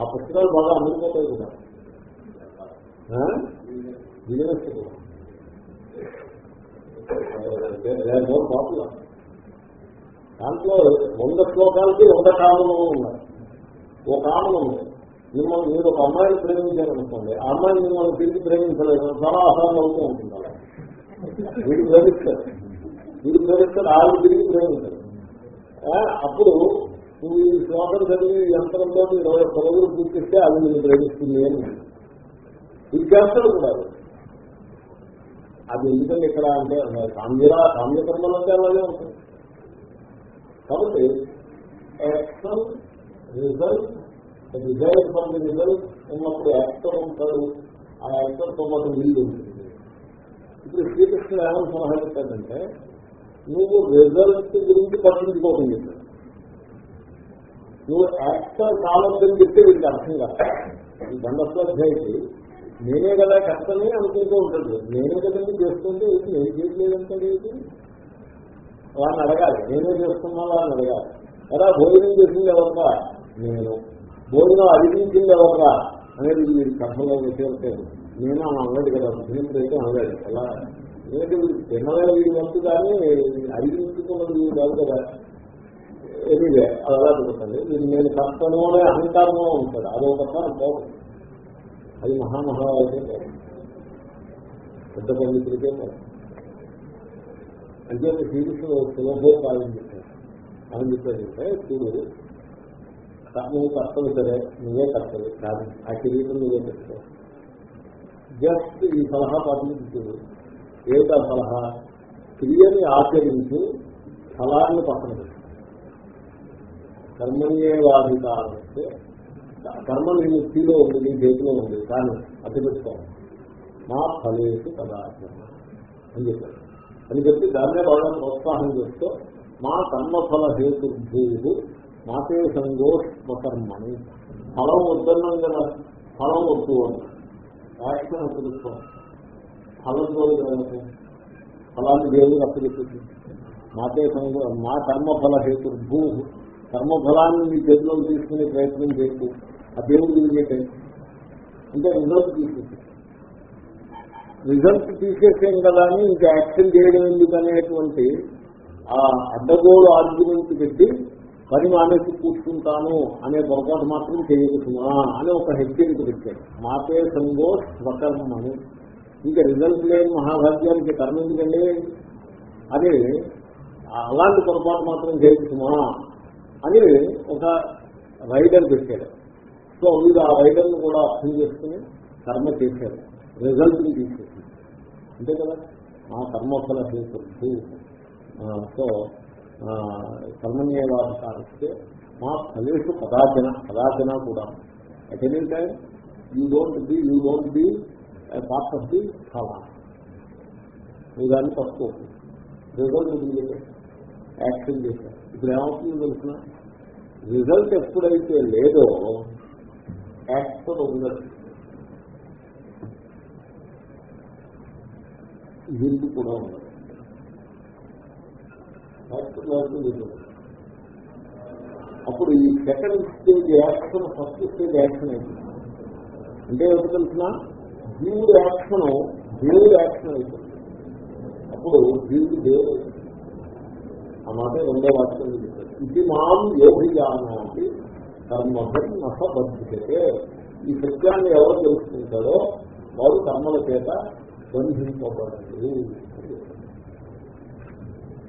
ఆ పుస్తకాలు బాగా అమ్ముకుపోతాయి కూడా. బిజినెస్ కూడా మోర్ పాపులర్ దాంట్లో వంద శ్లోకాలకి వంద కామనము ఉన్నాయి. ఓ కామనం ఉంది. మిమ్మల్ని మీరు ఒక అమ్మాయిని ప్రేమించారనుకోండి ఆ అమ్మాయిని మిమ్మల్ని తిరిగి ప్రేమించలేదు. చాలా అసహనం అవుతూ ఉంటుంది అలా. వీడు ప్రేమిస్తారు వీడు ప్రేమిస్తారు ఆవిడ తిరిగి ప్రేమించారు అప్పుడు నువ్వు ఈ శ్లోకం చదివి యంత్రంలో ఇరవై ఒక్క రోజులు పూర్తిస్తే అది నేను ప్రేమిస్తుంది అని. ఇది చేస్తాడు కూడా అది ఎందుకంటే ఇక్కడ అంటే కామ్యరా కామ్యకర్మలు అంటే అలాగే ఉంటుంది. కాబట్టి action result desire for the result ఉన్నప్పుడు యాక్టర్ ఉంటాడు. ఆ యాక్టర్తో పాటు వీళ్ళు ఉంటుంది. ఇప్పుడు శ్రీకృష్ణుడు ఏమని సలహా చెప్పాడంటే నువ్వు రిజల్ట్ గురించి పట్టించుకోకుండా చెప్పాడు. నువ్వు యాక్టర్ కావద్దని చెప్తే వీళ్ళకి అర్థం కాదు. ఈ దండస్వాధ్యాయుకి నేనే కదా కష్టమే అనుకుంటూ ఉంటుంది. నేనే కదండి చేస్తుంటే నేను చేయట్లేదంటే వాళ్ళని అడగాలి. నేనే చేస్తున్నా వాళ్ళని అడగాలి. ఎలా భోజనం చేసింది ఎవరా నేను. భోజనం అడిగించింది ఎవరా అనేది వీడి కష్టంలో చేస్తే నేను అనలేదు కదా. ముస్లింలు అయితే అనలేదు ఎలా ఎందుకంటే వీడు తినలేదు వీడి వంతు కానీ అడిగించుకున్నది వీడు కాదు కదా. ఎనివే అది అలా జరుగుతుంది వీడు నేను కష్టము అనే అహంకారమో ఉంటాడు. అదో తప్ప పోదు అది మహామహా అయితే పెద్ద పండితుడికే అంటే శ్రీకృష్ణుడు సులభోపాయం చెప్పారు. అని చెప్పాడంటే చూడు నువ్వు కర్తలు సరే నువ్వే కర్తలు కాదు. ఆ కిరీటం నువ్వే పెట్టుకో జస్ట్ ఈ సలహా పాటించారు ఏమిటా సలహా? క్రియని ఆచరించి ఫలాన్ని పక్కన పెట్టు. కర్మణ్యేవాధికారస్తే కర్మ నీ ముక్తిలో ఉంది నీ చేతిలో ఉంది కానీ అతి పెట్టుకోవాలి. మా ఫలేసు పదార్థం అని చెప్పారు. అని చెప్పి దాన్నే బాగా ప్రోత్సాహం చేస్తూ మా కర్మఫల హేతుర్భూ మాతే సంగోష్మకర్మని ఫలం వద్దన్నాం కదా ఫలం వద్దు అన్నాం యాక్షన్ అప్పచెప్తాం ఫలం ఫలాన్ని దేవుడు అప్పచెప్పింది. మాతే సంగో మా కర్మఫల భూ కర్మఫలాన్ని మీ చేతిలో తీసుకునే ప్రయత్నం చేయకు ఆ దేవుడు తిరిగేటే అంటే రిజల్ట్ తీసేసి. రిజల్ట్ తీసేసాం కదా అని ఇంకా యాక్షన్ చేయడం ఎందుకు అనేటువంటి ఆ అడ్డగోలు ఆర్గ్యుమెంట్ పెట్టి పని మానేసి కూర్చుంటాను అనే పొరపాటు మాత్రం చేయగలుగుతున్నా అని ఒక హెచ్చరిక పెట్టాడు. మాతే సంగో స్వకర్మని ఇంకా రిజల్ట్ లేని మహాభాగ్యానికి కర్మ ఎందుకండి? అని అలాంటి పొరపాటు మాత్రం చేయగలుగుతున్నా అని ఒక రైడర్ పెట్టాడు. సో వీడు ఆ రైడర్ను కూడా అర్థం చేసుకుని కర్మ చేశారు. రిజల్ట్ని తీసేసి అంతే కదా? మా కర్మఫల హేతు సో కర్మణ్యేవాధికారిస్తే మా ఫలేషు కదాచన కదాచన కూడా. At any time you don't be you don't be part of the ఫల నువ్వు దాన్ని తక్కువ రిజల్ట్ యాక్షన్ చేశారు. ఇప్పుడు ఏమవుతుందో తెలిసిన? రిజల్ట్ ఎప్పుడైతే లేదో యాక్టర్ ఉన్నది విందు కూడా ఉండదు యాక్షన్ లేదు అప్పుడు ఈ second stage action first stage action అయిపోయింది అంటే ఎవరు తెలిసిన? జీవుడు యాక్షన్ దేవుడు యాక్షన్ అయిపోతుంది. అప్పుడు జీవుడు దేవుడు. ఆ మాట రెండో వాక్యం ఇది మాం యోగి యోగియానానికి కర్మభం నసబద్ధితే ఈ సత్యాన్ని ఎవరు తెలుసుకుంటారో వారు కర్మల చేత బంధింపబడదు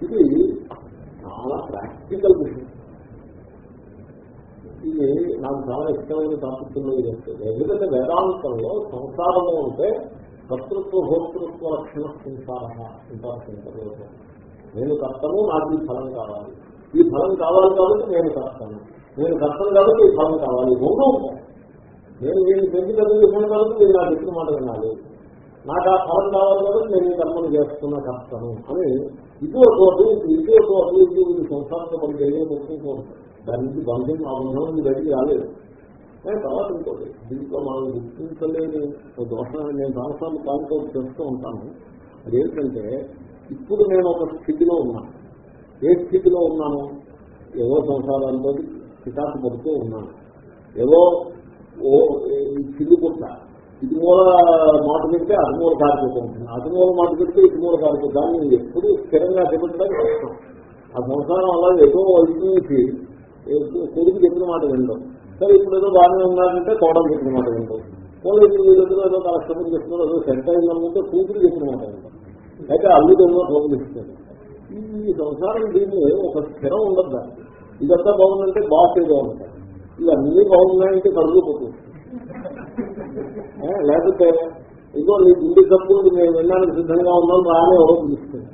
ఇది చాలా ప్రాక్టికల్ విషయం. ఇది నాకు చాలా ఇష్టమైన టాపిక్లో ఇది ఎందుకంటే వేదాంతంలో సంసారము అంటే కర్తృత్వ భోక్తృత్వ లక్షణ సంసార సంసార నేను కర్తను నాకు ఈ ఫలం కావాలి. ఈ ఫలం కావాలి కాబట్టి నేను కర్తను. నేను కర్తను కాబట్టి ఈ ఫలం కావాలి. రెండు ఉంటాయి నేను నేను పెంచి చదువుకున్నాను కాబట్టి నేను నా చెప్పిన మాట వినాలి. నాకు ఆ ఫలం కావాలి కాబట్టి నేను ఈ కర్మను చేస్తున్నా కర్తను అని ఇది ఇటు ఒకటి ఇటు ఒకటి ఇటు ఈ సంసారంతో మనం చేయకపోతే దాని నుంచి బంధం ఆ బంధం నుంచి బయటికి రాలేదు. తర్వాత ఇంకోటి దీంట్లో మనం గుర్తించలేని ఒక దోషాన్ని నేను సంవత్సరాలు పాయింట్అవుట్ చేస్తూ ఉంటాను. అదేంటంటే ఇప్పుడు నేను ఒక స్థితిలో ఉన్నాను. ఏ స్థితిలో ఉన్నాను? ఏదో సంసారాలతో పితాకు పడుతూ ఉన్నాను. ఏదో ఓ చిల్లు పుట్ట. ఇది మూల మాట పెడితే అది మూల కారిపోతూ ఉంటుంది. అది మూల మాట పెడితే ఇది మూల కారిపోతుంది దాన్ని నేను ఎప్పుడు స్థిరంగా చెప్పడానికి కష్టం. ఆ సంసారం అలా ఏదో వదిలేసి కొడుకు చెప్పిన మాట వినడం. సరే ఇప్పుడు ఏదో బాగానే ఉన్నారంటే తోడం చెప్పిన మాట వినడం. పోలీ ఇప్పుడు వీళ్ళిద్దరూ ఏదో కష్టపడి చెప్తున్నారు ఏదో సెట్ అయింది కూతురు చెప్పిన మాట వినడం. అయితే అల్లుడేమో ప్రోగులిస్తుంది ఈ సంసారం దీన్ని ఒక స్థిరం ఉండదు దానికి. ఇదంతా బాగుందంటే బాస్ ఏదో ఉంటాయి ఇవన్నీ బాగున్నాయంటే కడుగుపోతుంది లేకపోతే ఇదిగో నీ గుండె తప్పులు నేను వినడానికి సిద్ధంగా ఉన్నాను రానే ఎవరో పిలుస్తుంది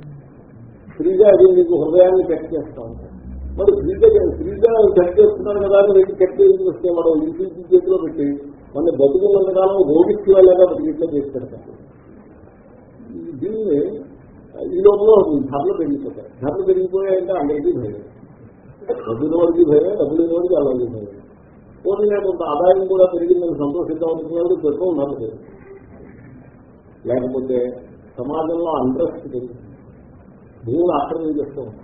ఫ్రీగా అది నీకు హృదయాన్ని చెక్ చేస్తా ఉంటాను మరి ఫ్రీగా ఫ్రీగా చెక్ చేస్తున్నాను కదా అని వెళ్ళి చెక్ చేసి వస్తే మనం ఇంటి చేతిలో పెట్టి మన బతుకున్నంత కాలం రోగిస్తూ వెళ్ళగా ఇట్లా చేసి పెడతారు దీన్ని ఈ లోపల ధరలు పెరిగిపోతాయి. ధరలు పెరిగిపోయాయంటే అందరికీ భయం. డబ్బులు వాడికి భయమే డబ్బు లేని వాడికి అలాగే భయమే. పోనీ నేను కొంత ఆదాయం కూడా పెరిగిందని సంతోషిద్దాం అనుకున్నాడు పెట్రోల్ ధరలు పెరిగింది లేకపోతే సమాజంలో అంట్రెస్ట్ పెరిగింది భూములు ఆక్రమణ చేస్తూ. ఉంటాం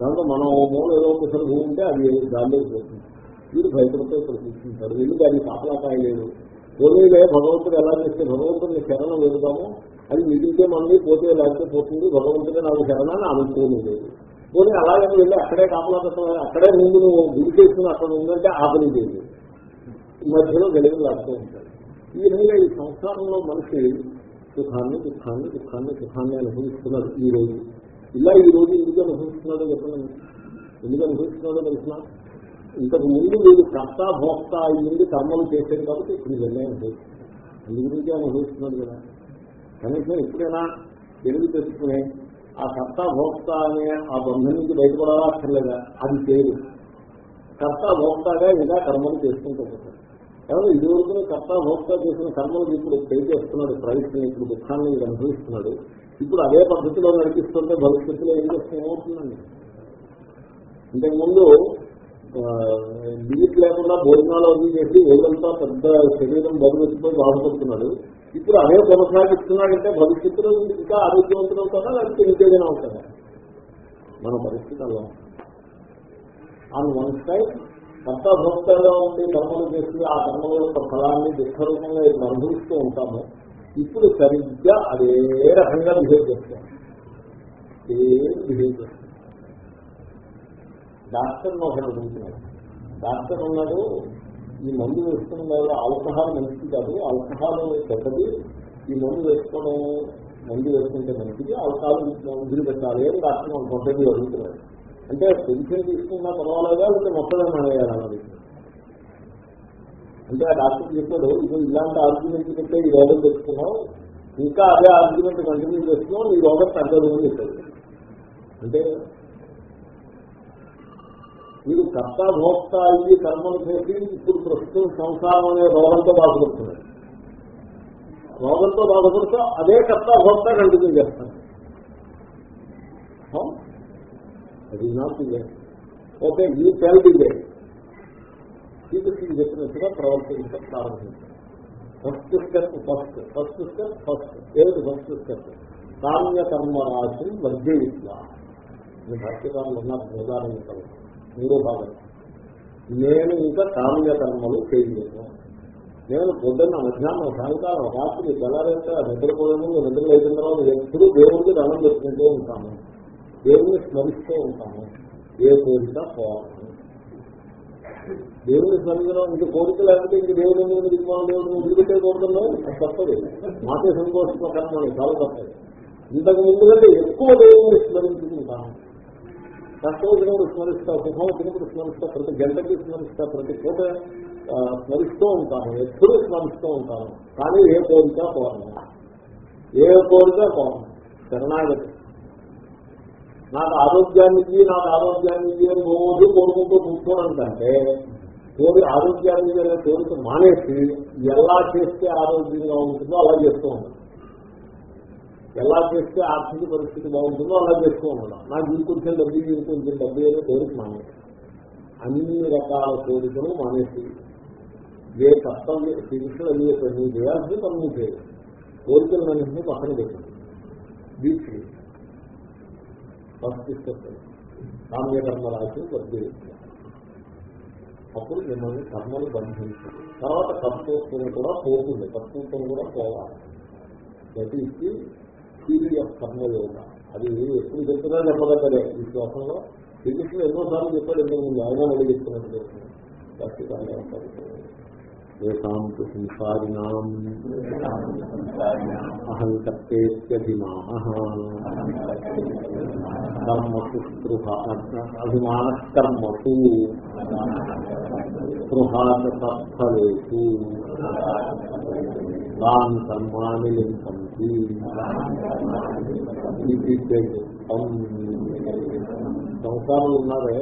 దాంట్లో మనం మూల ఏదో ఒకసారి భూమి ఉంటే అది దానిలోకి పోతుంది. వీడు భయపడితే ఇక్కడ కూర్చుంటారు ఎందుకు అది కాపలాకాయ లేదు? పోనీలే భగవంతుడు ఎలా చేస్తే భగవంతుడిని శరణం వెళ్దాము అది మిగిలితే మనది పోతే లేకపోతే పోతుంది. భగవంతుడే నాకు శరణాన్ని అనుకోని లేదు పోనీ అలాగే వెళ్ళి అక్కడే కాపలా పెట్టడం అక్కడే ముందు నువ్వు గురి చేసుకుని అక్కడ ఉందంటే ఆపని లేదు ఈ మధ్యలో గెలుగు లాడుతూ ఉంటాడు ఈ విధంగా ఈ సంసారంలో మనిషి సుఖాన్ని దుఃఖాన్ని దుఃఖాన్ని సుఖాన్ని అనుభవిస్తున్నాడు ఈ రోజు. ఇలా ఈ రోజు ఎందుకు అనుభవిస్తున్నాడో చెప్పండి. ఎందుకు అనుభవిస్తున్నాడో తెలిసిన? ఇంతకు ముందు వీడు కర్త భోక్త అయ్యింది కర్మలు చేసేది కాబట్టి ఇప్పుడు నిర్ణయం అనుభవిస్తుంది అందు గురించి అనుభవిస్తున్నాడు కదా. కనీసం ఎప్పుడైనా తెలుగు తెలుసుకునే ఆ కర్త భోక్త అనే ఆ బంధం నుంచి బయటపడాలా అక్కర్లేదా అది పేరు. కర్త భోక్తగా ఇలా కర్మలు చేసుకుంటూ పోతాడు కాబట్టి ఇదివరకు కర్త భోక్త చేసిన కర్మలకు ఇప్పుడు పే చేస్తున్నాడు ప్రైస్ని ఇప్పుడు దుఃఖాన్ని అనుభవిస్తున్నాడు. ఇప్పుడు అదే పద్ధతిలో నడిపిస్తుంటే భవిష్యత్తులో ఏం చేస్తే? ఏమవుతుందండి? ఇంతకుముందు లిమిట్ లేకుండా భోజనాలు అవి చేసి ఏదంతా పెద్ద శరీరం బరువెత్తిపోయి బాధపడుతున్నాడు. ఇప్పుడు అదే కొనసాగిస్తున్నాడంటే భవిష్యత్తులో ఇంకా ఆరోగ్యవంతులు అవుతారా లేకపోతే ఇంకేదైనా అవుతారా మన పరిస్థితి అలా ఆన్ వన్ సైడ్ కర్తభోక్తగా ఉండి కర్మలు చేసి ఆ కర్మల యొక్క ఫలాన్ని దుఃఖరూపంగా అనుభవిస్తూ ఉంటాము. ఇప్పుడు సరిగ్గా అదే రకంగా బిహేవ్ చేస్తాం. సేమ్ బిహేవ్ చేస్తాం? డాక్టర్ ఒకటి అడుగుతున్నాడు డాక్టర్ ఉన్నాడు. ఈ మందు వేసుకున్న వల్ల ఆల్కహాల్ మంచిది కాదు. ఆల్కహాల్ చెడ్డది ఈ మందు వేసుకోవడం మందు వేసుకుంటే మంచిది. ఆల్కహాల్ వదిలిపెట్టాలి అని డాక్టర్ మన పద్ధతి అడుగుతున్నాడు అంటే పెన్షన్ తీసుకున్నా పర్వాలేదా? లేకపోతే మొత్తం మానేయాలన్నది అంటే ఆ డాక్టర్ చెప్పాడు ఇప్పుడు ఇలాంటి ఆర్గ్యుమెంట్ పెడితే ఈ రోగం తెచ్చుకున్నావు. ఇంకా అదే ఆర్గ్యుమెంట్ కంటిన్యూ చేస్తున్నావు. ఈ రోగం తగ్గదు అని చెప్పాడు. అంటే వీడు కర్త భోక్త అయ్యి కర్మలు చేసి ఇప్పుడు ప్రస్తుతం సంసారం అనే రోగంతో బాధపడుతున్నాడు రోగంతో బాధపడుతూ అదే కర్త భోక్త కంటిన్యూ చేస్తాను అది నాట్ ఓకే ఈ సెల్ఫ్ ఇదే శ్రీకృష్ణుడు చెప్పినట్టుగా ప్రవర్తించడం ప్రారంభించారు. First step first first step first. ఏది ఫస్ట్ స్టెప్ కామ్య కర్మ రాశి వర్జయిత్వ భాష్యకారులు ఉన్నారు ఉదాహరణ మూడో భాగం నేను ఇంకా కామ్య కర్మలు చేయలేను. నేను పొద్దున్న మధ్యాహ్నం సాయంకాలం రాత్రి తెల్లారంటే నిద్రపోయాము నిద్ర తర్వాత ఎప్పుడూ దేవుడికి దండం చెప్పుకుంటూ ఉంటాము దేవుడిని స్మరిస్తూ ఉంటాము ఏ కోరిక పోవాలి దేవుడిని స్మరించడం ఇంక కోరిక లేకపోతే ఇంక దేవుడి మీద దిగ్మాల దేవుడిని వదిలిపెట్టే కోరుతుందో తప్పదు. మాకే సంతోషంగా కర్మని చాలా తప్పదు. ఇంతకు ముందు కంటే ఎక్కువ దేవుడిని స్మరించుకుంటాము కష్టం స్మరిస్తా సుఖం స్మరిస్తా ప్రతి గంటకి స్మరిస్తా ప్రతి చోట స్మరిస్తూ ఉంటాను ఎప్పుడూ స్మరిస్తూ ఉంటాను. కానీ ఏ కోరిక పోను ఏ కోరిక పోను శరణాగతి. నాకు ఆరోగ్యానికి నాకు ఆరోగ్యానికి రోజు కోరుకుంటూ కూర్చోనంటే కోరి ఆరోగ్యానికి కోరిక మానేసి ఎలా చేస్తే ఆరోగ్యంగా ఉంటుందో అలా చేస్తూ ఉంటాను. ఎలా చేస్తే ఆర్థిక పరిస్థితి బాగుంటుందో అలా చేసుకో ఉండడం నాకు ఇంకొంచెం డబ్బు ఇంకొంచెం డబ్బు ఏదో కోరిక మానేసి అన్ని రకాల కోరికలు మానేసి ఏ కర్తవ్య శిక్షలు అయ్యే నువ్వు చేయాల్సి పనులు చేయాలి కోరికలు అన్నింటినీ పక్కన పెట్టండి. బీచ్ ఫస్ట్ స్టెప్ కామ్య కర్మ రాసి వర్తి అప్పుడు మిమ్మల్ని కర్మలు బంధించదు తర్వాత కర్తృత్వం కూడా పోతుంది. కర్తృత్వం కూడా పోవాలి. ప్రతి థీరీ ఆఫ్ కర్మయోగ. అది ఎప్పుడు చెప్తున్నా చెప్పగలరే ఈ శ్లోకంలో. శ్రీకృష్ణుడు ఎన్నోసార్లు చెప్పాడు ఎందుకు ముందు. ఆయన మళ్ళీ చెప్తున్నట్టు చెప్తున్నాడు ఏకాంత సంసారిణాం అహం అభిమాన కర్మసు తాన్ కర్మాణి సంసారాలు ఉన్నారే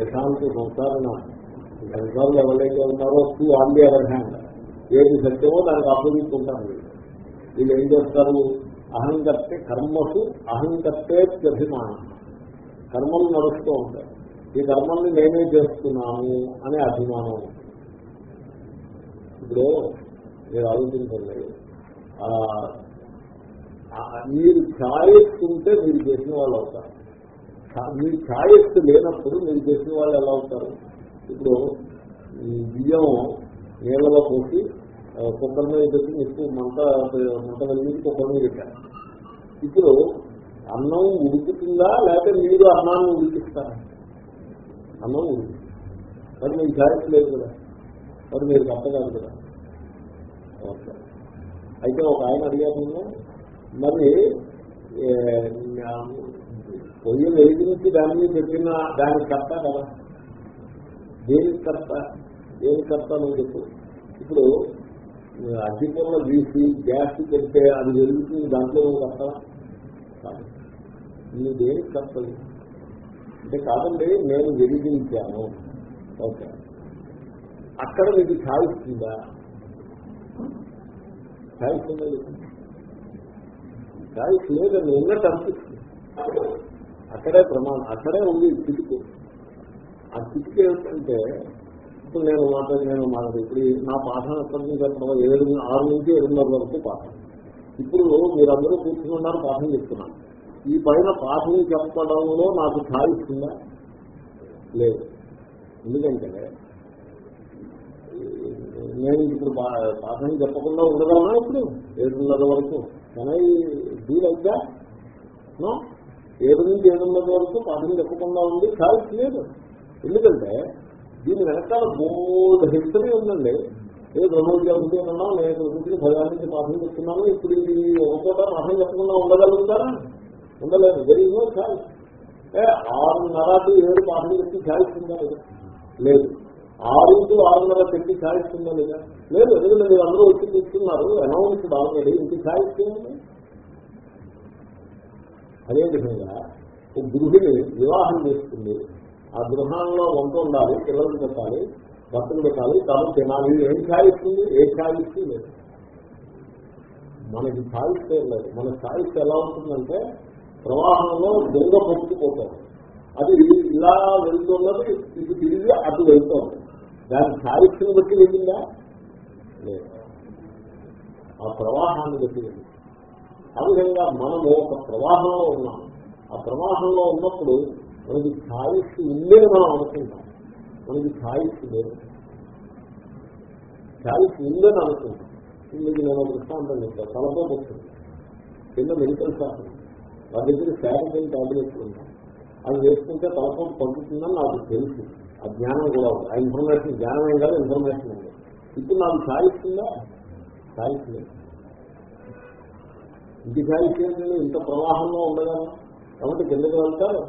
యశాంతి సంసారణ సంసారాలు ఎవరైతే ఉన్నారో too on the other hand ఏది సత్యమో దానికి ఆపోజిట్ ఉంటారు వీళ్ళు. ఏం చేస్తారు? అహంకర్తే కర్మసు అహంకర్తేత్యభిమానం కర్మలు నడుస్తూ ఉంటాయి. ఈ కర్మల్ని నేనే చేస్తున్నాను అనే అభిమానం. ఇప్పుడు మీరు ఆలోచించండి. మీరు ఛాయెస్ ఉంటే మీరు చేసిన వాళ్ళు అవుతారు. మీరు ఛాయెస్ లేనప్పుడు మీరు చేసిన వాళ్ళు ఎలా అవుతారు? ఇప్పుడు బియ్యం నీళ్ళలో పోసి కొబ్బరి మీద పెట్టి ఎక్కువ మంట మంట కలిగి కుక్కర్ మీద పెట్టారు ఇప్పుడు అన్నం ఉడుకుతుందా లేకపోతే మీరు అన్నాన్ని ఉడికిస్తారా? అన్నం ఉడికి. మరి మీకు ఛాయెస్ లేదు కదా. మరి మీరు కట్టగాదు కదా. ఓకే. అయితే ఒక ఆయన అడిగారు మరి పొయ్యి వెలిగించి దాని మీద పెట్టిన దానికి కర్త కదా. దేనికి కర్త? దేనికి కర్త నువ్వు చెప్పు. ఇప్పుడు అగ్గిపుల్ల వీసి గ్యాస్ పెడితే అది వెలుగుతుంది దాంట్లో కర్త? కాదు. నువ్వు దేనికి కర్తది అంటే కాదండి నేను వెలిగించాను. ఓకే. అక్కడ మీకు సాయిస్తుందా సాయిస్తుందా సాయిస్ లేదండి ఉన్నట్టు అనిపిస్తుంది అక్కడే ప్రమాణం అక్కడే ఉంది కిటికీ ఆ కిటికీ ఏమిటంటే ఇప్పుడు నేను మాట నేను మాట ఇప్పుడు నా పాఠం ఎక్కడి నుంచి చెప్పడం ఏడు ఆరు నుంచి ఏడున్నర వరకు పాఠం. ఇప్పుడు మీరందరూ కూర్చుని ఉన్నారు పాఠం చెప్తున్నాను ఈ పైన పాఠం చెప్పడంలో నాకు సాధిస్తుందా లేదు. ఎందుకంటే నేను ఇప్పుడు పా- పాఠం చెప్పకుండా ఉండగలనా ఇప్పుడు? ఏడున్నర వరకు. కానీ డీల్ అయితే నో. ఏడు నుంచి ఏడున్నర వరకు పాఠం చెప్పకుండా ఉంది? సాయిస్ లేదు. ఎందుకంటే దీని వెనకాల బోర్డు హిస్టరీ ఉందండి. ఏ బ్రహ్మవిద్య ఉంది అన్నా నేను గురించి భయాల నుంచి పాఠం చెప్తున్నాను. ఇప్పుడు ఇది ఒక పూట పాఠం చెప్పకుండా ఉండగలుగుతారా? ఉండలేదు జరిగిందో చాయిస్ ఏ ఏడు పాఠం చెప్పి చాయిస్ ఉందా లేదు. లేదు ఆరు ఆరున్నర పెట్టి చాయిస్ లేదా లేదు ఎందుకంటే మీరు అందరూ వచ్చి తీసుకున్నారు అనౌన్స్ ఆల్రెడీ ఇంటి చాయిస్ అదేవిధంగా ఒక గృహిణి వివాహం చేస్తుంది. ఆ గృహంలో వంట ఉండాలి పిల్లలు పెట్టాలి భర్తలు పెట్టాలి తాను తినాలి ఏం ఛాయిస్తుంది ఏ ఛాయిస్తూ లేదు. మనకి ఛాయిస్ లేదు. మన ఛాయిస్ ఎలా ఉంటుందంటే ప్రవాహంలో దొంగ పొట్టుకుపోతాం అది ఇలా వెళ్తున్నది ఇది తిరిగి అటు వెళ్తోంది. దాని ఛాయిస్ని బట్టి వెళ్ళిందా? లేదు. ఆ ప్రవాహాన్ని బట్టి వెళ్ళింది. ఆ విధంగా మనము ఒక ప్రవాహంలో ఉన్నాం. ఆ ప్రవాహంలో ఉన్నప్పుడు మనకి ఛాయిస్ ఉందని మనం అనుకుంటాం. మనకి ఛాయిస్ లేదు. ఛాయిస్ ఉందని అనుకుంటాం. ఇందుకు నేను దృష్టాంతం చెప్తాను తలతో వస్తుంది. కింద మెడికల్ షాప్ ఉంది. వారి దగ్గర శారీరల్ టాబ్లెట్స్ ఉంటాం అవి వేసుకుంటే తలపోటు పంపుతుందని నాకు తెలుసు. ఆ జ్ఞానం కూడా ఉంది. ఆ ఇన్ఫర్మేషన్ జ్ఞానం ఏం కాదు ఇన్ఫర్మేషన్ ఉంది ఇప్పుడు నాకు ఛాయిస్ ఉందా ఛాయిస్ లేదు ఇంటి ఛాయిస్ ఏంటంటే ఇంత ప్రవాహంలో ఉండగలను? కాబట్టి కిందకి వెళ్తారు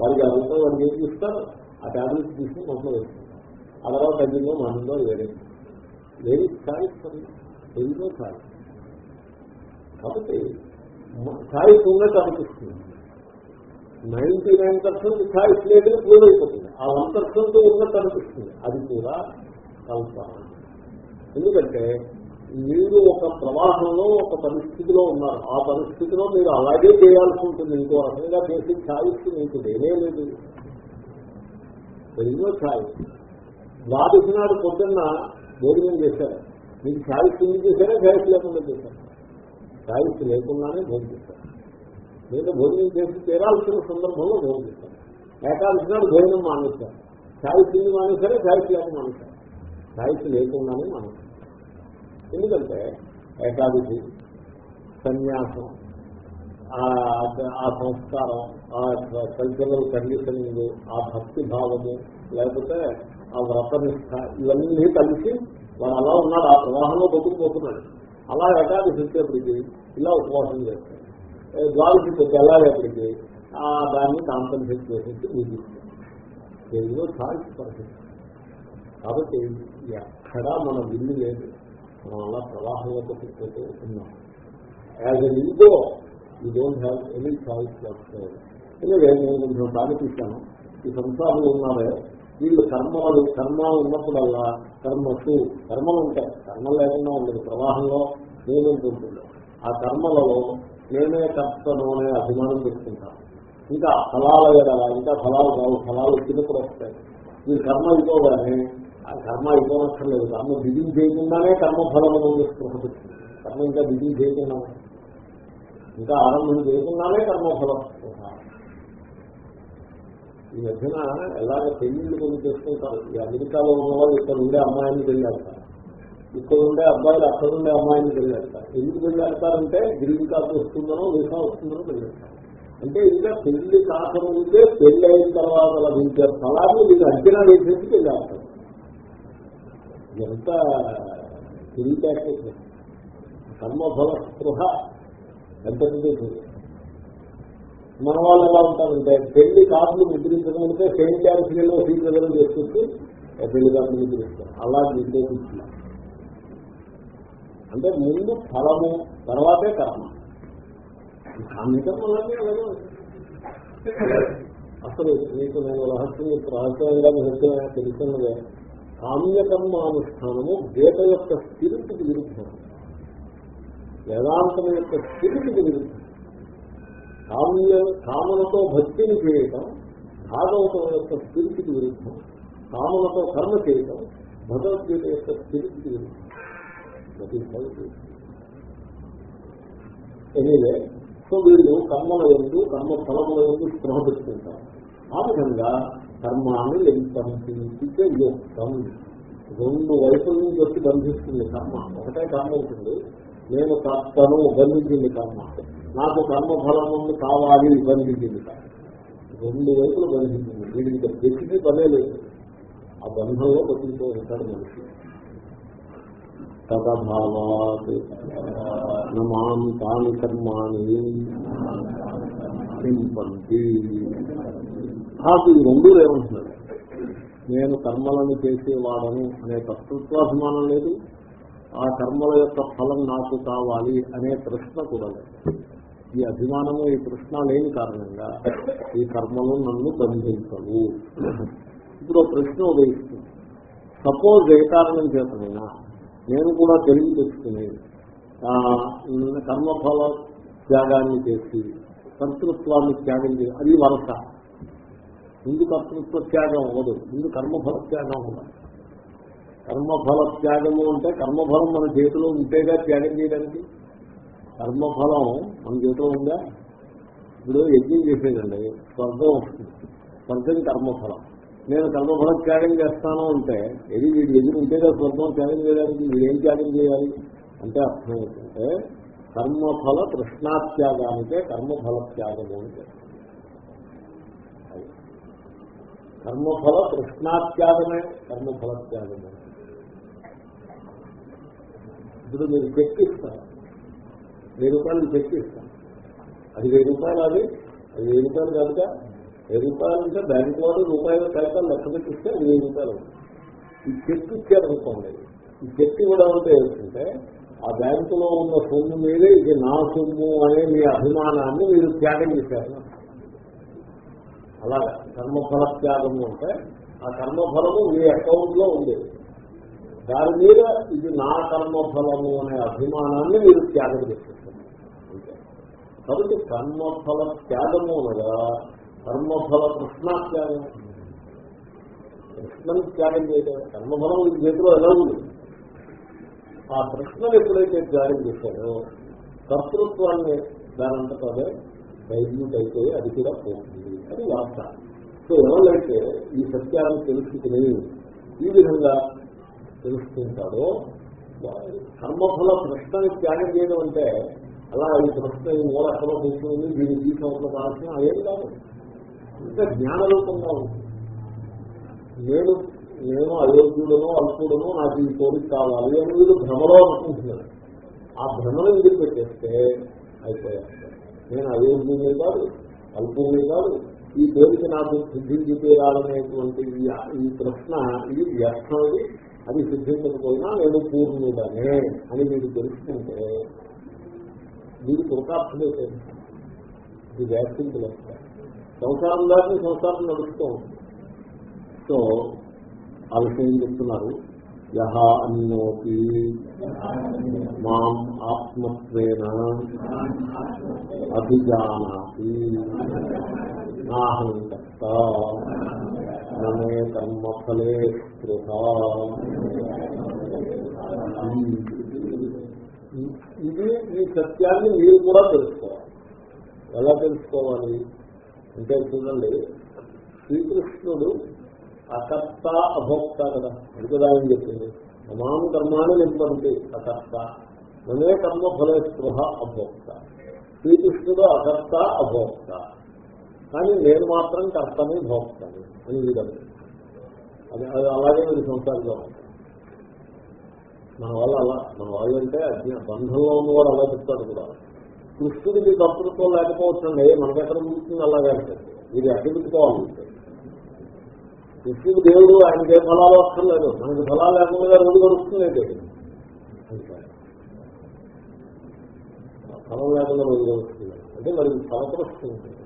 వారికి అదంతా వారికి ఏం ఇస్తారు ఆ టాబ్లెట్స్ తీసుకుని మొత్తం వేసుకుంటారు ఆ తర్వాత తగ్గిందో మనలో వేరే. వేరే ఛాయిస్ ఎందుకో ఛాయిస్ కాబట్టి ఛాయిస్ ఉన్నట్టు అనిపిస్తుంది. నైన్టీ నైన్ పర్సెంట్ ఛాయిస్ లేదని ప్రూవ్ అయిపోతుంది. ఆ వన్ ఉన్నట్టు అనిపిస్తుంది అది కూడా కల్పన ఎందుకంటే మీరు ఒక ప్రవాహంలో ఒక పరిస్థితిలో ఉన్నారు. ఆ పరిస్థితిలో మీరు అలాగే చేయాల్సి ఉంటుంది. ఇంకో రకంగా చేసి ఛాయిస్ మీకు లేనే లేదు. ఎన్నో ఛాయిస్. ద్వాదశి నాడు పొద్దున్న భోజనం చేశారు. మీకు ఛాయిస్ ఎందుకు చేశారా ఛాయిస్ లేకుండా చేశారు. ఛాయిస్ లేకుండానే భోజనం చేశారు. లేదా భోజనం చేసి తీరాల్సిన సందర్భంలో భోజనం ఏకాదశి నాడు భోజనం మానేశారు సాయి తిండి మానేశారా సాయి లేక మానేశారు ఛాయిస్ లేకుండానే మానేశారు ఎందుకంటే ఏకాదశి సన్యాసం ఆ సంస్కారం ఆ కల్చరల్ కండిషనింగ్ ఆ భక్తి భావము లేకపోతే ఆ వ్రతనిష్ట ఇవన్నీ కలిసి వాడు అలా ఉన్నాడు. ఆ ప్రవాహంలో బతుకుపోతున్నాడు అలా ఏకాదశి వచ్చేప్పటికి ఇలా ఉపవాసం చేస్తాడు. ద్వాదశి వెళ్ళాలేపటికి ఆ దాన్ని కాంపన్సేట్ చేసేసి ముగిస్తాడు తెలుగులో ఛాయిస్ పరిస్థితి కాబట్టి ఎక్కడా మన విల్లు లేదు. మనం అలా ప్రవాహంలో కొట్టుకుపోతూ ఉన్నాం. As an ego you don't have any choice ఎందుకంటే నేను కొంచెం బాగా ఈ సంసారాలు ఉన్నారే వీళ్ళు కర్మలు కర్మ ఉన్నప్పుడల్లా కర్మసు కర్మలు ఉంటాయి కర్మ లేకుండా ఉండదు. ప్రవాహంలో నేను ఆ కర్మలలో నేనే కర్తను అనే అభిమానం పెట్టుకుంటాను. ఇంకా ఫలాల ఎడల ఇంకా ఫలాలు రావు ఫలాలు వచ్చినప్పుడు వస్తాయి. ఈ కర్మ అయిపోగానే ఆ కర్మ అయిపోనక్కర్లేదు కర్మ బిగిన్ చేయకుండానే కర్మఫలము స్పృహ పెట్టుకుంది కర్మ ఇంకా బిగిన్ చేయకుండా ఇంకా ఆరంభం చేయకుండానే కర్మఫలం ఈ మధ్యన ఎలాగ పెళ్ళిళ్ళు కొన్ని చేసుకుంటారు. ఈ అమెరికాలో ఉన్న వాళ్ళు ఇక్కడ ఉండే అమ్మాయిని పెళ్ళాడతారు. ఇక్కడ ఉండే అబ్బాయిలు అక్కడ ఉండే అమ్మాయిని పెళ్ళాడతారు. ఎందుకు పెళ్ళాడతారంటే గ్రీన్ కార్డు వస్తుందనో వీసా వస్తుందనో పెళ్ళాడతారు. అంటే ఇంకా పెళ్ళి కాకముందే పెళ్ళి అయిన తర్వాత లభించే ఫలాన్ని మీకు అంచనా వేసేసి పెళ్ళి పెళ్ళాడతారు ఎంత తెలివితేట కర్మఫల స్పృహ ఎంత మన వాళ్ళు ఎలా ఉంటారంటే పెళ్ళి కాపులు నిద్రించడం అంటే సెయింట్ క్యాన్సిల్లో సీట్ రిజర్వ్ చేసుకుంటూ పెళ్ళి కాపులు నిద్రిస్తారు అలా నిర్దేశిస్తున్నారు అంటే ముందు ఫలము తర్వాతే కర్మ. కామ్యకర్మలన్నీ అలాగే ఉంటాయి. అసలు మీకు నేను రహస్యం చెప్పి రహస్యంగా మీకు తెలుసున్నదే కామ్యకర్మానుష్ఠానము గీత యొక్క స్థితికి విరుద్ధం. వేదాంతం యొక్క స్థితికి విరుద్ధం. కామ్య కామనతో భక్తిని చేయటం భాగవతం యొక్క స్థితికి విరుద్ధం. కామనతో కర్మ చేయటం భగవద్గీత యొక్క స్థితికి విరుద్ధం. ఎనీవే సో వీళ్ళు కర్మల ఎందు కర్మ ఫలముల ఎందు స్పృహ పెట్టుకుంటారు ఆ విధంగా కర్మాన్ని లింకంటే యుక్తం. రెండు వైపుల నుంచి వచ్చి బంధిస్తుంది కర్మ. ఒకటే కర్మ ఉంటుంది. నేను కర్తను బంధించింది కర్మ. నాకు కర్మ ఫలం కావాలి బంధించింది రెండు వైపులు బంధించింది. వీడికి వ్యక్తికి పనే లేదు. ఆ బంధంలో బతుకుతూ ఉంటాడు మనిషి. తదభావాత్ నమాం తాని కర్మాణి చింపంతి నాకు ఈ రెండు లేవంటున్నాడు నేను కర్మలను చేసేవాడను అనే కర్తృత్వాభిమానం లేదు. ఆ కర్మల యొక్క ఫలం నాకు కావాలి అనే ప్రశ్న కూడా లేదు. ఈ అభిమానము ఈ ప్రశ్న లేని కారణంగా ఈ కర్మలు నన్ను బంధించవు. ఇప్పుడు ప్రశ్న ఉదయిస్తుంది. సపోజ్ ఏ కారణం చేతనైనా నేను కూడా తెలివి తెచ్చుకుని కర్మఫల త్యాగాన్ని చేసి కర్తృత్వాన్ని త్యాగం చేసి అది వరస. ముందు కర్తృత్వ త్యాగం అవ్వదు ముందు కర్మఫల త్యాగం అవ్వదు. కర్మఫల త్యాగము అంటే కర్మఫలం మన చేతిలో ఉంటేగా త్యాగం చేయడానికి. కర్మఫలం మన చేతిలో ఉందా? ఇప్పుడు యజ్ఞం చేసేదండి స్వర్గం వస్తుంది. స్వర్గం కర్మఫలం. నేను కర్మఫలం త్యాగం చేస్తాను అంటే ఏది వీడి ఎదురు ఉంటేగా స్వర్గం త్యాగం చేయడానికి వీడేం త్యాగం చేయాలి? అంటే అర్థం ఏంటంటే కర్మఫల కృష్ణాత్యాగానికే కర్మఫల త్యాగము అని పేరు. కర్మఫల కృష్ణాత్యాగమే కర్మఫల త్యాగమే. ఇప్పుడు మీరు చెక్ ఇస్తారు. వెయ్యి రూపాయలు చెక్ ఇస్తాను అది వెయ్యి రూపాయలు అది అది వెయ్యి రూపాయలు కనుక వెయ్యి రూపాయలు అంటే బ్యాంక్ వాడు రూపాయల కాగితాలు లెక్క పెట్టిస్తే వెయ్యి రూపాయలు ఈ చెక్ ఇచ్చారనుకోండి ఈ చెక్ ఇవ్వడం అంటే ఏంటంటే ఆ బ్యాంకులో ఉన్న సొమ్ము మీదే ఇది నా సొమ్ము అనే మీ అభిమానాన్ని మీరు త్యాగం చేశారు. అలా కర్మఫల త్యాగము అంటే ఆ కర్మఫలము మీ అకౌంట్లో ఉండేది దాని మీద ఇది నా కర్మఫలము అనే అభిమానాన్ని మీరు త్యాగం చేసేస్తారు కాబట్టి కర్మఫల త్యాగము అనగా కర్మఫల కృష్ణాత్యాగం కృష్ణని త్యాగం చేయడం కర్మఫలం ఈ చేతిలో ఎలా ఉంది? ఆ కృష్ణను ఎప్పుడైతే త్యాగం చేశాడో కర్తృత్వాన్ని దానంతట అదే డైల్యూట్ అయితే అది కూడా పోతుంది. అది వార్త. సో ఎవరైతే ఈ సత్యాన్ని తెలుసుకుని ఈ విధంగా తెలుసుకుంటాడో కర్మఫల కృష్ణని త్యాగం చేయడం అంటే అలా ఈ కృష్ణ ఈ మూల అక్కడ కూర్చుంది దీన్ని జీవితంలో కావాల్సిన అదేం కాదు. ఇంకా జ్ఞానరూపంగా ఉంటుంది. నేను నేను అయోగ్యుడను అల్పుడను నాకు ఈ కోరిక కావాలి అని వీళ్ళు భ్రమలో అనుకుంటున్నారు. ఆ భ్రమను వదిలిపెట్టేస్తే అయిపోయాను నేను అయోగ్యుడే కాదు అల్పుడే కాదు. ఈ కోరిక నాకు సిద్ధించి తీరాలనేటువంటి ఈ- ప్రశ్న ఇది. వ్యర్థమది అది సిద్ధించకపోయినా నేను పూర్ణుడనే అని మీరు తెలుసుకుంటే మీరు కృతార్థమైతే ఇది వ్యాఖ్యింపు లెక్క సంసారం దాన్ని సంసారం నడుస్తూ ఉంటుంది సో ఆ విషయం చెప్తున్నారు యహ అన్నోపి మాం ఆత్మత్వేన అభిజానాతి నాహం కర్త నమే కర్మఫలే స్పృహ ఇది ఈ సత్యాన్ని మీరు కూడా తెలుసుకోవాలి ఎలా తెలుసుకోవాలి అంటే చూడండి శ్రీకృష్ణుడు అకర్త అభోక్త కదా అడుగుదా అని చెప్పింది? సమాన కర్మాన్ని నింపండి అకర్త మనే కర్మ ఫలే స్పృహ అభోక్త. శ్రీకృష్ణుడు అకర్త అభోక్త. కానీ నేను మాత్రం కర్తని భోక్తని అని విధంగా అది అది అలాగే మీరు సంసారంలో ఉంటారు మన వల్ల అలా మన వాళ్ళంటే అజ్ఞా బంధంలో ఉన్నవాడు అలా చెప్తాడు కూడా. కృష్ణుడికి కర్తృత్వం లేకపోవచ్చండి. మనకెక్కడ ముగుతుంది అలాగే అంటే. ఇది అడ్డుపెట్టుకోవాలి కృష్ణుడు దేవుడు ఆయనకి ఏ ఫలాలు వస్తలేదు మనకి ఫలాలు లేకుండా రోజు గడుస్తుంది ఫలం లేకుండా వదిలేస్తుంది అంటే వాడికి ఫలపరుస్తుంది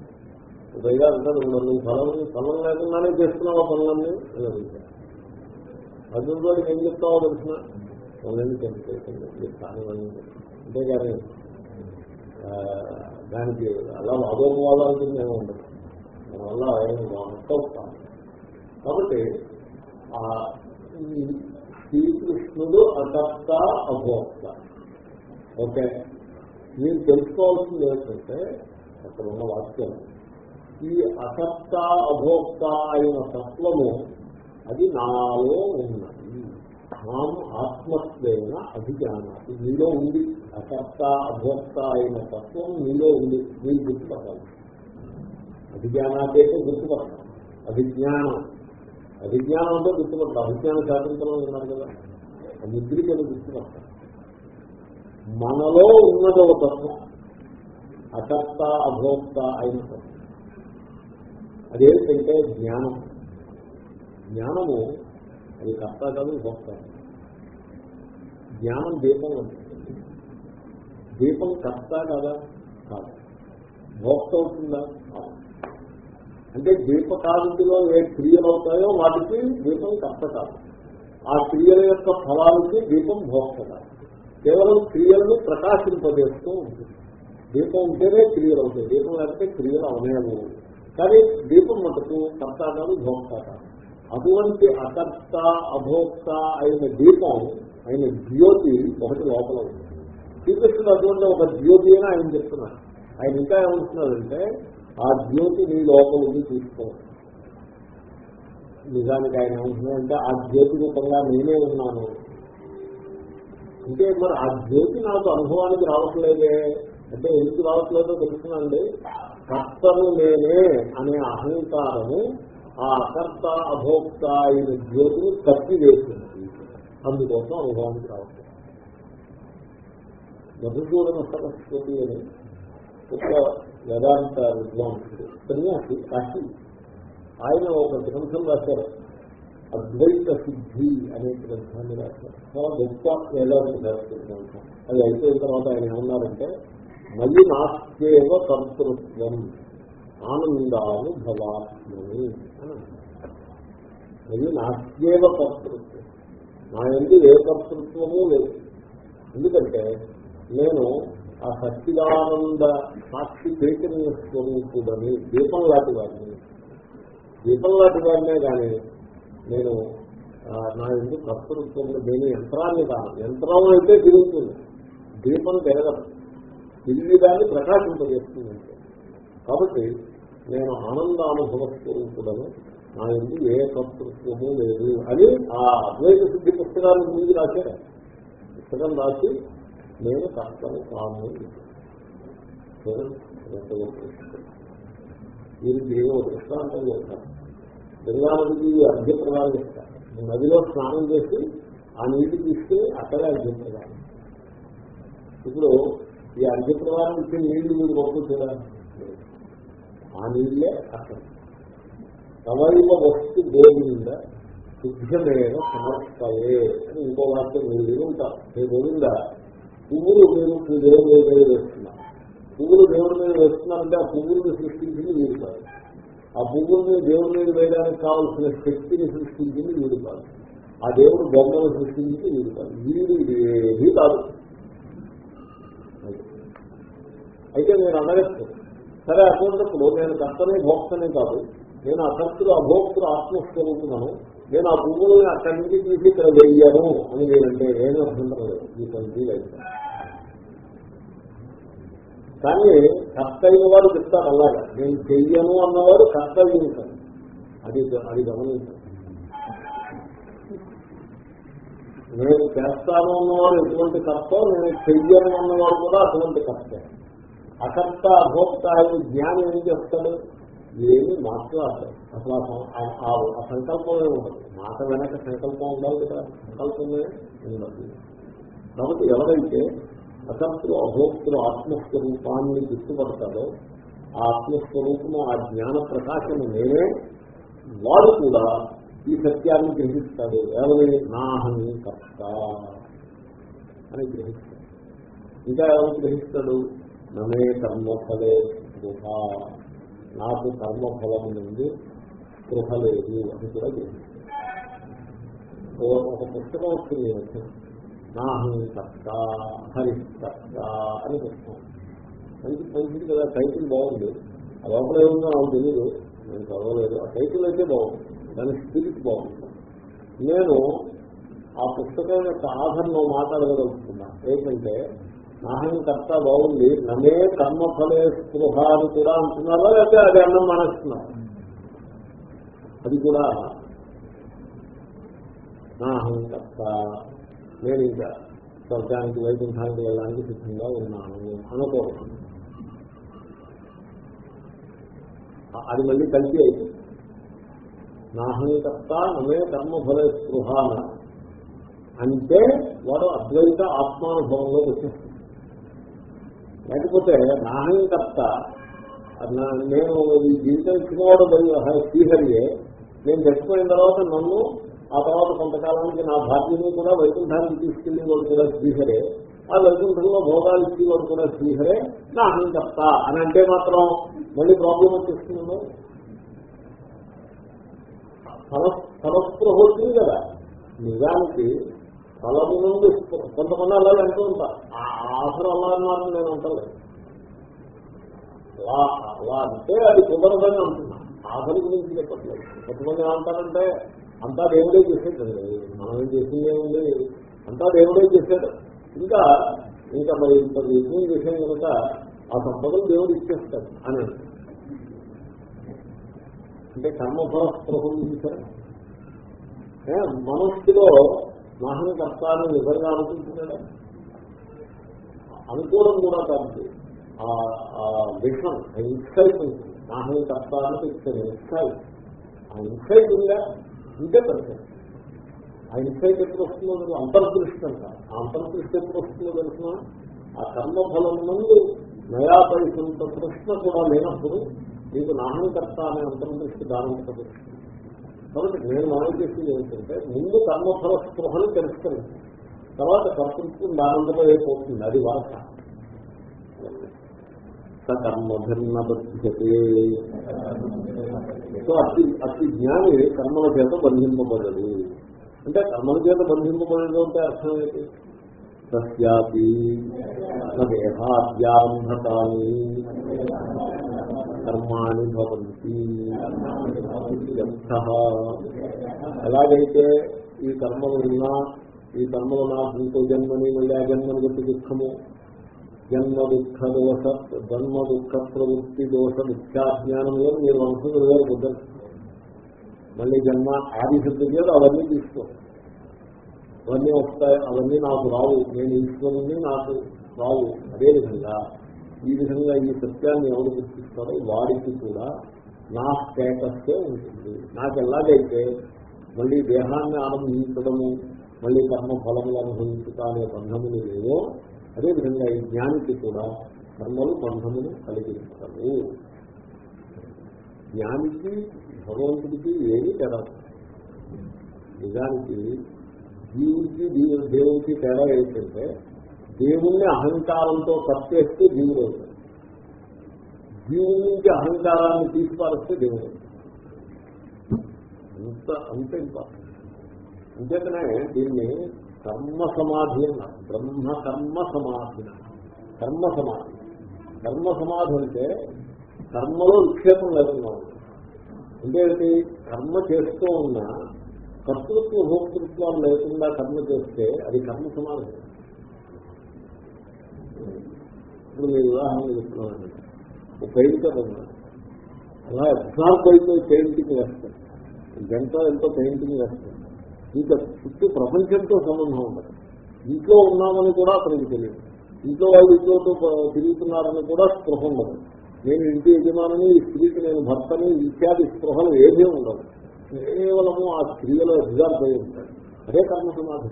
పైగా అంటారు నువ్వు ఫలం ఫలం లేకుండానే చేస్తున్నావు పనులన్నీ? అని అడుగుతారు. అర్జున్ వాడికి ఏం చెప్తావో తెలిసిన? పనులన్నీ తెలిసేసింది అంతేగాని దానికి అలా వాదోపవాదాలకి మేము ఉండదు. దానివల్ల ఆయన అవుతాం కాబట్టి ఆ ఈ శ్రీకృష్ణుడు అకర్త అభోక్త. ఓకే? మీరు తెలుసుకోవాల్సింది ఏంటంటే అక్కడ ఉన్న వాక్యం ఈ అసత్త అభోక్త అయిన తత్వము అది నాలో ఉన్నది. అహం ఆత్మత్వేన అభిజ్ఞానాలు మీలో ఉంది అకర్త అభోక్త అయిన తత్వం మీలో ఉంది. మీరు గుర్తుపట్టాలి. అభిజ్ఞానాకైతే గుర్తుపట్టాలి. అభిజ్ఞానం. అభిజ్ఞానంతో అంటే గుర్తుపట్టాలి. అభిజ్ఞాన శాస్త్రంలో ఉన్నారు కదా. ఆ నిద్రికలు గుర్తుపట్టాలి. మనలో ఉన్నదో తత్వం అకర్త అభోక్త అయిన తత్వం. అదేంటంటే జ్ఞానం. జ్ఞానము అది కర్త కాదు భోక్త. జ్ఞానం దీపం అంటే దీపం కర్త కదా? కాదు. భోక్త అవుతుందా అంటే దీపకాంతిలో ఏ క్రియలు అవుతాయో వాటికి దీపం కర్త కాదు. ఆ క్రియల యొక్క ఫలానికి దీపం భోక్త కాదు. కేవలం క్రియలను ప్రకాశింపజేస్తూ ఉంటుంది. దీపం ఉంటేనే క్రియలు అవుతాయి దీపం లేకపోతే క్రియలు అవనేవు కానీ దీపం మటుకు కర్త కాదు భోక్త కాదు. అటువంటి అకర్త అభోక్త అయిన దీపం ఆయన జ్యోతి ఒకటి లోపల ఉంది. శ్రీకృష్ణుడు అటువంటి ఒక జ్యోతి అని ఆయన చెప్తున్నారు. ఆయన ఇంకా ఏమంటున్నారంటే ఆ జ్యోతి నీ లోపల ఉంది తీసుకో. నిజానికి ఆయన ఏమంటున్నారంటే ఆ జ్యోతి రూపంగా నేనే ఉన్నాను. అంటే మరి ఆ జ్యోతి నాకు అనుభవానికి రావట్లేదే. అంటే ఎందుకు రావట్లేదో తెలుసునండి కర్తను నేనే అనే అహంకారము ఆ కర్త అభోక్త అయిన జ్యోతిని కప్పివేసింది అందుకోసం అనుభవానికి రావట్లేదు. మధుసూదన సరస్వతి అని ఒక వేదాంత విద్వాంసుడు సన్యాసి కాశీ. ఆయన ఒక గ్రంథం రాశారు. అద్వైత సిద్ధి అనే గ్రంథాన్ని రాశారు. చాలా గొప్ప వేదాంత గ్రంథం. అది అయిపోయిన తర్వాత ఆయన ఏమన్నారంటే మళ్ళీ నాస్కేవ కర్తృత్వం. ఆనందానుభవాత్మని. అని మళ్ళీ కర్తృత్వం. నా ఎందు ఏ కర్తృత్వము లేదు. ఎందుకంటే నేను ఆ సచ్చిదానంద సాక్షి చైతన్య స్వరూపుడని దీపం లాంటి వాడిని. దీపం లాంటి వాడినే కానీ నేను నా ఎందుకు కర్తృత్వం దేని యంత్రాన్ని కాను యంత్రం అయితే తిరుగుతుంది. దీపం తిరగదు. తిరిగి దాన్ని ప్రకాశింపజేస్తుంది. అంతే కాబట్టి నేను ఆనందానుభవ స్వరూపుడను నా ఎందుకు ఏ కర్తృత్వము లేదు అని ఆ అద్వైత సిద్ధి పుస్తకాన్ని ముందు రాశారు. పుస్తకం రాసి నేను కర్తను కాను దీనికి ఏదో దృష్టాంతం చేస్తాను గంగానదికి అర్ఘ్య ప్రదానం చేస్తారు నదిలో స్నానం చేసి ఆ నీటి తీసుకుని అక్కడే అర్ఘ్య ప్రదానం ఇప్పుడు ఈ అర్ఘ్య ప్రదానం ఇచ్చే నీళ్ళు మీరు కొట్టుకుంటారా ఆ నీళ్ళే అసలు తవైవ వస్తు గోవింద శుద్ధమైన సమర్పయే అని ఇంకో వాక్యం మీరు ఉంటారు నేను గోవింద పువ్వులు మీరు దేవుడి మీద వేస్తున్నారు పువ్వులు దేవుడి మీద వేస్తున్నారంటే ఆ పువ్వులను సృష్టించింది వీరు కాదు. ఆ పువ్వుల్ని దేవుడి మీద వేయడానికి కావలసిన శక్తిని సృష్టించింది వీడు కాదు. ఆ దేవుడు బొమ్మను సృష్టించింది వీడు కాదు. వీడు ఏది కాదు. అయితే నేను అనగచ్చు సరే అటువంటిప్పుడు నేను కర్తనే భోక్తనే కాదు. నేను అకర్తులు అభోక్తులు ఆత్మస్వరూపున్నాను నేను ఆ పువ్వులని అక్కడి నుంచి తీసి ఇక్కడ వెయ్యాను అని నేనంటే ఏమీ అభ్యంతరం లేదు ఈ పని కానీ కర్త అయిన వాడు చెప్తారు అలాగా. నేను చెయ్యను అన్నవాడు కర్త కాదు. అది అది గమనించాను నేను చేస్తాను అన్నవాడు ఎటువంటి కర్త నేను చెయ్యను అన్నవాడు కూడా అటువంటి కర్త. అకర్త అభోక్త అయిన జ్ఞానం ఏం చేస్తాడు ఏమి మాట్లాడతాడు. అసలు ఆ ఆ సంకల్పమే ఉండదు. మాట వెనక సంకల్పం ఉండాలి కదా. సంకల్పమే ఉండదు కాబట్టి ఎవరైతే అకర్తలు అభోక్తులు ఆత్మస్వరూపాన్ని గుర్తుపడతాడో ఆ ఆత్మస్వరూపము ఆ జ్ఞాన ప్రకాశము నేనే వాడు కూడా ఈ సత్యాన్ని గ్రహిస్తాడు. ఎవరి? నాహని కర్త అని గ్రహిస్తాడు. ఇంకా ఎవరు గ్రహిస్తాడు? నమే కర్మఫలే స్పృహ. నాకు కర్మఫలం నుండి స్పృహ లేదు అని కూడా చెప్పింది ఒక పుస్తకం వస్తుంది ఈ నాహం కర్త హరికర్త అని పుస్తకం. మంచి మంచిది కదా టైటిల్ బాగుంది. ఆ లోపల ఏముందో నాకు తెలియదు నేను చదవలేదు. ఆ టైటిల్ అయితే బాగుంది దాని స్పిరిట్ బాగుంది నేను ఆ పుస్తకం యొక్క ఆధారంలో మాట్లాడగలుగుతున్నా. ఏంటంటే నాహం కర్త బాగుంది. నమే కర్మఫలే స్పృహ అని కూడా అంటున్నారా? లేకపోతే అది అన్నం మానేస్తున్నారు? అది కూడా నాహం కర్త నేను ఇంకా స్వర్గానికి వైకుంఠానికి వెళ్ళడానికి సిద్ధంగా ఉన్నాను. అనుకోవడం అది మళ్ళీ కలిసి అయిపోయింది నాహంకర్త నమే కర్మఫల స్పృహ అంటే వాడు అద్వైత ఆత్మానుభవంలో వచ్చేస్తుంది లేకపోతే నాహంకర్త నేను ఈ జీవితం ఇచ్చినవాడు శ్రీహరియే. నేను చచ్చిపోయిన తర్వాత నన్ను ఆ తర్వాత కొంతకాలానికి నా భార్యని కూడా వైకుంఠానికి తీసుకెళ్ళి వాడు కూడా శ్రీహరే. ఆ వైకుంఠంలో భోగాలు ఇచ్చి వాడు కూడా శ్రీహరే. నా అహంకర్త అని అంటే మాత్రం మళ్ళీ ప్రాబ్లం వచ్చేస్తుంది ఫలస్పృహ వచ్చింది కదా. నిజానికి బలము నుండి కొంతమంది అలా అంటూ ఉంటారు ఆసరం అలా అన్నారు నేను అంటలేదు అలా అలా అంటే అది కుదరదని అంటున్నా. ఆసరి గురించి చెప్పట్లేదు. కొంతమంది ఏమంటారంటే అంతా దేవుడే చేసేటండి మనం ఏం చేసిందే ఉంది అంతా దేవుడే చేశాడు ఇంకా ఇంకా మరి ఇంత యజ్ఞం చేసాం కనుక ఆ సంపదలు దేవుడు ఇచ్చేస్తాడు అని. అంటే కర్మఫల స్పృహం మనస్సులో మనస్సులో నాహం కర్తాన్ని నిజంగా అనుకుంటున్నాడా అనుకోవడం కూడా కాదు. ఆ విషం ఇన్సైట్ ఉంటుంది కర్త అనేది ఇచ్చిన ఇన్సైట్ ఆ ఇన్సైట్ ఉందా? ఇంకే పరిచయం ఆ ఇన్సైట్ ఎప్పుడు వస్తుందో మీరు అంతర్దృష్టి అంటారు ఆ అంతర్దృష్టి ఎప్పుడు వస్తుందో తెలిసిన ఆ కర్మఫలం నుండి నయాపరిశంత ప్రశ్న కూడా లేనప్పుడు మీకు నాహంకర్త అనే అంతర్దృష్టి దానంతట కాబట్టి నేను మనం చేసింది ఏంటంటే ముందు కర్మఫల స్పృహను తెలుసుకుని తర్వాత కర్తృత్వం దానంతలో అయిపోతుంది అది వరస సకర్మభిన్న బుద్ధ్యతే సో అతి అతి జ్ఞాని కర్మల చేత బంధింపబడదు. అంటే కర్మల చేత బంధింపబడదు అంటే అర్థం ఏంటి? సస్యాపి దేహాద్యాంధకాన్ని కర్మాణి భవంతి. ఎలాగైతే ఈ కర్మలు ఉన్నా ఈ కర్మలు నాకు ఇంకో జన్మని మళ్ళీ ఆ జన్మని బట్టి దుఃఖము. జన్మ దుఃఖ దోష జన్మ దుఃఖ ప్రవృత్తి దోష మిథ్యాజ్ఞానం లేదు మీరు వంశులు వేరు బుద్ధం మళ్ళీ జన్మ ఆది సిద్ధి లేదు అవన్నీ తీసుకో. అవన్నీ వస్తాయి అవన్నీ నాకు రావు. నేను ఈశ్వరుని నాకు రావు. అదేవిధంగా ఈ విధంగా ఈ సత్యాన్ని ఎవరు గుర్తిస్తారో వారికి కూడా నా స్టేటస్కే ఉంటుంది. నాకు ఎలాగైతే మళ్ళీ దేహాన్ని ఆనందించడము మళ్ళీ కర్మ ఫలములు అనుభవించుతా అనే బంధములు లేవో అదేవిధంగా ఈ జ్ఞానికి కూడా కర్మలు బంధములు కలిగించవు జ్ఞానికి భగవంతుడికి ఏమీ తేడా నిజానికి జీవుడికి దేవుడికి తేడా ఏంటంటే దేవుణ్ణి అహంకారంతో కప్పేస్తే జీవుడు అవుతాడు. జీవుడి నుంచి అహంకారాన్ని తీసుకుపారిస్తే దేవుడు అంత అంత ఇంపార్టెంట్ అంచేతనే దీన్ని కర్మ సమాధి బ్రహ్మ కర్మ సమాధి కర్మ సమాధి. కర్మ సమాధి అంటే కర్మలో విక్షేపం లేకుండా అంటే కర్మ చేస్తూ ఉన్న కర్తృత్వ భోక్తృత్వాలు లేకుండా కర్మ చేస్తే అది కర్మ సమాధి. ఇప్పుడు మీరు ఉదాహరణ చెప్తున్నానంటే ఒక పెయింటర్ ఉన్నాడు అలా అబ్జార్బ్ అయిపోయి పెయింటింగ్ వేస్తాడు గంట ఎంతో పెయింటింగ్ వేస్తాడు ఇంకా చుట్టూ ప్రపంచంతో సంబంధం ఉండదు. ఇంట్లో ఉన్నామని కూడా అతనికి తెలియదు. ఇంట్లో వాళ్ళు ఇంట్లోతో తిరుగుతున్నారని కూడా స్పృహ ఉండదు. నేను ఇంటి యజమానిని ఈ స్త్రీకి నేను భర్తని ఇత్యాది స్పృహలు ఏమీ ఉండదు కేవలము ఆ స్త్రీలో అబ్జార్బ్ అయి ఉంటాడు అదే కర్మ సమాధి.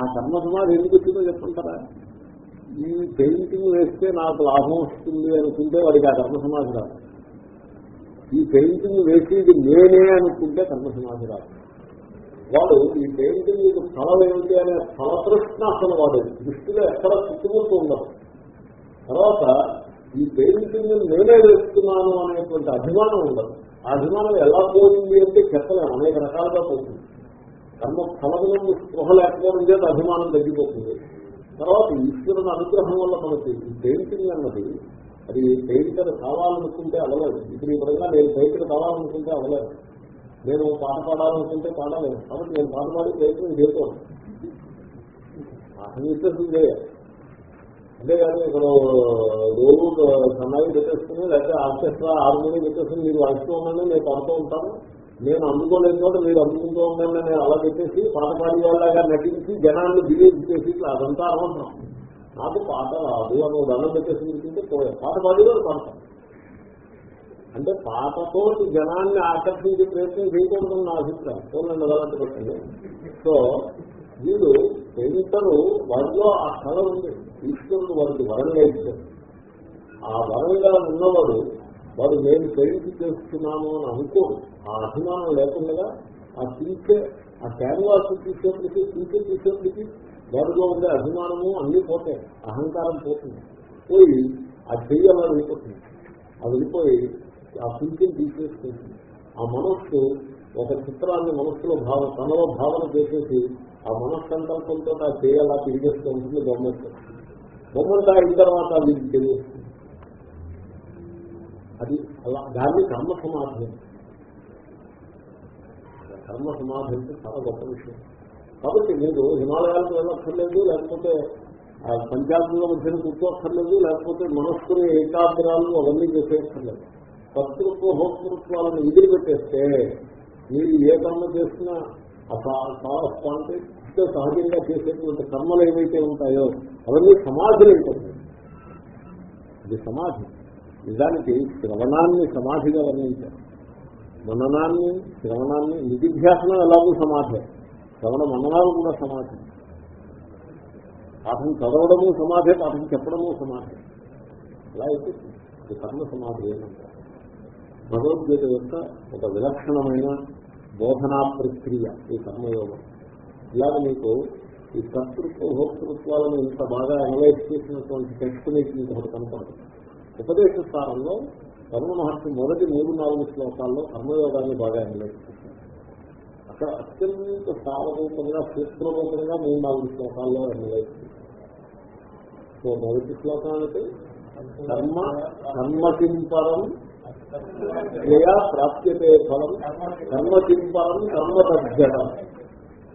ఆ కర్మ సమాధి ఎందుకు వచ్చిందో చెప్పుకుంటారా ఈ పెయింటింగ్ వేస్తే నాకు లాభం వస్తుంది అనుకుంటే వాడికి ఆ కర్మ సమాధి రాదు ఈ పెయింటింగ్ వేసేది నేనే అనుకుంటే కర్మ సమాధి రాదు వాడు ఈ పెయింటింగ్ స్థలం ఏమిటి అనే ఫలతృష్ణ అసలు వాడు దృష్టిలో ఎక్కడ చుట్టుముట్టు ఉండదు. తర్వాత ఈ పెయింటింగ్ నేనే వేస్తున్నాను అనేటువంటి అభిమానం ఉండదు. ఆ అభిమానం ఎలా పోతుంది అంటే చెప్పలేము అనేక రకాలుగా పోతుంది. కర్మ ఫలములను స్పృహ లేకపోవడం చేత అభిమానం తగ్గిపోతుంది. తర్వాత ఈశ్వరుని అనుగ్రహం వల్ల మనకి పెయింటింగ్ అన్నది అది పెయింటర్ కావాలనుకుంటే అవ్వలేదు. ఇప్పుడు ఈ విధంగా నేను పెయింటర్ కావాలనుకుంటే అవ్వలేదు. నేను పాట పాడాలనుకుంటే పాడలేదు. కాబట్టి నేను పాట పాడి ప్రయత్నం చేయకూడదు విశ్వాసం చేయాలి అంతేగాని ఇప్పుడు రోజు సన్నాయి పెట్టేసుకుని లేకపోతే ఆర్కెస్ట్రా హార్మోని పెట్టేసుకుని మీరు వాయిస్తూ ఉండండి నేను పడుతూ ఉంటాను. నేను అందుకోలేని చోట మీరు అందుకుంటూ ఉండండి నేను అలా పెట్టేసి పాట నటించి జనాన్ని బిలీవ్ చేసి అదంతా అనవసరం. నాకు పాట రాదు అని దండం పెట్టేసి కూర్చుంటే పోయా పాట. పాడి వాళ్ళు పాడతాను అంటే పాటతో జనాన్ని ఆకర్షించే ప్రయత్నం చేయకూడదని నా అభిప్రాయం. చూడండి అదంటే పెట్టండి. సో వీడు పెయింటరు వాడిలో ఆ కళ ఉంది. ఈశ్వరుడు వారికి వరంగా ఇచ్చారు ఆ వరంగా ఉన్నవాడు వాడు నేను పెయింట్ చేస్తున్నాను అని అనుకోడు. ఆ అభిమానం లేకుండా ఆ తీసే ఆ క్యాన్వాస్ తీసేప్పటికీ తీసే తీసేప్పటికీ వాడిలో ఉండే అభిమానము అన్నీ పోతాయి. అహంకారం పోతుంది. పోయి ఆ చెయ్యి అలా వెళ్ళిపోతుంది. అది వెళ్ళిపోయి ఆ పింఛన్ తీసేసుకుంటుంది. ఆ మనస్సు ఒక చిత్రాన్ని మనస్సులో భావన తనలో భావన చేసేసి ఆ మనస్సంకల్పంతో ఆ చెయ్యి అలా తిరిగేస్తూ ఉంటుంది గవర్నమెంట్ గవర్నమెంట్ అయిన తర్వాత అది తెలియదు అది అలా దాన్ని కర్మ సమాధి కర్మ సమాధి అంటే చాలా గొప్ప విషయం. కాబట్టి మీరు హిమాలయాలకు వెళ్ళక్కర్లేదు లేకపోతే పంచాయతీలో మధ్యన కూర్చోక్కర్లేదు లేకపోతే మనస్సుని ఏకాగ్రాలు అవన్నీ చేసేయక్కర్లేదు. కర్తృత్వ భోక్తృత్వాలను ఎదురు పెట్టేస్తే మీరు ఏ కర్మ చేసినా చాలా సహజంగా చేసేటువంటి కర్మలు ఏవైతే ఉంటాయో అవన్నీ సమాధులు ఉంటుంది ఇది సమాధి. నిజానికి శ్రవణాన్ని సమాధిగా వర్ణించారు. మననాన్ని శ్రవణాన్ని నిధిధ్యాసనం ఎలాగూ సమాధే. శ్రవణ మననాలు కూడా సమాధి. పాఠం చదవడము సమాధే పాఠం చెప్పడము సమాధి. అలా అయిపోతుంది కర్మ సమాధి ఏమంటారు భగవద్గీత యొక్క ఒక విలక్షణమైన బోధనా ప్రక్రియ ఈ కర్మయోగం. ఇలాగ మీకు ఈ కర్తృత్వ భోక్తృత్వాలను ఇంత బాగా అనలైజ్ చేసినటువంటి టెక్స్ట్ మీకు మీకు ఒకటి కనపడదు ఉపదేశ స్థానంలో కర్మ మహర్షి మొదటి మూడు నాలుగు శ్లోకాల్లో కర్మయోగాన్ని బాగా అనలైజ్ అక్కడ అత్యంత సారూపంగా సూత్రరూపంగా మూడు నాలుగు శ్లోకాల్లో అనలైజ్ సో మొదటి శ్లోకానికి కర్మ కర్మకింపరం క్రియా ప్రాప్యతే ఫలం కర్మకింపరం కర్మ తగ్గడం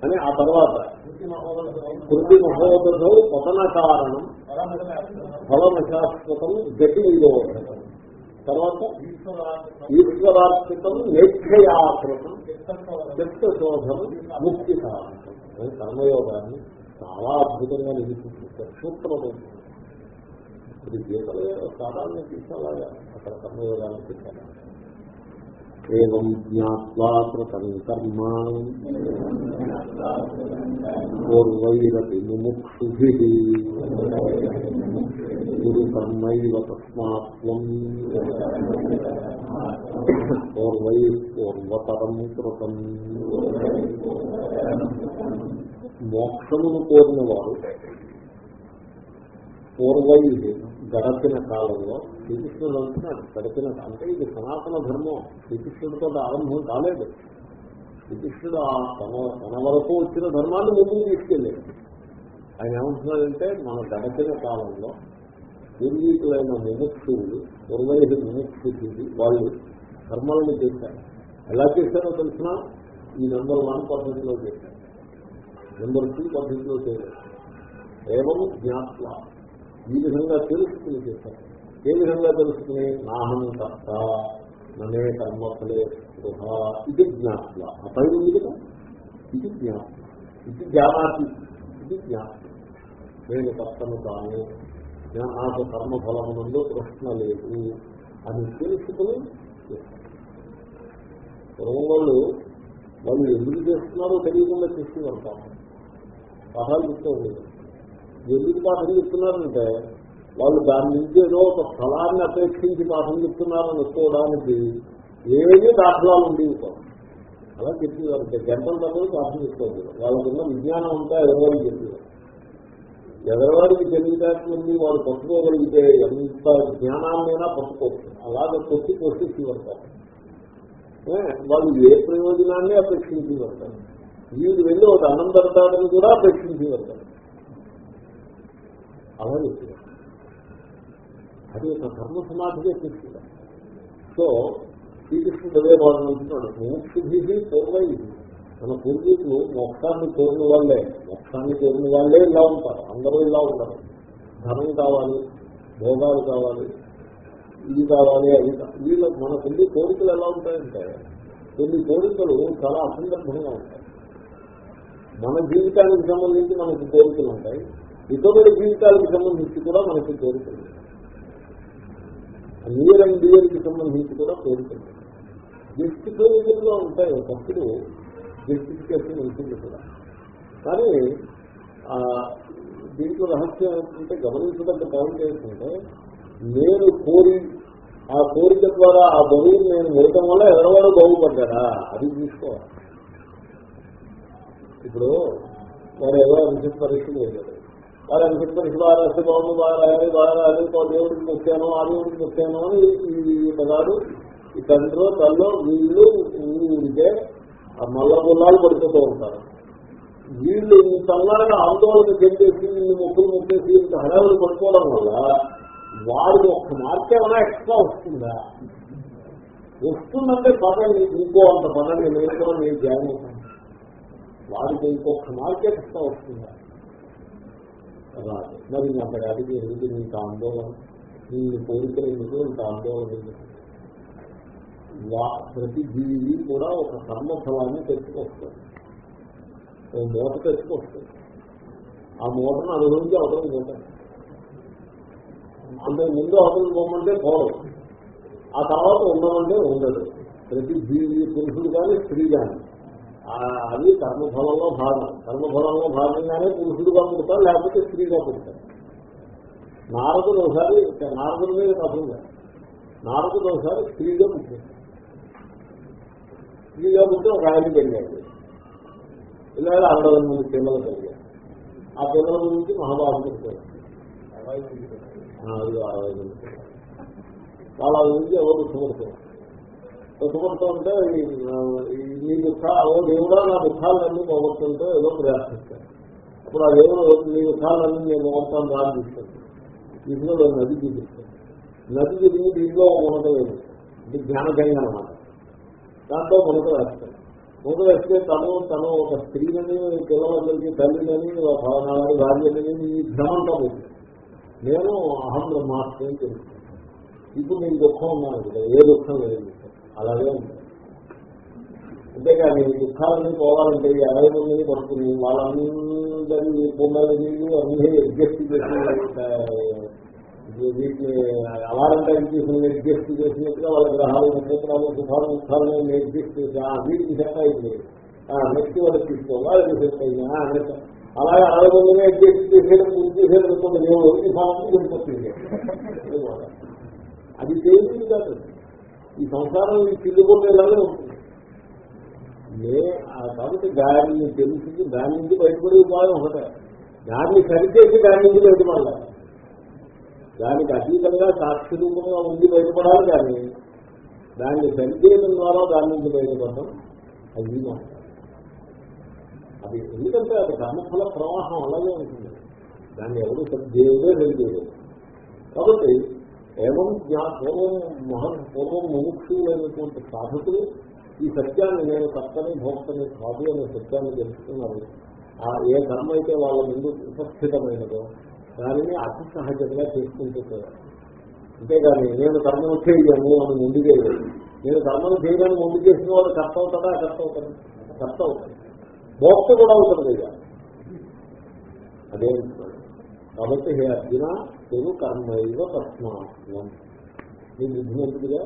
అని ఆ తర్వాత కృతి మహోదశ పతన కారణం ఫలమశాశ్వతం గతి విరోధం తర్వాత ఈశ్వరార్పితం నేక్షయాకృతం చిత్తశోధం ముక్తి అని కర్మయోగాన్ని చాలా అద్భుతంగా నిరూపించారు సూత్రం ఇది గీతలో సాధారణ తీసాలాగా అక్కడ కర్మయోగాన్ని తీసాలి ఏం జ్ఞావా కృతం కర్మ పూర్వైరపి ముముక్షుభి గురు కర్మైవ తస్మాత్వం పూర్వై పూర్వతరం కృతం మోక్షమును కోరిన వారు పూర్వై గడపిన కాలంలో శ్రీకృష్ణుడు అంటున్నాడు గడపిన అంటే ఇది సనాతన ధర్మం. శ్రీకృష్ణుడితో ఆరంభం కాలేదు. శ్రీకృష్ణుడు ఆ తన తన వరకు వచ్చిన ధర్మాన్ని ముందుకు తీసుకెళ్ళాడు. ఆయన ఏమంటున్నాడంటే మన గడపిన కాలంలో పూర్వీకులైన ముముక్షువులు పూర్వై ముముక్షుది వాళ్ళు ధర్మాలను చేశారు. ఎలా చేశారో తెలిసిన ఈ నెంబర్ వన్ పద్ధతిలో చేశారు. నెంబర్ టూ పద్ధతిలో చేయలేదు ఏమో జ్ఞాత్వ. ఈ విధంగా తెలుసుకుని చేశారు. ఏ విధంగా తెలుసుకుని నాహం కర్త ననే కర్మ ఫలే స్పృహ ఇది జ్ఞాత్వ. ఆ పైన ఉంది కదా? ఇది జ్ఞాత్వ. ఇది జ్ఞానాతి. ఇది జ్ఞాత్వ. నేను కర్తను కాను నాకు కర్మఫలము నుండి ప్రశ్న లేదు అని తెలుసుకుని వాళ్ళు వాళ్ళు ఎందుకు చేస్తున్నారో తెలియకుండా చేస్తూ ఉంటాం పాఠాలు చెప్తూ ఉండేది ఎందుకు పాఠం చెప్తున్నారంటే వాళ్ళు దాని నుంచి ఏదో ఒక ఫలాన్ని అపేక్షించి పాఠం చెప్తున్నారని అనుకోవడానికి ఏమీ దాఖలాలు ఉండేవి కాదు అలా చెప్పేవారు. గంటల తప్పదు పాఠం చెప్తారు. వాళ్ళకున్న విజ్ఞానం అంతా ఎవరికి చెప్పేవారు? ఎదరవాడికి తెలివితేటలుంది వాడు పట్టుకోగలిగితే ఎంత జ్ఞానాన్నైనా పట్టుకోవచ్చు. అలాగే కొట్టి కొట్టి పడతారు వాళ్ళు ఏ ప్రయోజనాన్ని అపేక్షించి పడతారు వీడు వెళ్ళి ఒక అన్నం పెడతాడని కూడా అపేక్షించి పడతారు అలా చెప్పారు అది ఒక కర్మ సమాధిగా తీసుకుంటారు సో శ్రీకృష్ణుడు అదే వాళ్ళు ఉంటున్నాడు మోక్షిభి పూర్వ ఇది మన పూర్వీకులు మోక్షాన్ని కోరిన వాళ్ళే మోక్షాన్ని కోరిన వాళ్ళే ఇలా ఉంటారు అందరూ ఇలా ఉంటారు ధనం కావాలి భోగాలు కావాలి ఇది కావాలి అది వీళ్ళ మన పెళ్ళి కోరికలు ఎలా ఉంటాయంటే కొన్ని కోరికలు చాలా అసందర్భంగా ఉంటాయి. మన జీవితానికి సంబంధించి మనకి కోరికలు ఉంటాయి ఇతరుల జీవితాలకు సంబంధించి కూడా మనకి కోరికలు ఉంటాయి. నియర్ అండ్ డియర్కి సంబంధించి కూడా కోరికలు జస్టిఫికేషన్గా ఉంటాయి ఒకప్పుడు జస్టిఫికేషన్ ఉంటుంది కూడా. కానీ దీంట్లో రహస్యం ఏంటంటే గమనించదగ్గ పాయింట్ ఏంటంటే నేను కోరి ఆ కోరిక ద్వారా ఆ బరువు నేను వెళ్ళటం వల్ల ఎవరెవరో బాగుపడ్డారా? అది తీసుకోవాలి. ఇప్పుడు వారు ఎవరో ఎంసెట్ పరీక్షలు వేశాడు వాడు ఎంసెట్ ఇది బాగా రాస్తే బాగుంది బాగా రాయాలి బాగా రాయాలి దేవుడికి వచ్చాను ఆ దేవుడికి వచ్చాను అని ఈ ఈ తండ్రిలో తల్లో వీళ్ళు ఊరికే ఆ మల్ల గుల్లాలు పడిపోతూ ఉంటారు వీళ్ళు ఇంత అల్లాగా ఆందోళన చెప్పేసి వీళ్ళు మొక్కులు ముక్కేసి ఇంత హడావులు పడుకోవడం వల్ల వాడికి ఒక్క మార్క్ ఏమైనా ఎక్స్ట్రా వస్తుందా వస్తుందంటే పదం ఇంకో అంత పదం నేను నేను జాయిన్ అవుతాను వాడికి ఇంకొక మార్కెట్ ఎక్స్ట్రా వస్తుందా? రాదు మరి అక్కడ కాడికి ఎందుకు ఇంత ఆందోళన? నీ కోరికలు ఎందుకు ఇంత ఆందోళన? వా- ప్రతి జీవి కూడా ఒక కర్మఫలాన్ని తెచ్చుకొస్తుంది ఓ మూట తెచ్చుకొస్తుంది ఆ మూటను అనుభవించి అవతలం పోతాయి అంటే ముందు అవతలం పోమంటే పోవడం ఆ తర్వాత ఉండమంటే ఉండదు. ప్రతి జీవి పురుషుడు కానీ స్త్రీ కానీ. అది కర్మఫలంలో భాగం. కర్మఫలంలో భాగంగానే పురుషుడుగా పుడతారు లేకపోతే స్త్రీగా పుడతారు. నారదుడు ఒకసారి నారదుడి మీద కథంగా నారదుడు ఒకసారి స్త్రీగా పుట్టాడు. స్త్రీగా పుట్టి ఒక ఆయన పెళ్ళాడు ఇలా అరవై మంది పిల్లలు కలిగారు ఆ పిల్లల గురించి మహాభారతం అరవై మంది పిల్లలు. వాళ్ళ గురించి ఎవరు దుఃఖపడుతున్నారు దుఃఖపడుతూ ఉంటే నీ దుఃఖ ఓ దేవుడా నా దుఃఖాలన్నీ పోగొట్టుంటే ఏదో ప్రయాసిస్తాను అప్పుడు ఆ దేవుడు నీ దుఃఖాలన్నీ నేను పోగొట్టాను రా అని తీసుకెళ్తాను నది చూపిస్తాను నది తిరిగి దీంట్లో ఒక మునక లేదు. ఇది జ్ఞానగంగా అనమాట దాంట్లో మునక వేస్తాను మునక వేస్తే తను తను ఒక స్త్రీలని పిల్లలందరికీ తల్లిని భవనాలని భార్యలని ఈ భ్రమంతో పోతుంది నేను అహం బ్రహ్మాస్మి తెలుస్తాను ఇప్పుడు నేను దుఃఖం ఉన్నాను ఏ దుఃఖం లేదు? అలాగే ఉంది. అంతేకాని దుఃఖాలన్నీ పోవాలంటే ఎవరి అరవై పడుతుంది వాళ్ళందరినీ పొందల నీళ్ళు అన్ని అడ్జస్ట్ చేసి ఆ, వీటిని అలారంటైన్ చేసిన అడ్జస్ట్ చేసినట్టుగా వాళ్ళ గ్రహాలు నక్షత్రాలు సుఖాలు దుఃఖాలను అడ్జస్ట్ చేసి ఆ, వీటికి సెట్ అయింది. నెక్స్ట్ వాళ్ళకి తీసుకోవాలి వాళ్ళకి సెట్ అయింది. అలాగే అరవై మందిని అడ్జస్ట్ చేసేయడం పూర్తి చేసేయడం అనుకుంటే దేవుడు ఈ భావం అది తెలియదు కాదు. ఈ సంసారం ఈ తిరుగుబోయేలాగే ఉంటుంది. కాబట్టి దాన్ని తెలిసి దాని నుంచి బయటపడే ఉపాయం ఒకటే. దాన్ని సరిచేసి దాని నుంచి బయటపడాలి. దానికి అతీతంగా సాక్షి రూపంగా ఉండి బయటపడాలి కానీ దాన్ని సరిచేయడం ద్వారా దాని నుంచి బయటపడడం అది అది ఎందుకంటే అది కర్మఫల ప్రవాహం అలాగే ఉంటుంది. దాన్ని ఎవరు దేవుడే తెలియదు కాబట్టి ఏవం జ్ఞా పూర్వం మహన్ పూర్వం ముముక్షులైనటువంటి సాధకులు ఈ సత్యాన్ని నేను కర్తని భోక్తని కాదు అనే సత్యాన్ని తెలుసుకున్నారు ఆ ఏ కర్మ అయితే వాళ్ళ ముందు ఉపస్థితమైనదో దానిని అతి సహజంగా చేసుకుంటున్నారు అంతేగాని నేను కర్మను చేయను అని ముందుకే లేదు నేను కర్మను చేయడానికి ముందు చేసిన వాడు కర్త అవుతాడా? కర్త అవుతాడు. కర్త అవుతాడు. భోక్త కూడా అవుతుంది అదే కాబట్టి హే అర్జున నేను కర్మైవ తస్మాత్మం నీ బుద్ధిమంతుడిగా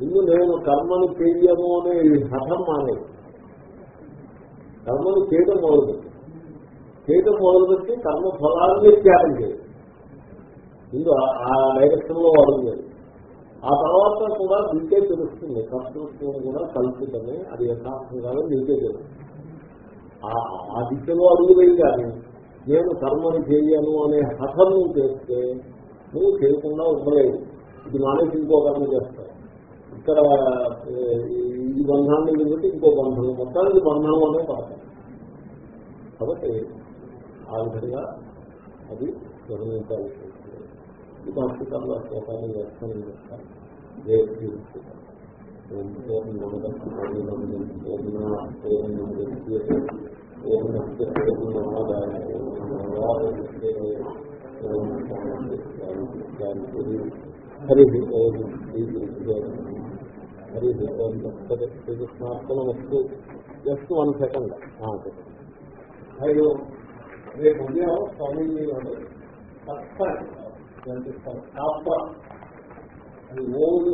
ఇల్లు నేను కర్మను చేయము అనే హఠం మానేది కర్మను చేయడం మొదలుపెట్టి. చేయడం మొదలుపెట్టి కర్మ ఫలాన్ని త్యాగం చేయదు ముందు ఆ- డైరెక్షన్లో అడుగులేదు ఆ తర్వాత కూడా నీకే తెలుస్తుంది కర్తృత్వం కూడా కల్పితమే అది యథార్థం కాదని నీకే తెలుస్తుంది. ఆ- దిశలో అడుగు వేయి కానీ నేను కర్మను చేయను అనే హఠం నువ్వు చేస్తే నువ్వు చేయకుండా ఉండలేవు. ఇది మానేసి ఇంకో కర్మ చేస్తావు ఇక్కడ ఈ బంధాన్ని నిలబెట్టి ఇంకో బంధం మొత్తానికి బంధం అనే పడతాం కాబట్టి ఆ విధంగా అది గమనించాల్సి ఉంటుంది ఈ భాషికాల్లో శ్లోకాన్ని వ్యాఖ్యానం చేస్తాను జయశ్రీ ఓం పూర్ణమదం పూర్ణమదం పూర్ణ పూర్ణముద్యతే హరి హరి శ్రీకృష్ణార్పణమస్తు just one second Hari Om రేపు ఉదయం స్వామీజీ కష్టం కనిపిస్తాను అది ఓల్డ్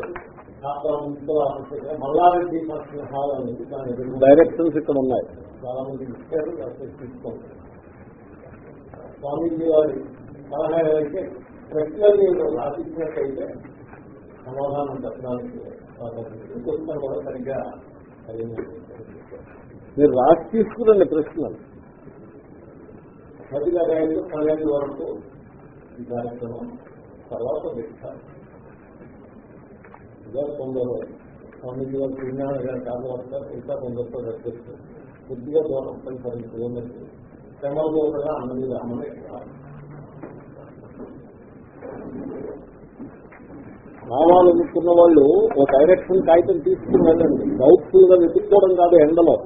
మల్లారెడ్డి ఫంక్షన్ హాల్ అనేది దాని ఎదురుగా డైరెక్షన్స్ ఇక్కడ ఉన్నాయి. చాలా మంది ఇచ్చారు స్వామీజీ వారి సలహా అయితే ప్రశ్నలు మీరు రాసిచ్చినట్టయితే సమాధానం చెప్పడానికి క్వశ్చన్ కూడా సరిగ్గా మీరు రాసి తీసుకురండి ప్రశ్నలు. పన్నెండు వరకు ఈ కార్యక్రమం తర్వాత వ్యక్తాలు ఇదే కొందరు స్వామీజీ గారు శ్రీనారాయణ గారి కాదు ఇంకా కొందరితో రచిస్తారు కొద్దిగా దూరం పది పది కిలోమీటర్లు. శ్రమలో కూడా అన్నది రామని రావాలనుకున్న వాళ్ళు ఒక డైరెక్షన్ కాగితం తీసుకుని వెళ్ళండి. డౌట్ఫుల్గా వెతుక్కోవడం కాదు ఎండలో.